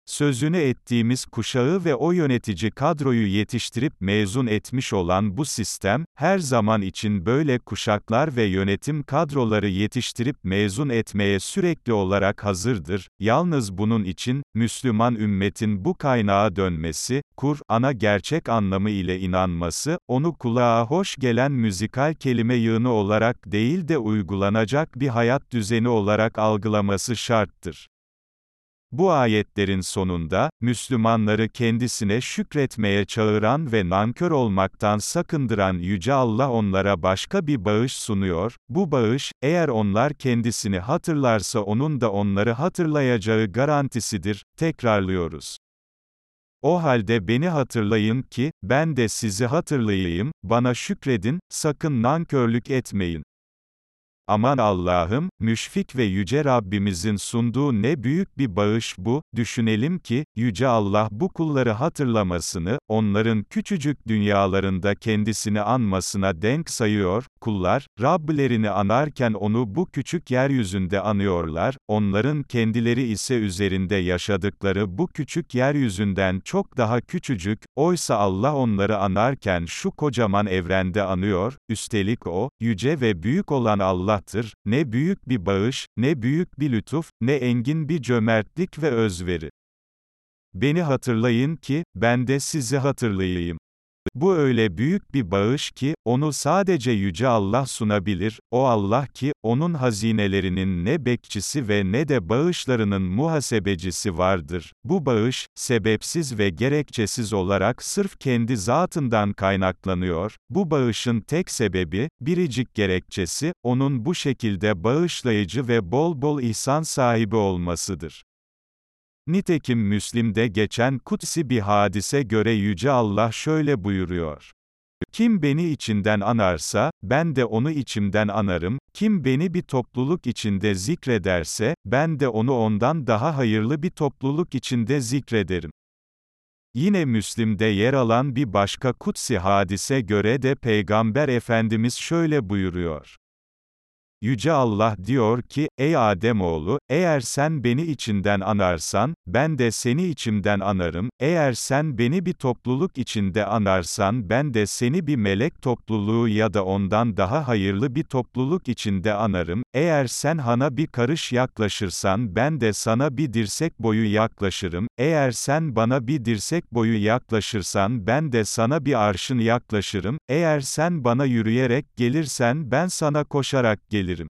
Sözünü ettiğimiz kuşağı ve o yönetici kadroyu yetiştirip mezun etmiş olan bu sistem, her zaman için böyle kuşaklar ve yönetim kadroları yetiştirip mezun etmeye sürekli olarak hazırdır. Yalnız bunun için, Müslüman ümmetin bu kaynağa dönmesi, Kur'an'a gerçek anlamı ile inanması, onu kulağa hoş gelen müzikal kelime yığını olarak değil de uygulanacak bir hayat düzeni olarak algılaması şarttır. Bu ayetlerin sonunda, Müslümanları kendisine şükretmeye çağıran ve nankör olmaktan sakındıran Yüce Allah onlara başka bir bağış sunuyor, bu bağış, eğer onlar kendisini hatırlarsa onun da onları hatırlayacağı garantisidir, tekrarlıyoruz. O halde beni hatırlayın ki, ben de sizi hatırlayayım, bana şükredin, sakın nankörlük etmeyin. Aman Allah'ım, müşfik ve yüce Rabbimizin sunduğu ne büyük bir bağış bu, düşünelim ki, yüce Allah bu kulları hatırlamasını, onların küçücük dünyalarında kendisini anmasına denk sayıyor, kullar, Rabbilerini anarken onu bu küçük yeryüzünde anıyorlar, onların kendileri ise üzerinde yaşadıkları bu küçük yeryüzünden çok daha küçücük, oysa Allah onları anarken şu kocaman evrende anıyor, üstelik o, yüce ve büyük olan Allah Allah'tır, ne büyük bir bağış, ne büyük bir lütuf, ne engin bir cömertlik ve özveri. Beni hatırlayın ki, ben de sizi hatırlayayım. Bu öyle büyük bir bağış ki, onu sadece Yüce Allah sunabilir, o Allah ki, onun hazinelerinin ne bekçisi ve ne de bağışlarının muhasebecisi vardır. Bu bağış, sebepsiz ve gerekçesiz olarak sırf kendi zatından kaynaklanıyor, bu bağışın tek sebebi, biricik gerekçesi, onun bu şekilde bağışlayıcı ve bol bol ihsan sahibi olmasıdır. Nitekim Müslim'de geçen kutsi bir hadise göre Yüce Allah şöyle buyuruyor. Kim beni içinden anarsa, ben de onu içimden anarım, kim beni bir topluluk içinde zikrederse, ben de onu ondan daha hayırlı bir topluluk içinde zikrederim. Yine Müslim'de yer alan bir başka kutsi hadise göre de Peygamber Efendimiz şöyle buyuruyor. Yüce Allah diyor ki, ey Ademoğlu, eğer sen beni içinden anarsan, ben de seni içimden anarım, eğer sen beni bir topluluk içinde anarsan ben de seni bir melek topluluğu ya da ondan daha hayırlı bir topluluk içinde anarım, eğer sen hana bir karış yaklaşırsan ben de sana bir dirsek boyu yaklaşırım, eğer sen bana bir dirsek boyu yaklaşırsan ben de sana bir arşın yaklaşırım, eğer sen bana yürüyerek gelirsen ben sana koşarak gelirim.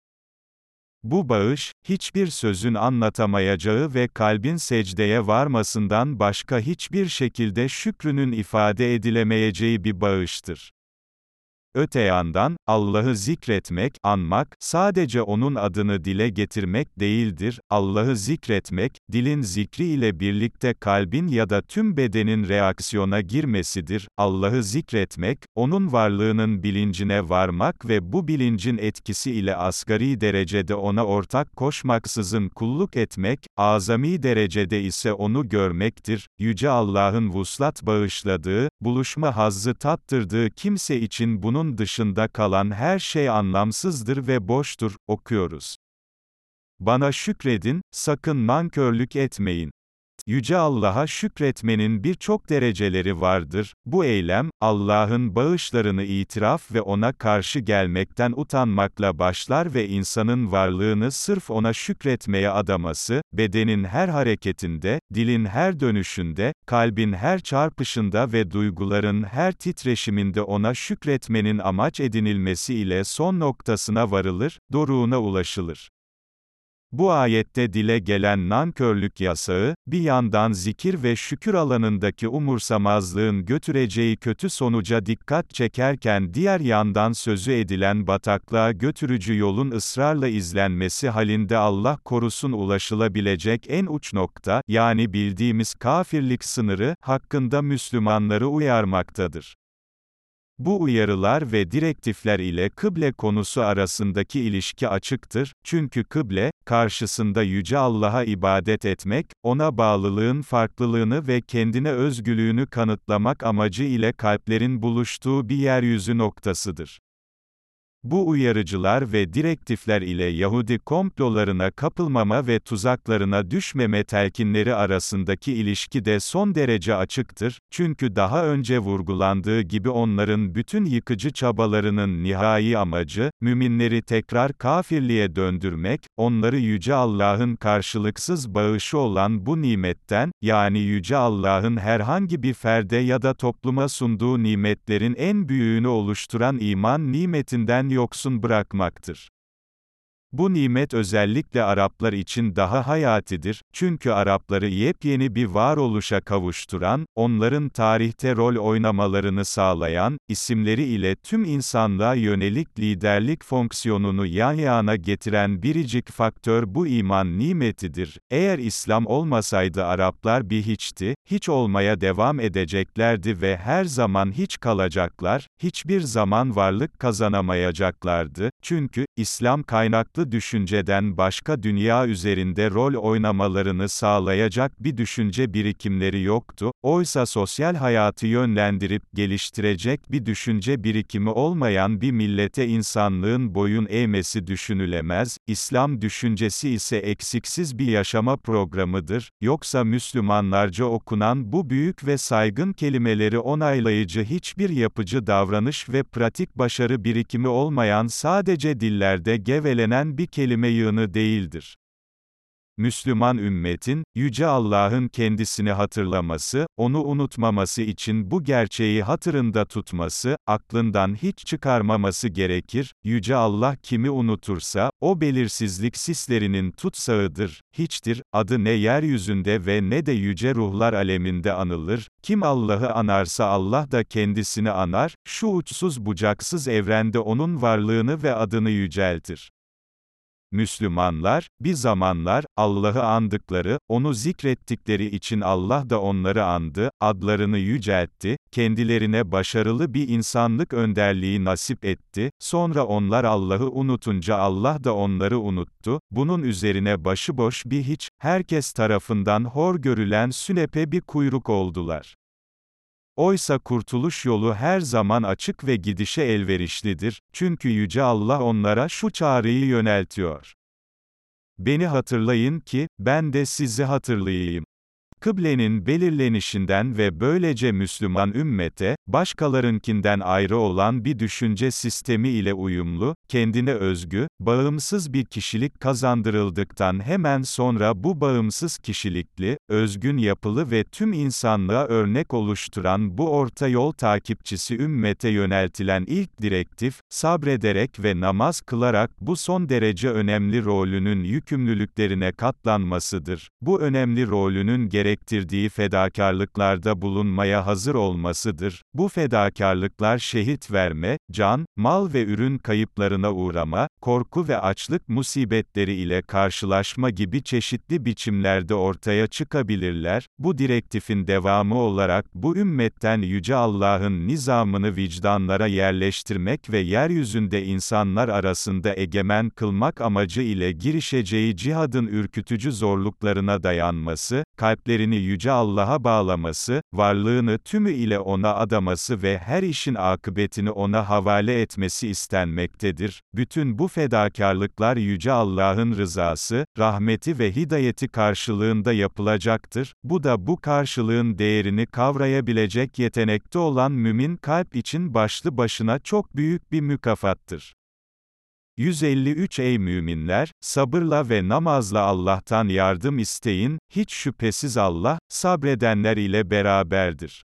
Bu bağış, hiçbir sözün anlatamayacağı ve kalbin secdeye varmasından başka hiçbir şekilde şükrünün ifade edilemeyeceği bir bağıştır. Öte yandan, Allah'ı zikretmek, anmak, sadece O'nun adını dile getirmek değildir, Allah'ı zikretmek, dilin zikri ile birlikte kalbin ya da tüm bedenin reaksiyona girmesidir, Allah'ı zikretmek, O'nun varlığının bilincine varmak ve bu bilincin etkisi ile asgari derecede O'na ortak koşmaksızın kulluk etmek, azami derecede ise O'nu görmektir, Yüce Allah'ın vuslat bağışladığı, buluşma hazzı tattırdığı kimse için bunun bunun dışında kalan her şey anlamsızdır ve boştur, okuyoruz. Bana şükredin, sakın nankörlük etmeyin. Yüce Allah'a şükretmenin birçok dereceleri vardır. Bu eylem, Allah'ın bağışlarını itiraf ve ona karşı gelmekten utanmakla başlar ve insanın varlığını sırf ona şükretmeye adaması, bedenin her hareketinde, dilin her dönüşünde, kalbin her çarpışında ve duyguların her titreşiminde ona şükretmenin amaç edinilmesi ile son noktasına varılır, doruğuna ulaşılır. Bu ayette dile gelen nankörlük yasağı, bir yandan zikir ve şükür alanındaki umursamazlığın götüreceği kötü sonuca dikkat çekerken diğer yandan sözü edilen bataklığa götürücü yolun ısrarla izlenmesi halinde Allah korusun ulaşılabilecek en uç nokta, yani bildiğimiz kafirlik sınırı, hakkında Müslümanları uyarmaktadır. Bu uyarılar ve direktifler ile kıble konusu arasındaki ilişki açıktır, çünkü kıble, karşısında Yüce Allah'a ibadet etmek, ona bağlılığın farklılığını ve kendine özgülüğünü kanıtlamak amacı ile kalplerin buluştuğu bir yeryüzü noktasıdır. Bu uyarıcılar ve direktifler ile Yahudi komplolarına kapılmama ve tuzaklarına düşmeme telkinleri arasındaki ilişki de son derece açıktır, çünkü daha önce vurgulandığı gibi onların bütün yıkıcı çabalarının nihai amacı, müminleri tekrar kafirliğe döndürmek, onları Yüce Allah'ın karşılıksız bağışı olan bu nimetten, yani Yüce Allah'ın herhangi bir ferde ya da topluma sunduğu nimetlerin en büyüğünü oluşturan iman nimetinden yoksun bırakmaktır. Bu nimet özellikle Araplar için daha hayatidir, çünkü Arapları yepyeni bir varoluşa kavuşturan, onların tarihte rol oynamalarını sağlayan, isimleri ile tüm insanlığa yönelik liderlik fonksiyonunu yan yana getiren biricik faktör bu iman nimetidir. Eğer İslam olmasaydı Araplar bir hiçti, hiç olmaya devam edeceklerdi ve her zaman hiç kalacaklar, hiçbir zaman varlık kazanamayacaklardı, çünkü, İslam kaynaklı düşünceden başka dünya üzerinde rol oynamalarını sağlayacak bir düşünce birikimleri yoktu, oysa sosyal hayatı yönlendirip geliştirecek bir düşünce birikimi olmayan bir millete insanlığın boyun eğmesi düşünülemez, İslam düşüncesi ise eksiksiz bir yaşama programıdır, yoksa Müslümanlarca okunan bu büyük ve saygın kelimeleri onaylayıcı hiçbir yapıcı davranış ve pratik başarı birikimi olmayan sadece dillerde gevelenen bir kelime yığını değildir. Müslüman ümmetin, Yüce Allah'ın kendisini hatırlaması, onu unutmaması için bu gerçeği hatırında tutması, aklından hiç çıkarmaması gerekir, Yüce Allah kimi unutursa, o belirsizlik sislerinin tutsağıdır, hiçtir, adı ne yeryüzünde ve ne de yüce ruhlar aleminde anılır, kim Allah'ı anarsa Allah da kendisini anar, şu uçsuz bucaksız evrende onun varlığını ve adını yüceltir. Müslümanlar, bir zamanlar, Allah'ı andıkları, onu zikrettikleri için Allah da onları andı, adlarını yüceltti, kendilerine başarılı bir insanlık önderliği nasip etti, sonra onlar Allah'ı unutunca Allah da onları unuttu, bunun üzerine başıboş bir hiç, herkes tarafından hor görülen sünepe bir kuyruk oldular. Oysa kurtuluş yolu her zaman açık ve gidişe elverişlidir, çünkü Yüce Allah onlara şu çağrıyı yöneltiyor. Beni hatırlayın ki, ben de sizi hatırlayayım. Kıblenin belirlenişinden ve böylece Müslüman ümmete, başkalarınkinden ayrı olan bir düşünce sistemi ile uyumlu, kendine özgü, bağımsız bir kişilik kazandırıldıktan hemen sonra bu bağımsız kişilikli, özgün yapılı ve tüm insanlığa örnek oluşturan bu orta yol takipçisi ümmete yöneltilen ilk direktif, sabrederek ve namaz kılarak bu son derece önemli rolünün yükümlülüklerine katlanmasıdır. Bu önemli rolünün gerek gerektirdiği fedakarlıklarda bulunmaya hazır olmasıdır. Bu fedakarlıklar şehit verme, can, mal ve ürün kayıplarına uğrama, korku ve açlık musibetleri ile karşılaşma gibi çeşitli biçimlerde ortaya çıkabilirler. Bu direktifin devamı olarak bu ümmetten Yüce Allah'ın nizamını vicdanlara yerleştirmek ve yeryüzünde insanlar arasında egemen kılmak amacı ile girişeceği cihadın ürkütücü zorluklarına dayanması, kalpleri kalplerini Yüce Allah'a bağlaması, varlığını tümü ile O'na adaması ve her işin akıbetini O'na havale etmesi istenmektedir. Bütün bu fedakarlıklar Yüce Allah'ın rızası, rahmeti ve hidayeti karşılığında yapılacaktır. Bu da bu karşılığın değerini kavrayabilecek yetenekte olan mümin kalp için başlı başına çok büyük bir mükafattır. 153 Ey müminler, sabırla ve namazla Allah'tan yardım isteyin, hiç şüphesiz Allah, sabredenler ile beraberdir.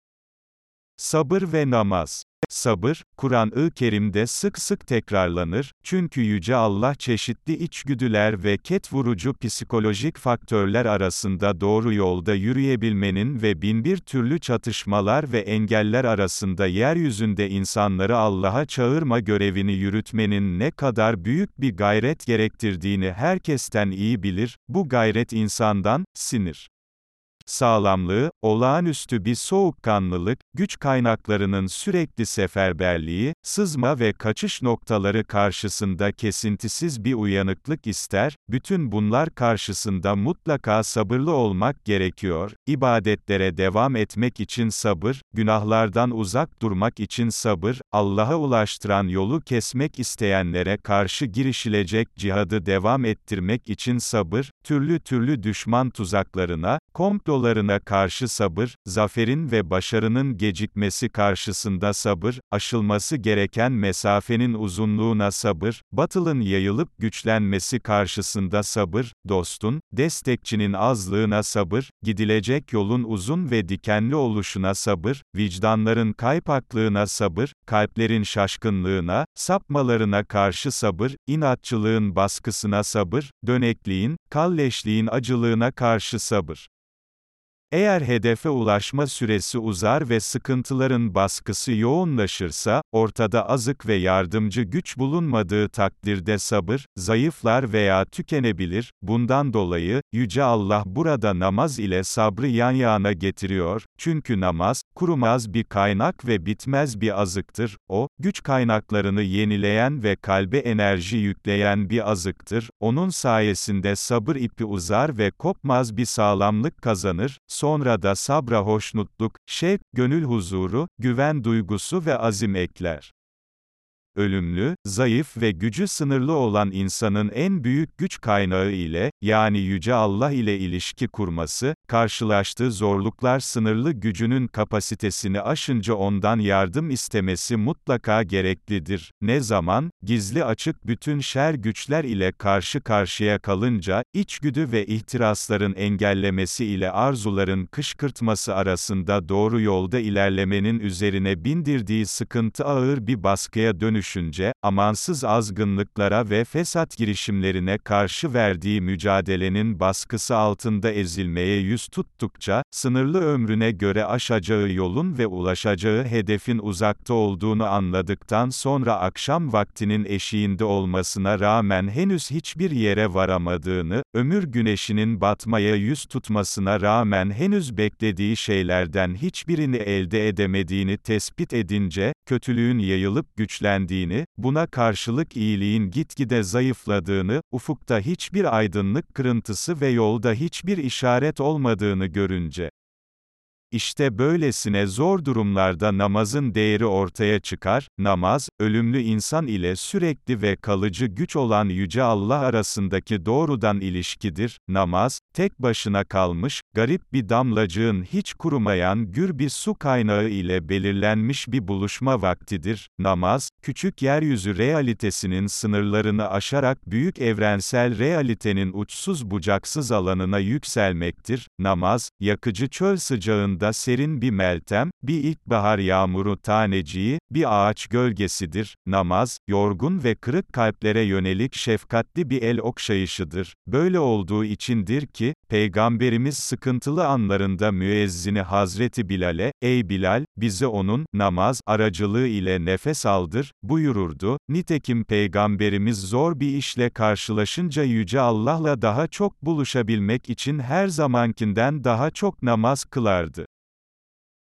Sabır ve namaz. Sabır, Kur'an-ı Kerim'de sık sık tekrarlanır, çünkü Yüce Allah çeşitli içgüdüler ve ket vurucu psikolojik faktörler arasında doğru yolda yürüyebilmenin ve binbir türlü çatışmalar ve engeller arasında yeryüzünde insanları Allah'a çağırma görevini yürütmenin ne kadar büyük bir gayret gerektirdiğini herkesten iyi bilir, bu gayret insandan, sinir sağlamlığı, olağanüstü bir soğukkanlılık, güç kaynaklarının sürekli seferberliği, sızma ve kaçış noktaları karşısında kesintisiz bir uyanıklık ister, bütün bunlar karşısında mutlaka sabırlı olmak gerekiyor, ibadetlere devam etmek için sabır, günahlardan uzak durmak için sabır, Allah'a ulaştıran yolu kesmek isteyenlere karşı girişilecek cihadı devam ettirmek için sabır, türlü türlü düşman tuzaklarına, komplo bilançolarına karşı sabır, zaferin ve başarının gecikmesi karşısında sabır, aşılması gereken mesafenin uzunluğuna sabır, batılın yayılıp güçlenmesi karşısında sabır, dostun, destekçinin azlığına sabır, gidilecek yolun uzun ve dikenli oluşuna sabır, vicdanların kaypaklığına sabır, kalplerin şaşkınlığına, sapmalarına karşı sabır, inatçılığın baskısına sabır, dönekliğin, kalleşliğin acılığına karşı sabır. Eğer hedefe ulaşma süresi uzar ve sıkıntıların baskısı yoğunlaşırsa, ortada azık ve yardımcı güç bulunmadığı takdirde sabır, zayıflar veya tükenebilir, bundan dolayı, Yüce Allah burada namaz ile sabrı yan yana getiriyor, çünkü namaz, kurumaz bir kaynak ve bitmez bir azıktır, o, güç kaynaklarını yenileyen ve kalbe enerji yükleyen bir azıktır, onun sayesinde sabır ipi uzar ve kopmaz bir sağlamlık kazanır, sonra da sabra hoşnutluk, şevk, gönül huzuru, güven duygusu ve azim ekler ölümlü, zayıf ve gücü sınırlı olan insanın en büyük güç kaynağı ile, yani Yüce Allah ile ilişki kurması, karşılaştığı zorluklar sınırlı gücünün kapasitesini aşınca ondan yardım istemesi mutlaka gereklidir. Ne zaman, gizli açık bütün şer güçler ile karşı karşıya kalınca, içgüdü ve ihtirasların engellemesi ile arzuların kışkırtması arasında doğru yolda ilerlemenin üzerine bindirdiği sıkıntı ağır bir baskıya dönüşür düşünce, amansız azgınlıklara ve fesat girişimlerine karşı verdiği mücadelenin baskısı altında ezilmeye yüz tuttukça, sınırlı ömrüne göre aşacağı yolun ve ulaşacağı hedefin uzakta olduğunu anladıktan sonra akşam vaktinin eşiğinde olmasına rağmen henüz hiçbir yere varamadığını, ömür güneşinin batmaya yüz tutmasına rağmen henüz beklediği şeylerden hiçbirini elde edemediğini tespit edince, kötülüğün yayılıp güçlendiği ettiğini, buna karşılık iyiliğin gitgide zayıfladığını, ufukta hiçbir aydınlık kırıntısı ve yolda hiçbir işaret olmadığını görünce, işte böylesine zor durumlarda namazın değeri ortaya çıkar, namaz, ölümlü insan ile sürekli ve kalıcı güç olan Yüce Allah arasındaki doğrudan ilişkidir, namaz, tek başına kalmış, garip bir damlacığın hiç kurumayan gür bir su kaynağı ile belirlenmiş bir buluşma vaktidir, namaz, küçük yeryüzü realitesinin sınırlarını aşarak büyük evrensel realitenin uçsuz bucaksız alanına yükselmektir, namaz, yakıcı çöl sıcağında da serin bir meltem, bir ilkbahar yağmuru taneciği, bir ağaç gölgesidir, namaz, yorgun ve kırık kalplere yönelik şefkatli bir el okşayışıdır. Böyle olduğu içindir ki, Peygamberimiz sıkıntılı anlarında müezzini Hazreti Bilal'e, ey Bilal, bize onun, namaz, aracılığı ile nefes aldır, buyururdu. Nitekim Peygamberimiz zor bir işle karşılaşınca Yüce Allah'la daha çok buluşabilmek için her zamankinden daha çok namaz kılardı.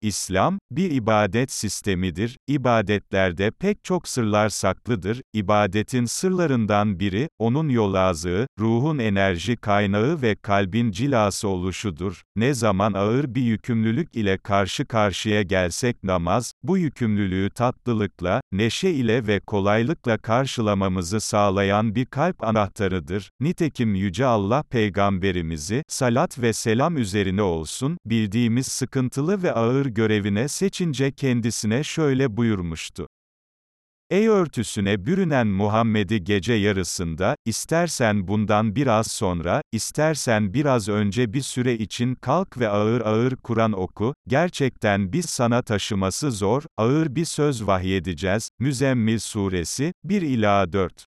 İslam, bir ibadet sistemidir, ibadetlerde pek çok sırlar saklıdır, ibadetin sırlarından biri, onun yolazığı, ruhun enerji kaynağı ve kalbin cilası oluşudur. Ne zaman ağır bir yükümlülük ile karşı karşıya gelsek namaz, bu yükümlülüğü tatlılıkla, neşe ile ve kolaylıkla karşılamamızı sağlayan bir kalp anahtarıdır. Nitekim Yüce Allah Peygamberimizi, salat ve selam üzerine olsun, bildiğimiz sıkıntılı ve ağır görevine seçince kendisine şöyle buyurmuştu. Ey örtüsüne bürünen Muhammed'i gece yarısında, istersen bundan biraz sonra, istersen biraz önce bir süre için kalk ve ağır ağır Kur'an oku, gerçekten biz sana taşıması zor, ağır bir söz vahyedeceğiz, Müzemmil Suresi, 1 ila 4.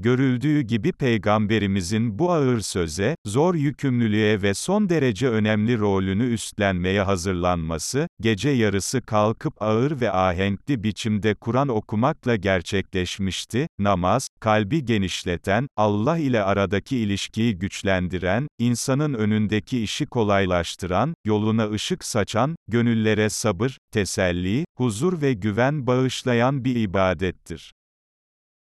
Görüldüğü gibi Peygamberimizin bu ağır söze, zor yükümlülüğe ve son derece önemli rolünü üstlenmeye hazırlanması, gece yarısı kalkıp ağır ve ahenkli biçimde Kur'an okumakla gerçekleşmişti. Namaz, kalbi genişleten, Allah ile aradaki ilişkiyi güçlendiren, insanın önündeki işi kolaylaştıran, yoluna ışık saçan, gönüllere sabır, teselli, huzur ve güven bağışlayan bir ibadettir.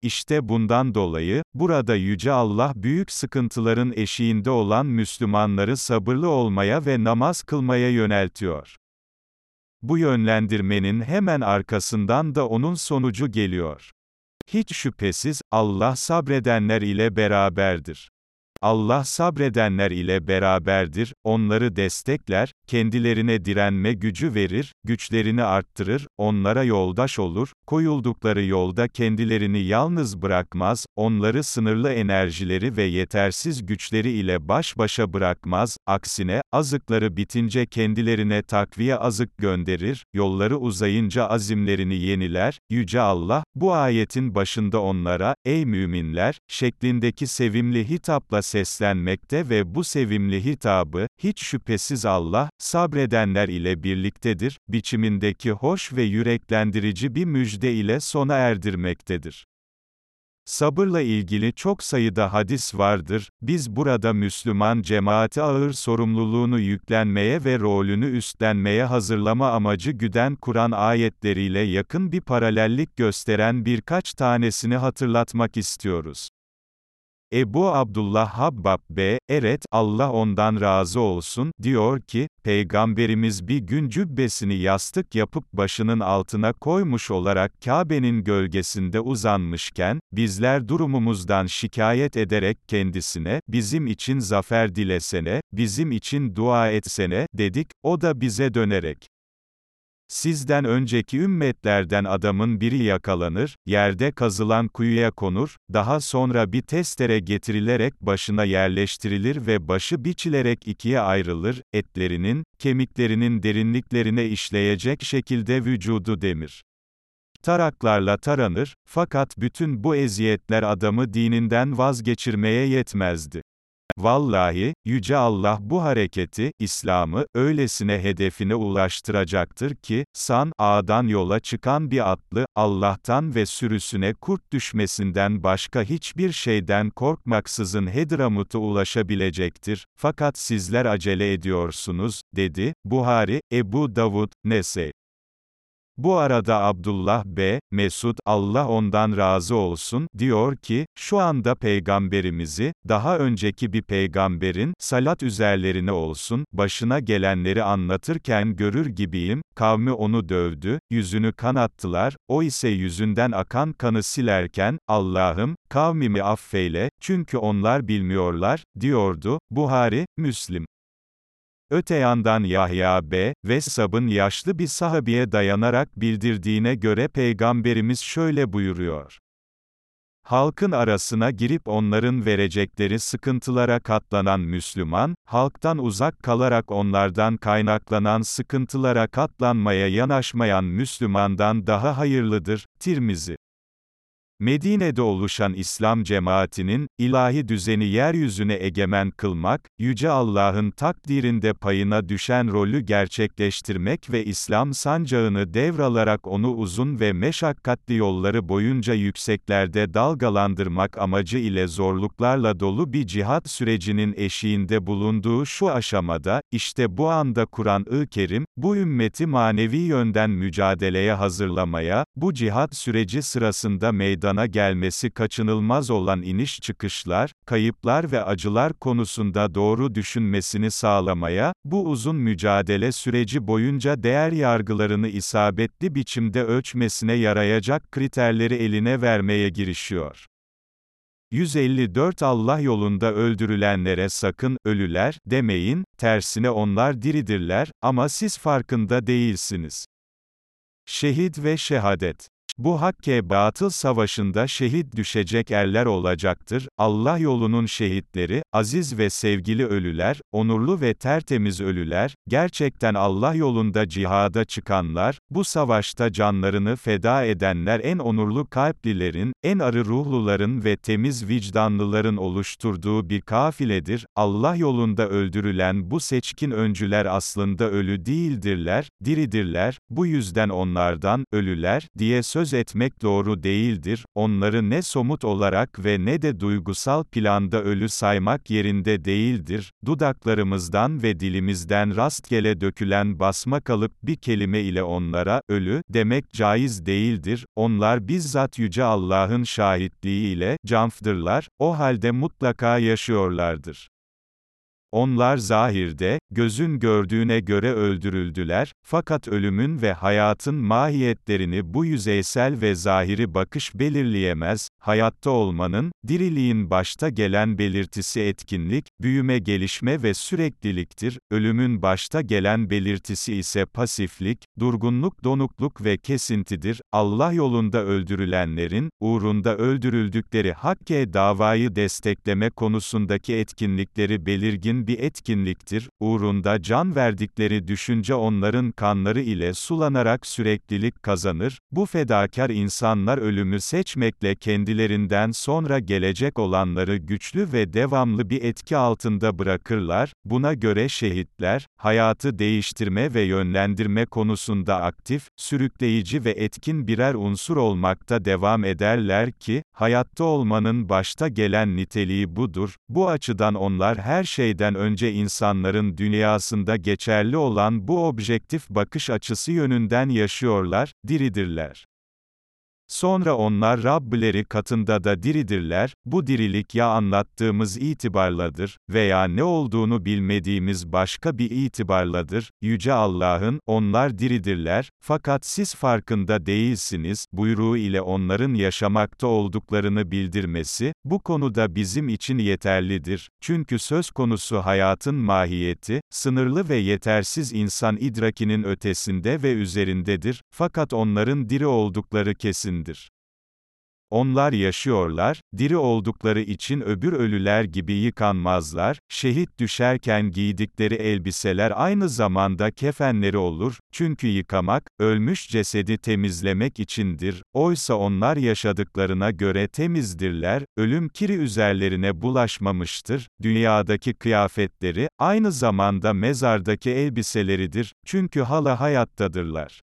İşte bundan dolayı, burada Yüce Allah büyük sıkıntıların eşiğinde olan Müslümanları sabırlı olmaya ve namaz kılmaya yöneltiyor. Bu yönlendirmenin hemen arkasından da onun sonucu geliyor. Hiç şüphesiz, Allah sabredenler ile beraberdir. Allah sabredenler ile beraberdir, onları destekler, kendilerine direnme gücü verir, güçlerini arttırır, onlara yoldaş olur, koyuldukları yolda kendilerini yalnız bırakmaz, onları sınırlı enerjileri ve yetersiz güçleri ile baş başa bırakmaz, aksine, azıkları bitince kendilerine takviye azık gönderir, yolları uzayınca azimlerini yeniler, Yüce Allah, bu ayetin başında onlara, ey müminler, şeklindeki sevimli hitapla seslenmekte ve bu sevimli hitabı, hiç şüphesiz Allah, sabredenler ile birliktedir, biçimindeki hoş ve yüreklendirici bir müjde ile sona erdirmektedir. Sabırla ilgili çok sayıda hadis vardır, biz burada Müslüman cemaati ağır sorumluluğunu yüklenmeye ve rolünü üstlenmeye hazırlama amacı güden Kur'an ayetleriyle yakın bir paralellik gösteren birkaç tanesini hatırlatmak istiyoruz. Ebu Abdullah Habbab B. Eret, Allah ondan razı olsun, diyor ki, Peygamberimiz bir gün cübbesini yastık yapıp başının altına koymuş olarak Kabe'nin gölgesinde uzanmışken, bizler durumumuzdan şikayet ederek kendisine, bizim için zafer dilesene, bizim için dua etsene, dedik, o da bize dönerek, Sizden önceki ümmetlerden adamın biri yakalanır, yerde kazılan kuyuya konur, daha sonra bir testere getirilerek başına yerleştirilir ve başı biçilerek ikiye ayrılır, etlerinin, kemiklerinin derinliklerine işleyecek şekilde vücudu demir. Taraklarla taranır, fakat bütün bu eziyetler adamı dininden vazgeçirmeye yetmezdi. Vallahi, Yüce Allah bu hareketi, İslam'ı, öylesine hedefine ulaştıracaktır ki, San, A'dan yola çıkan bir atlı, Allah'tan ve sürüsüne kurt düşmesinden başka hiçbir şeyden korkmaksızın Hedramut'a ulaşabilecektir, fakat sizler acele ediyorsunuz, dedi, Buhari, Ebu Davud, Nese. Bu arada Abdullah B. Mesud, Allah ondan razı olsun, diyor ki, şu anda peygamberimizi, daha önceki bir peygamberin, salat üzerlerine olsun, başına gelenleri anlatırken görür gibiyim, kavmi onu dövdü, yüzünü kanattılar, o ise yüzünden akan kanı silerken, Allah'ım, kavmimi affeyle, çünkü onlar bilmiyorlar, diyordu, Buhari, Müslim. Öte yandan Yahya B. Vessab'ın yaşlı bir sahabiye dayanarak bildirdiğine göre Peygamberimiz şöyle buyuruyor. Halkın arasına girip onların verecekleri sıkıntılara katlanan Müslüman, halktan uzak kalarak onlardan kaynaklanan sıkıntılara katlanmaya yanaşmayan Müslümandan daha hayırlıdır. Tirmizi Medine'de oluşan İslam cemaatinin, ilahi düzeni yeryüzüne egemen kılmak, Yüce Allah'ın takdirinde payına düşen rolü gerçekleştirmek ve İslam sancağını devralarak onu uzun ve meşakkatli yolları boyunca yükseklerde dalgalandırmak amacı ile zorluklarla dolu bir cihat sürecinin eşiğinde bulunduğu şu aşamada, işte bu anda Kur'an-ı Kerim, bu ümmeti manevi yönden mücadeleye hazırlamaya, bu cihat süreci sırasında meydan meydana gelmesi kaçınılmaz olan iniş çıkışlar, kayıplar ve acılar konusunda doğru düşünmesini sağlamaya, bu uzun mücadele süreci boyunca değer yargılarını isabetli biçimde ölçmesine yarayacak kriterleri eline vermeye girişiyor. 154 Allah yolunda öldürülenlere sakın, ölüler, demeyin, tersine onlar diridirler, ama siz farkında değilsiniz. Şehit ve Şehadet bu hakke batıl savaşında şehit düşecek erler olacaktır, Allah yolunun şehitleri, aziz ve sevgili ölüler, onurlu ve tertemiz ölüler, gerçekten Allah yolunda cihada çıkanlar, bu savaşta canlarını feda edenler en onurlu kalplilerin, en arı ruhluların ve temiz vicdanlıların oluşturduğu bir kafiledir, Allah yolunda öldürülen bu seçkin öncüler aslında ölü değildirler, diridirler, bu yüzden onlardan, ölüler, diye söz söz etmek doğru değildir, onları ne somut olarak ve ne de duygusal planda ölü saymak yerinde değildir, dudaklarımızdan ve dilimizden rastgele dökülen basma kalıp bir kelime ile onlara, ölü, demek caiz değildir, onlar bizzat Yüce Allah'ın şahitliği ile, canfdırlar, o halde mutlaka yaşıyorlardır. Onlar zahirde, gözün gördüğüne göre öldürüldüler, fakat ölümün ve hayatın mahiyetlerini bu yüzeysel ve zahiri bakış belirleyemez, hayatta olmanın, diriliğin başta gelen belirtisi etkinlik, büyüme gelişme ve sürekliliktir, ölümün başta gelen belirtisi ise pasiflik, durgunluk donukluk ve kesintidir, Allah yolunda öldürülenlerin, uğrunda öldürüldükleri Hakke davayı destekleme konusundaki etkinlikleri belirgin bir etkinliktir, uğrunda can verdikleri düşünce onların kanları ile sulanarak süreklilik kazanır, bu fedakar insanlar ölümü seçmekle kendilerinden sonra gelecek olanları güçlü ve devamlı bir etki altında bırakırlar, buna göre şehitler, hayatı değiştirme ve yönlendirme konusunda aktif, sürükleyici ve etkin birer unsur olmakta devam ederler ki, hayatta olmanın başta gelen niteliği budur, bu açıdan onlar her şeyden önce insanların dünyasında geçerli olan bu objektif bakış açısı yönünden yaşıyorlar, diridirler. Sonra onlar Rabbileri katında da diridirler, bu dirilik ya anlattığımız itibarladır, veya ne olduğunu bilmediğimiz başka bir itibarladır, Yüce Allah'ın, onlar diridirler, fakat siz farkında değilsiniz, buyruğu ile onların yaşamakta olduklarını bildirmesi, bu konuda bizim için yeterlidir, çünkü söz konusu hayatın mahiyeti, sınırlı ve yetersiz insan idrakinin ötesinde ve üzerindedir, fakat onların diri oldukları kesin içindir. Onlar yaşıyorlar, diri oldukları için öbür ölüler gibi yıkanmazlar, şehit düşerken giydikleri elbiseler aynı zamanda kefenleri olur, çünkü yıkamak, ölmüş cesedi temizlemek içindir, oysa onlar yaşadıklarına göre temizdirler, ölüm kiri üzerlerine bulaşmamıştır, dünyadaki kıyafetleri, aynı zamanda mezardaki elbiseleridir, çünkü hala hayattadırlar.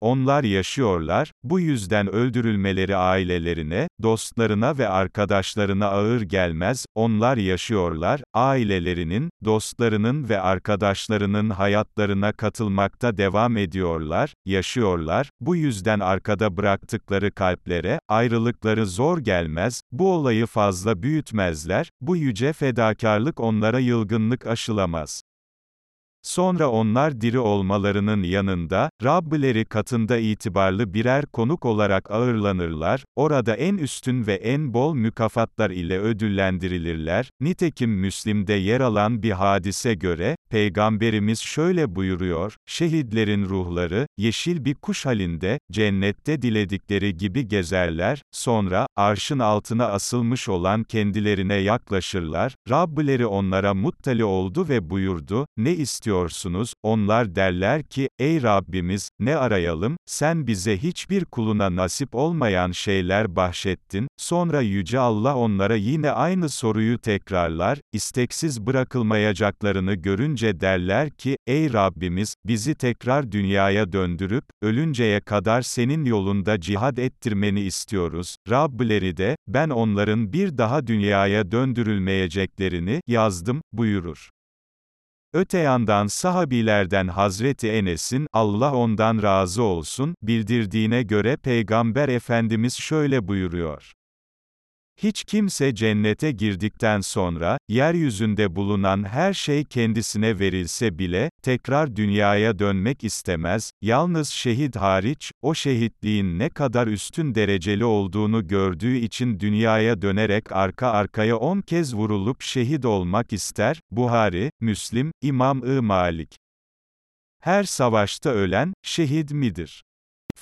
Onlar yaşıyorlar, bu yüzden öldürülmeleri ailelerine, dostlarına ve arkadaşlarına ağır gelmez, onlar yaşıyorlar, ailelerinin, dostlarının ve arkadaşlarının hayatlarına katılmakta devam ediyorlar, yaşıyorlar, bu yüzden arkada bıraktıkları kalplere, ayrılıkları zor gelmez, bu olayı fazla büyütmezler, bu yüce fedakarlık onlara yılgınlık aşılamaz. Sonra onlar diri olmalarının yanında, Rabbileri katında itibarlı birer konuk olarak ağırlanırlar, orada en üstün ve en bol mükafatlar ile ödüllendirilirler. Nitekim Müslim'de yer alan bir hadise göre, Peygamberimiz şöyle buyuruyor, şehitlerin ruhları, yeşil bir kuş halinde, cennette diledikleri gibi gezerler, sonra, arşın altına asılmış olan kendilerine yaklaşırlar, Rabbileri onlara muttali oldu ve buyurdu, ne istiyor istiyorsunuz? Onlar derler ki, ey Rabbimiz, ne arayalım, sen bize hiçbir kuluna nasip olmayan şeyler bahşettin, sonra Yüce Allah onlara yine aynı soruyu tekrarlar, isteksiz bırakılmayacaklarını görünce derler ki, ey Rabbimiz, bizi tekrar dünyaya döndürüp, ölünceye kadar senin yolunda cihad ettirmeni istiyoruz. Rabbileri de, ben onların bir daha dünyaya döndürülmeyeceklerini, yazdım, buyurur. Öte yandan sahabilerden Hazreti Enes'in, Allah ondan razı olsun, bildirdiğine göre Peygamber Efendimiz şöyle buyuruyor. Hiç kimse cennete girdikten sonra, yeryüzünde bulunan her şey kendisine verilse bile, tekrar dünyaya dönmek istemez, yalnız şehit hariç, o şehitliğin ne kadar üstün dereceli olduğunu gördüğü için dünyaya dönerek arka arkaya on kez vurulup şehit olmak ister, Buhari, Müslim, İmam-ı Malik. Her savaşta ölen, şehit midir?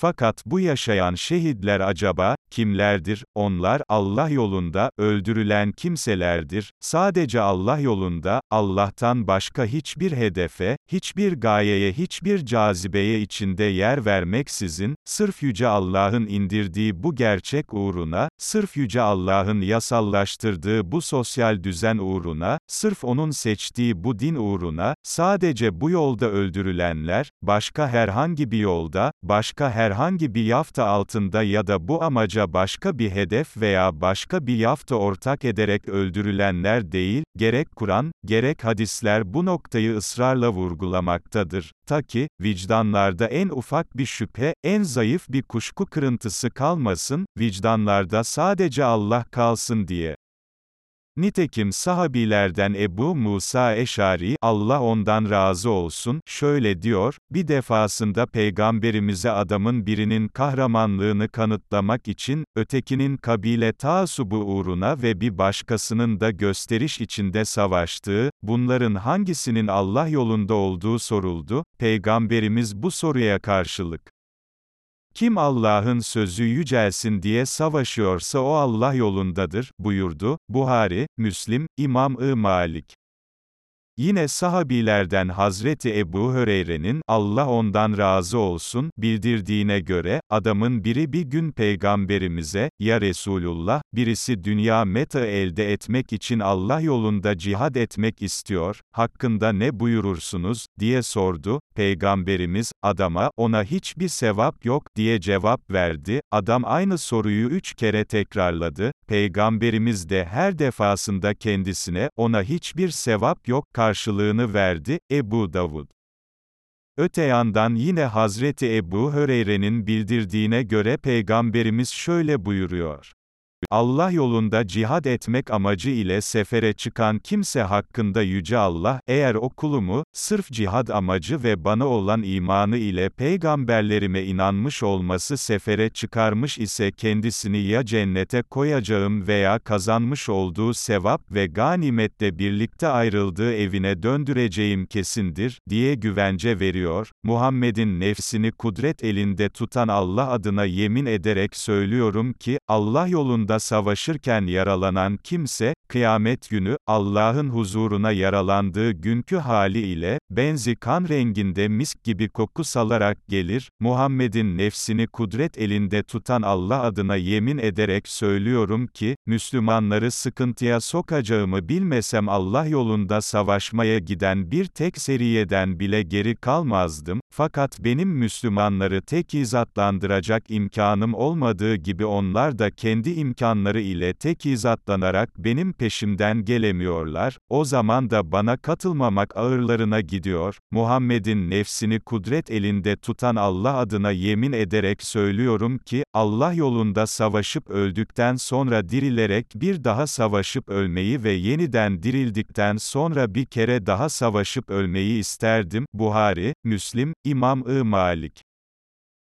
Fakat bu yaşayan şehitler acaba, kimlerdir? Onlar, Allah yolunda, öldürülen kimselerdir. Sadece Allah yolunda, Allah'tan başka hiçbir hedefe, hiçbir gayeye, hiçbir cazibeye içinde yer vermeksizin, sırf Yüce Allah'ın indirdiği bu gerçek uğruna, sırf Yüce Allah'ın yasallaştırdığı bu sosyal düzen uğruna, sırf O'nun seçtiği bu din uğruna, sadece bu yolda öldürülenler, başka herhangi bir yolda, başka herhangi herhangi bir yafta altında ya da bu amaca başka bir hedef veya başka bir yafta ortak ederek öldürülenler değil, gerek Kur'an, gerek hadisler bu noktayı ısrarla vurgulamaktadır. Ta ki, vicdanlarda en ufak bir şüphe, en zayıf bir kuşku kırıntısı kalmasın, vicdanlarda sadece Allah kalsın diye. Nitekim sahabilerden Ebu Musa Eşari, Allah ondan razı olsun, şöyle diyor, bir defasında peygamberimize adamın birinin kahramanlığını kanıtlamak için, ötekinin kabile taasubu uğruna ve bir başkasının da gösteriş içinde savaştığı, bunların hangisinin Allah yolunda olduğu soruldu, peygamberimiz bu soruya karşılık, kim Allah'ın sözü yücelsin diye savaşıyorsa o Allah yolundadır, buyurdu. Buhari, Müslim, İmam-ı Malik. Yine sahabilerden Hazreti Ebu Höreyre'nin, Allah ondan razı olsun, bildirdiğine göre, adamın biri bir gün peygamberimize, ya Resulullah, birisi dünya meta elde etmek için Allah yolunda cihad etmek istiyor, hakkında ne buyurursunuz, diye sordu, peygamberimiz, adama, ona hiçbir sevap yok, diye cevap verdi, adam aynı soruyu üç kere tekrarladı, peygamberimiz de her defasında kendisine, ona hiçbir sevap yok, karşılığını verdi, Ebu Davud. Öte yandan yine Hazreti Ebu Höreyre'nin bildirdiğine göre Peygamberimiz şöyle buyuruyor. Allah yolunda cihad etmek amacı ile sefere çıkan kimse hakkında Yüce Allah, eğer o kulumu, sırf cihad amacı ve bana olan imanı ile peygamberlerime inanmış olması sefere çıkarmış ise kendisini ya cennete koyacağım veya kazanmış olduğu sevap ve ganimetle birlikte ayrıldığı evine döndüreceğim kesindir, diye güvence veriyor. Muhammed'in nefsini kudret elinde tutan Allah adına yemin ederek söylüyorum ki, Allah yolunda savaşırken yaralanan kimse, kıyamet günü, Allah'ın huzuruna yaralandığı günkü hali ile, benzi kan renginde misk gibi koku salarak gelir, Muhammed'in nefsini kudret elinde tutan Allah adına yemin ederek söylüyorum ki, Müslümanları sıkıntıya sokacağımı bilmesem Allah yolunda savaşmaya giden bir tek seriyeden bile geri kalmazdım, fakat benim Müslümanları tekizatlandıracak imkanım olmadığı gibi onlar da kendi imkanları ile tekizatlanarak benim peşimden gelemiyorlar, o zaman da bana katılmamak ağırlarına gidiyor, Muhammed'in nefsini kudret elinde tutan Allah adına yemin ederek söylüyorum ki, Allah yolunda savaşıp öldükten sonra dirilerek bir daha savaşıp ölmeyi ve yeniden dirildikten sonra bir kere daha savaşıp ölmeyi isterdim, Buhari, Müslim, İmam-ı Malik.